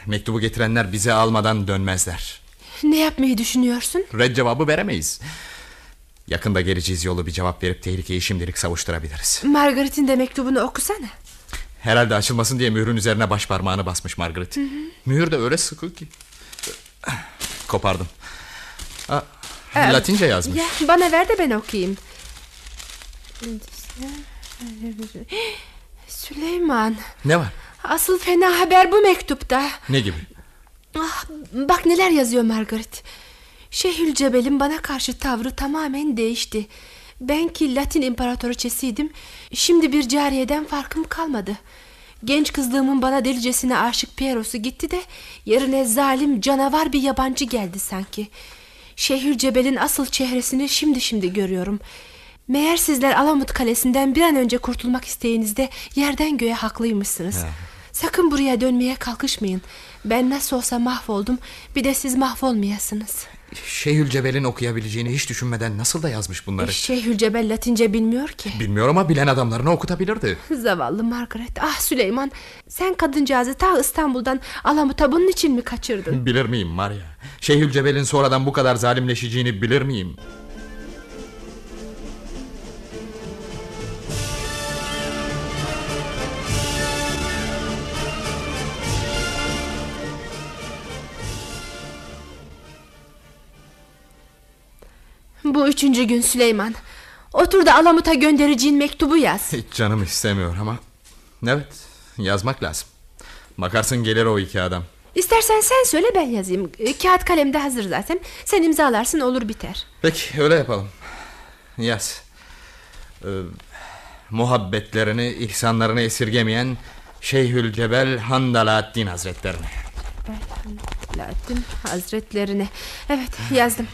Mektubu getirenler bizi almadan dönmezler. Ne yapmayı düşünüyorsun? Red cevabı veremeyiz. Yakında geleceğiz yolu bir cevap verip tehlikeyi şimdilik savuşturabiliriz. Margaret'in de mektubunu okusana. Herhalde açılmasın diye mührün üzerine baş parmağını basmış Margaret. Hı hı. Mühür de öyle sıkı ki. Kopardım. Aa, Ee, Latince yazmış. Ya, bana ver de ben okuyayım. Süleyman. Ne var? Asıl fena haber bu mektupta. Ne gibi? Ah, bak neler yazıyor Margaret. Şeyhülcebel'in bana karşı tavrı tamamen değişti. Ben ki Latin imparatoriçesiydim. Şimdi bir cariyeden farkım kalmadı. Genç kızlığımın bana delicesine aşık Pieros'u gitti de yerine zalim canavar bir yabancı geldi sanki. Şeyhülcebel'in asıl çehresini şimdi şimdi görüyorum. Meğer sizler Alamut Kalesi'nden bir an önce kurtulmak isteğinizde yerden göğe haklıymışsınız. Ya. Sakın buraya dönmeye kalkışmayın. Ben nasıl olsa mahvoldum. Bir de siz mahvolmayasınız. Şeyhülcebel'in okuyabileceğini hiç düşünmeden nasıl da yazmış bunları? Şeyhülcebel Latince bilmiyor ki. Bilmiyorum ama bilen adamlarını okutabilirdi. Zavallı Margaret. Ah Süleyman. Sen kadıncağızı ta İstanbul'dan Alamut'a bunun için mi kaçırdın? Bilir miyim Maria? Şeyhülcebel'in sonradan bu kadar zalimleşeceğini bilir miyim? Bu üçüncü gün Süleyman. Otur da Alamut'a göndereceğin mektubu yaz. Hiç canım istemiyor ama... Evet yazmak lazım. Bakarsın gelir o iki adam. İstersen sen söyle ben yazayım. E, Kağıt kalem de hazır zaten. Sen imzalarsın olur biter. Peki öyle yapalım. Yaz. Ee, muhabbetlerini, ihsanlarını esirgemeyen Şeyhülcebel Handaladdin Hazretlerine. Latin Hazretlerine. Evet yazdım.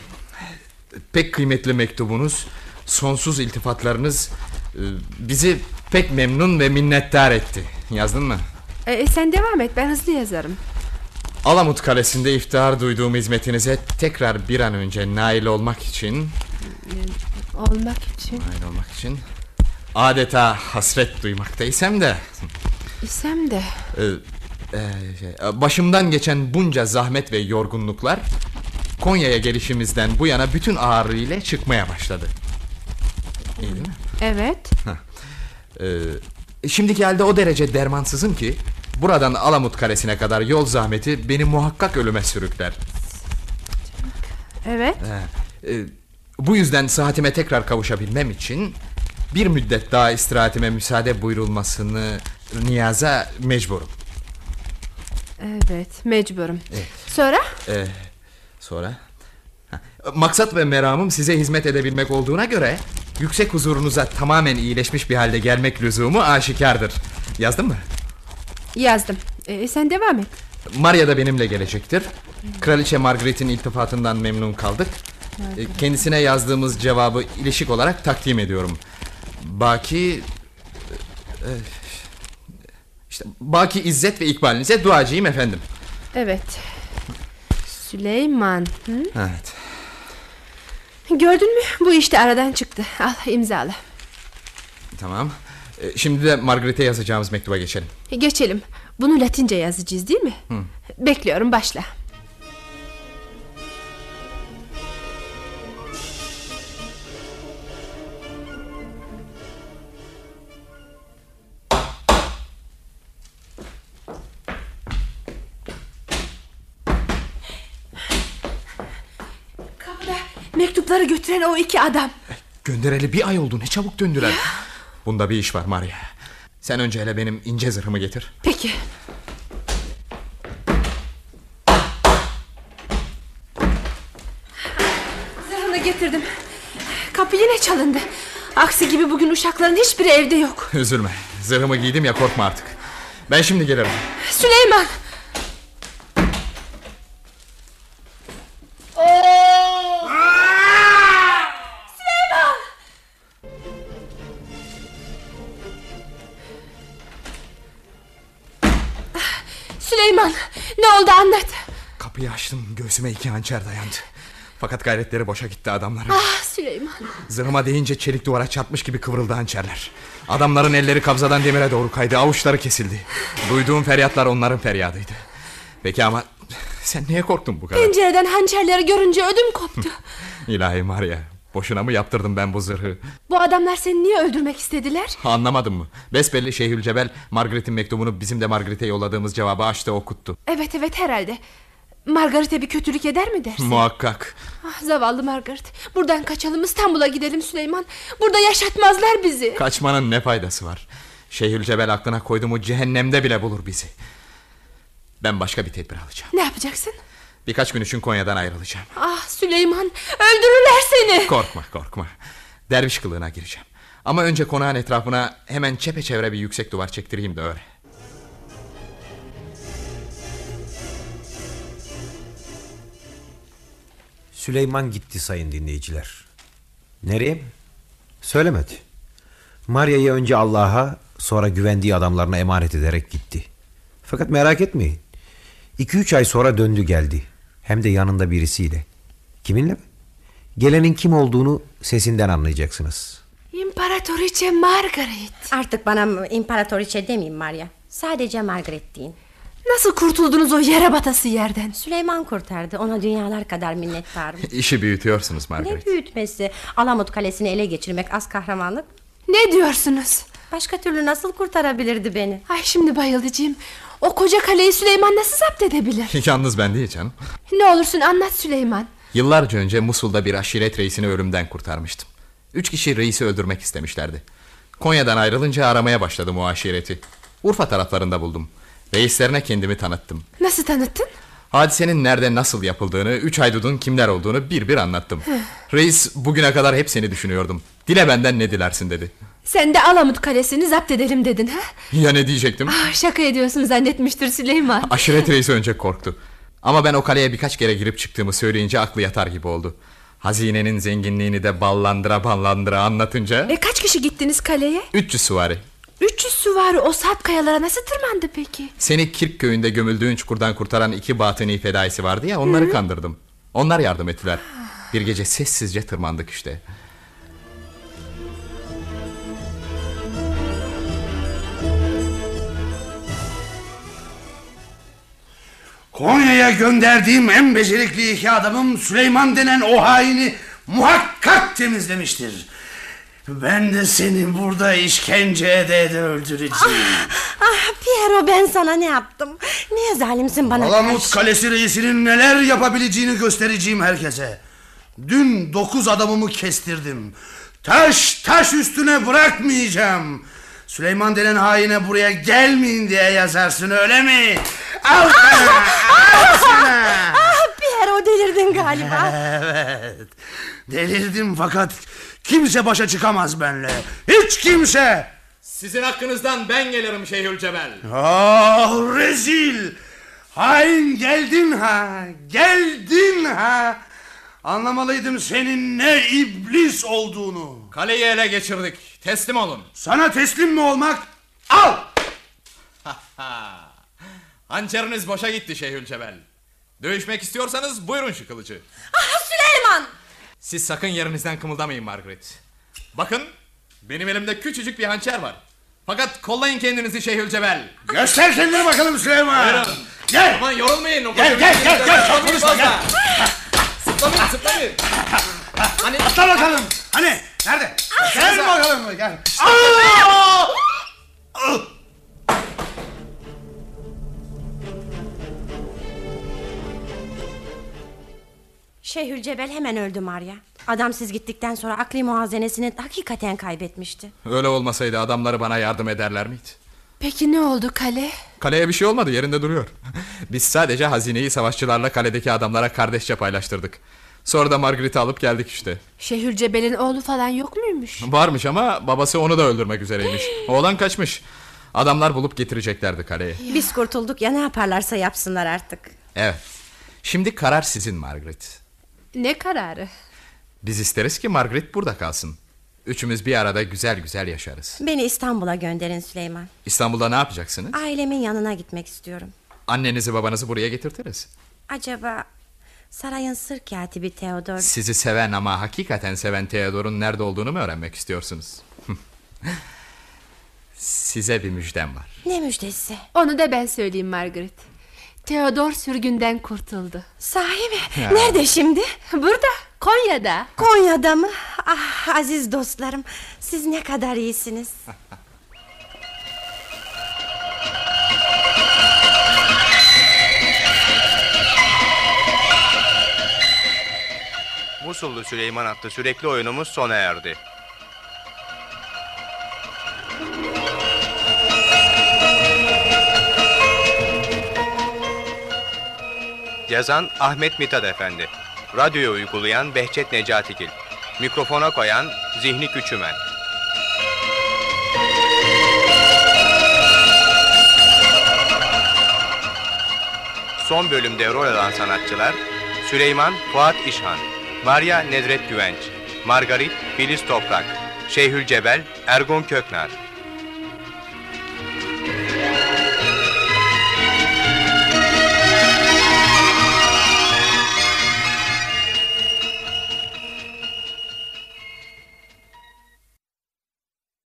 Pek kıymetli mektubunuz, sonsuz iltifatlarınız e, bizi pek memnun ve minnettar etti. Yazdın mı? E, sen devam et ben hızlı yazarım. Alamut Kalesi'nde iftihar duyduğum hizmetinize tekrar bir an önce nail olmak için... Olmak için. Nail olmak için... Adeta hasret duymaktaysam da... İsem de. e, e, şey, başımdan geçen bunca zahmet ve yorgunluklar... Konya'ya gelişimizden bu yana bütün ağırlığıyla çıkmaya başladı. İyi değil mi? Evet. Ee, şimdiki halde o derece dermansızım ki buradan Alamut Kalesi'ne kadar yol zahmeti beni muhakkak ölüme sürükler. Evet. Ee, e, bu yüzden saatime tekrar kavuşabilmem için bir müddet daha istirahatime müsaade buyurulmasını niyaza mecburum. Evet mecburum. Sonra? Ee, sonra? Maksat ve meramım size hizmet edebilmek olduğuna göre yüksek huzurunuza tamamen iyileşmiş bir halde gelmek lüzumu aşikardır. Yazdın mı? Yazdım. Ee, sen devam et. Maria da benimle gelecektir. Kraliçe Margaret'in iltifatından memnun kaldık. Ee, Kendisine yazdığımız cevabı ilişik olarak takdim ediyorum. Baki... e, işte Baki İzzet ve İkbalinize duacıyım efendim. Evet. Süleyman. Hı? Evet. Gördün mü? Bu işte aradan çıktı. Al imzala. Tamam. Ee, Şimdi de Margaret'e yazacağımız mektuba geçelim. Geçelim. Bunu Latince yazacağız değil mi? Hı. Bekliyorum başla. Mektupları götüren o iki adam. Göndereli bir ay oldu ne çabuk döndüler. Bunda bir iş var Maria. Sen önce hele benim ince zırhımı getir. Peki. Zırhını getirdim. Kapı yine çalındı. Aksi gibi bugün uşakların hiçbiri evde yok. Üzülme. Zırhımı giydim ya korkma artık. Ben şimdi gelirim. Süleyman! Kapıyı açtım göğsüme iki hançer dayandı. Fakat gayretleri boşa gitti adamların. Ah Süleyman! Zırhıma değince çelik duvara çarpmış gibi kıvrıldı hançerler. Adamların elleri kabzadan demire doğru kaydı. Avuçları kesildi. Duyduğum feryatlar onların feryadıydı. Peki ama sen niye korktun bu kadar? Pencereden hançerleri görünce ödüm koptu. <laughs> İlahi Maria. Boşuna mı yaptırdım ben bu zırhı? Bu adamlar seni niye öldürmek istediler? Anlamadın mı? Besbelli Şeyhülcebel Margaret'in mektubunu bizim de Margaret'e yolladığımız cevabı açtı okuttu. Evet evet herhalde. Margaret'e bir kötülük eder mi dersin? Muhakkak. Ah, zavallı Margaret. Buradan kaçalım İstanbul'a gidelim Süleyman. Burada yaşatmazlar bizi. Kaçmanın ne faydası var? Şeyhülcebel aklına koydu mu cehennemde bile bulur bizi. Ben başka bir tedbir alacağım. Ne yapacaksın? Birkaç gün için Konya'dan ayrılacağım. Ah Süleyman öldürürler seni. Korkma korkma. Derviş kılığına gireceğim. Ama önce konağın etrafına hemen çepeçevre bir yüksek duvar çektireyim de öyle. Süleyman gitti sayın dinleyiciler. Nereye? Söylemedi. Maria'yı önce Allah'a sonra güvendiği adamlarına emanet ederek gitti. Fakat merak etmeyin. 2-3 ay sonra döndü geldi. Hem de yanında birisiyle. Kiminle mi? Gelenin kim olduğunu sesinden anlayacaksınız. İmparatoriçe Margaret. Artık bana imparatoriçe demeyin Maria. Sadece Margaret deyin. Nasıl kurtuldunuz o yere batası yerden? Süleyman kurtardı. Ona dünyalar kadar minnettarım. <laughs> İşi büyütüyorsunuz Margaret. ne büyütmesi? Alamut Kalesi'ni ele geçirmek az kahramanlık. Ne diyorsunuz? Başka türlü nasıl kurtarabilirdi beni? Ay şimdi bayılacağım. O koca kaleyi Süleyman nasıl zapt edebilir? <laughs> Yalnız ben değil canım. Ne olursun anlat Süleyman. Yıllarca önce Musul'da bir aşiret reisini ölümden kurtarmıştım. Üç kişi reisi öldürmek istemişlerdi. Konya'dan ayrılınca aramaya başladım o aşireti. Urfa taraflarında buldum. Reislerine kendimi tanıttım. Nasıl tanıttın? Hadisenin nerede nasıl yapıldığını, üç haydudun kimler olduğunu bir bir anlattım. Reis bugüne kadar hep seni düşünüyordum. Dile benden ne dilersin dedi. Sen de Alamut Kalesi'ni zapt edelim dedin ha? Ya ne diyecektim? Ah, şaka ediyorsun zannetmiştir Süleyman. <laughs> Aşiret reisi önce korktu. Ama ben o kaleye birkaç kere girip çıktığımı söyleyince aklı yatar gibi oldu. Hazinenin zenginliğini de ballandıra ballandıra anlatınca... E kaç kişi gittiniz kaleye? 300 süvari. 300 süvari o sarp kayalara nasıl tırmandı peki? Seni Kirk köyünde gömüldüğün çukurdan kurtaran iki batıni fedaisi vardı ya onları Hı. kandırdım. Onlar yardım ettiler. Bir gece sessizce tırmandık işte. Konya'ya gönderdiğim en becerikli iki adamım Süleyman denen o haini muhakkak temizlemiştir. Ben de seni burada işkence ede ede öldüreceğim. Ah Piero ben sana ne yaptım? Niye zalimsin bana Alamut karşı? Kalesi reisinin neler yapabileceğini göstereceğim herkese. Dün dokuz adamımı kestirdim. Taş taş üstüne bırakmayacağım. Süleyman denen haine buraya gelmeyin diye yazarsın öyle mi? Al sana! Al sana! Ah Piero delirdin galiba. <laughs> Evet. Delirdim fakat kimse başa çıkamaz benimle. Hiç kimse. Sizin hakkınızdan ben gelirim Şeyhülcebel. Ah rezil. Hain geldin ha. Geldin ha. Anlamalıydım senin ne iblis olduğunu. Kaleyi ele geçirdik. Teslim olun. Sana teslim mi olmak? Al. Hançeriniz boşa gitti Şeyhülcebel. Dövüşmek istiyorsanız buyurun şu kılıcı. Ah Süleyman! Siz sakın yerinizden kımıldamayın Margaret. Bakın benim elimde küçücük bir hançer var. Fakat kollayın kendinizi Şeyhülcebel. Göster kendini bakalım Süleyman. Buyurun. Gel. Aman yorulmayın. O Gel, gel, gel, gel. Çok konuşma, gel. fazla. Sıplamayın sıplamayın. Hani... Atla bakalım. Hani nerede? Gel bakalım gel. Aa! Şeyhülcebel hemen öldü Maria. Adam siz gittikten sonra akli muhazenesini hakikaten kaybetmişti. Öyle olmasaydı adamları bana yardım ederler miydi? Peki ne oldu kale? Kaleye bir şey olmadı yerinde duruyor. <laughs> Biz sadece hazineyi savaşçılarla kaledeki adamlara kardeşçe paylaştırdık. Sonra da Margaret'i alıp geldik işte. Şehürcebel'in oğlu falan yok muymuş? Varmış ama babası onu da öldürmek üzereymiş. Oğlan kaçmış. Adamlar bulup getireceklerdi kaleye. Biz kurtulduk ya ne yaparlarsa yapsınlar artık. Evet. Şimdi karar sizin Margaret. Ne kararı? Biz isteriz ki Margaret burada kalsın. Üçümüz bir arada güzel güzel yaşarız. Beni İstanbul'a gönderin Süleyman. İstanbul'da ne yapacaksınız? Ailemin yanına gitmek istiyorum. Annenizi babanızı buraya getirtiriz. Acaba sarayın sır katibi Theodor... Sizi seven ama hakikaten seven Theodor'un nerede olduğunu mu öğrenmek istiyorsunuz? <laughs> Size bir müjdem var. Ne müjdesi? Onu da ben söyleyeyim Margaret. Theodor sürgünden kurtuldu. Sahi mi? Ya. Nerede şimdi? Burada, Konya'da. Konya'da mı? Ah aziz dostlarım, siz ne kadar iyisiniz. <laughs> Musullu Süleyman adlı sürekli oyunumuz sona erdi. Yazan Ahmet Mithat Efendi. Radyoya uygulayan Behçet Necatigil. Mikrofona koyan Zihni Küçümen. Son bölümde rol alan sanatçılar Süleyman Fuat İşhan, Maria Nedret Güvenç, Margarit Filiz Toprak, Şeyhül Cebel Ergun Köknar,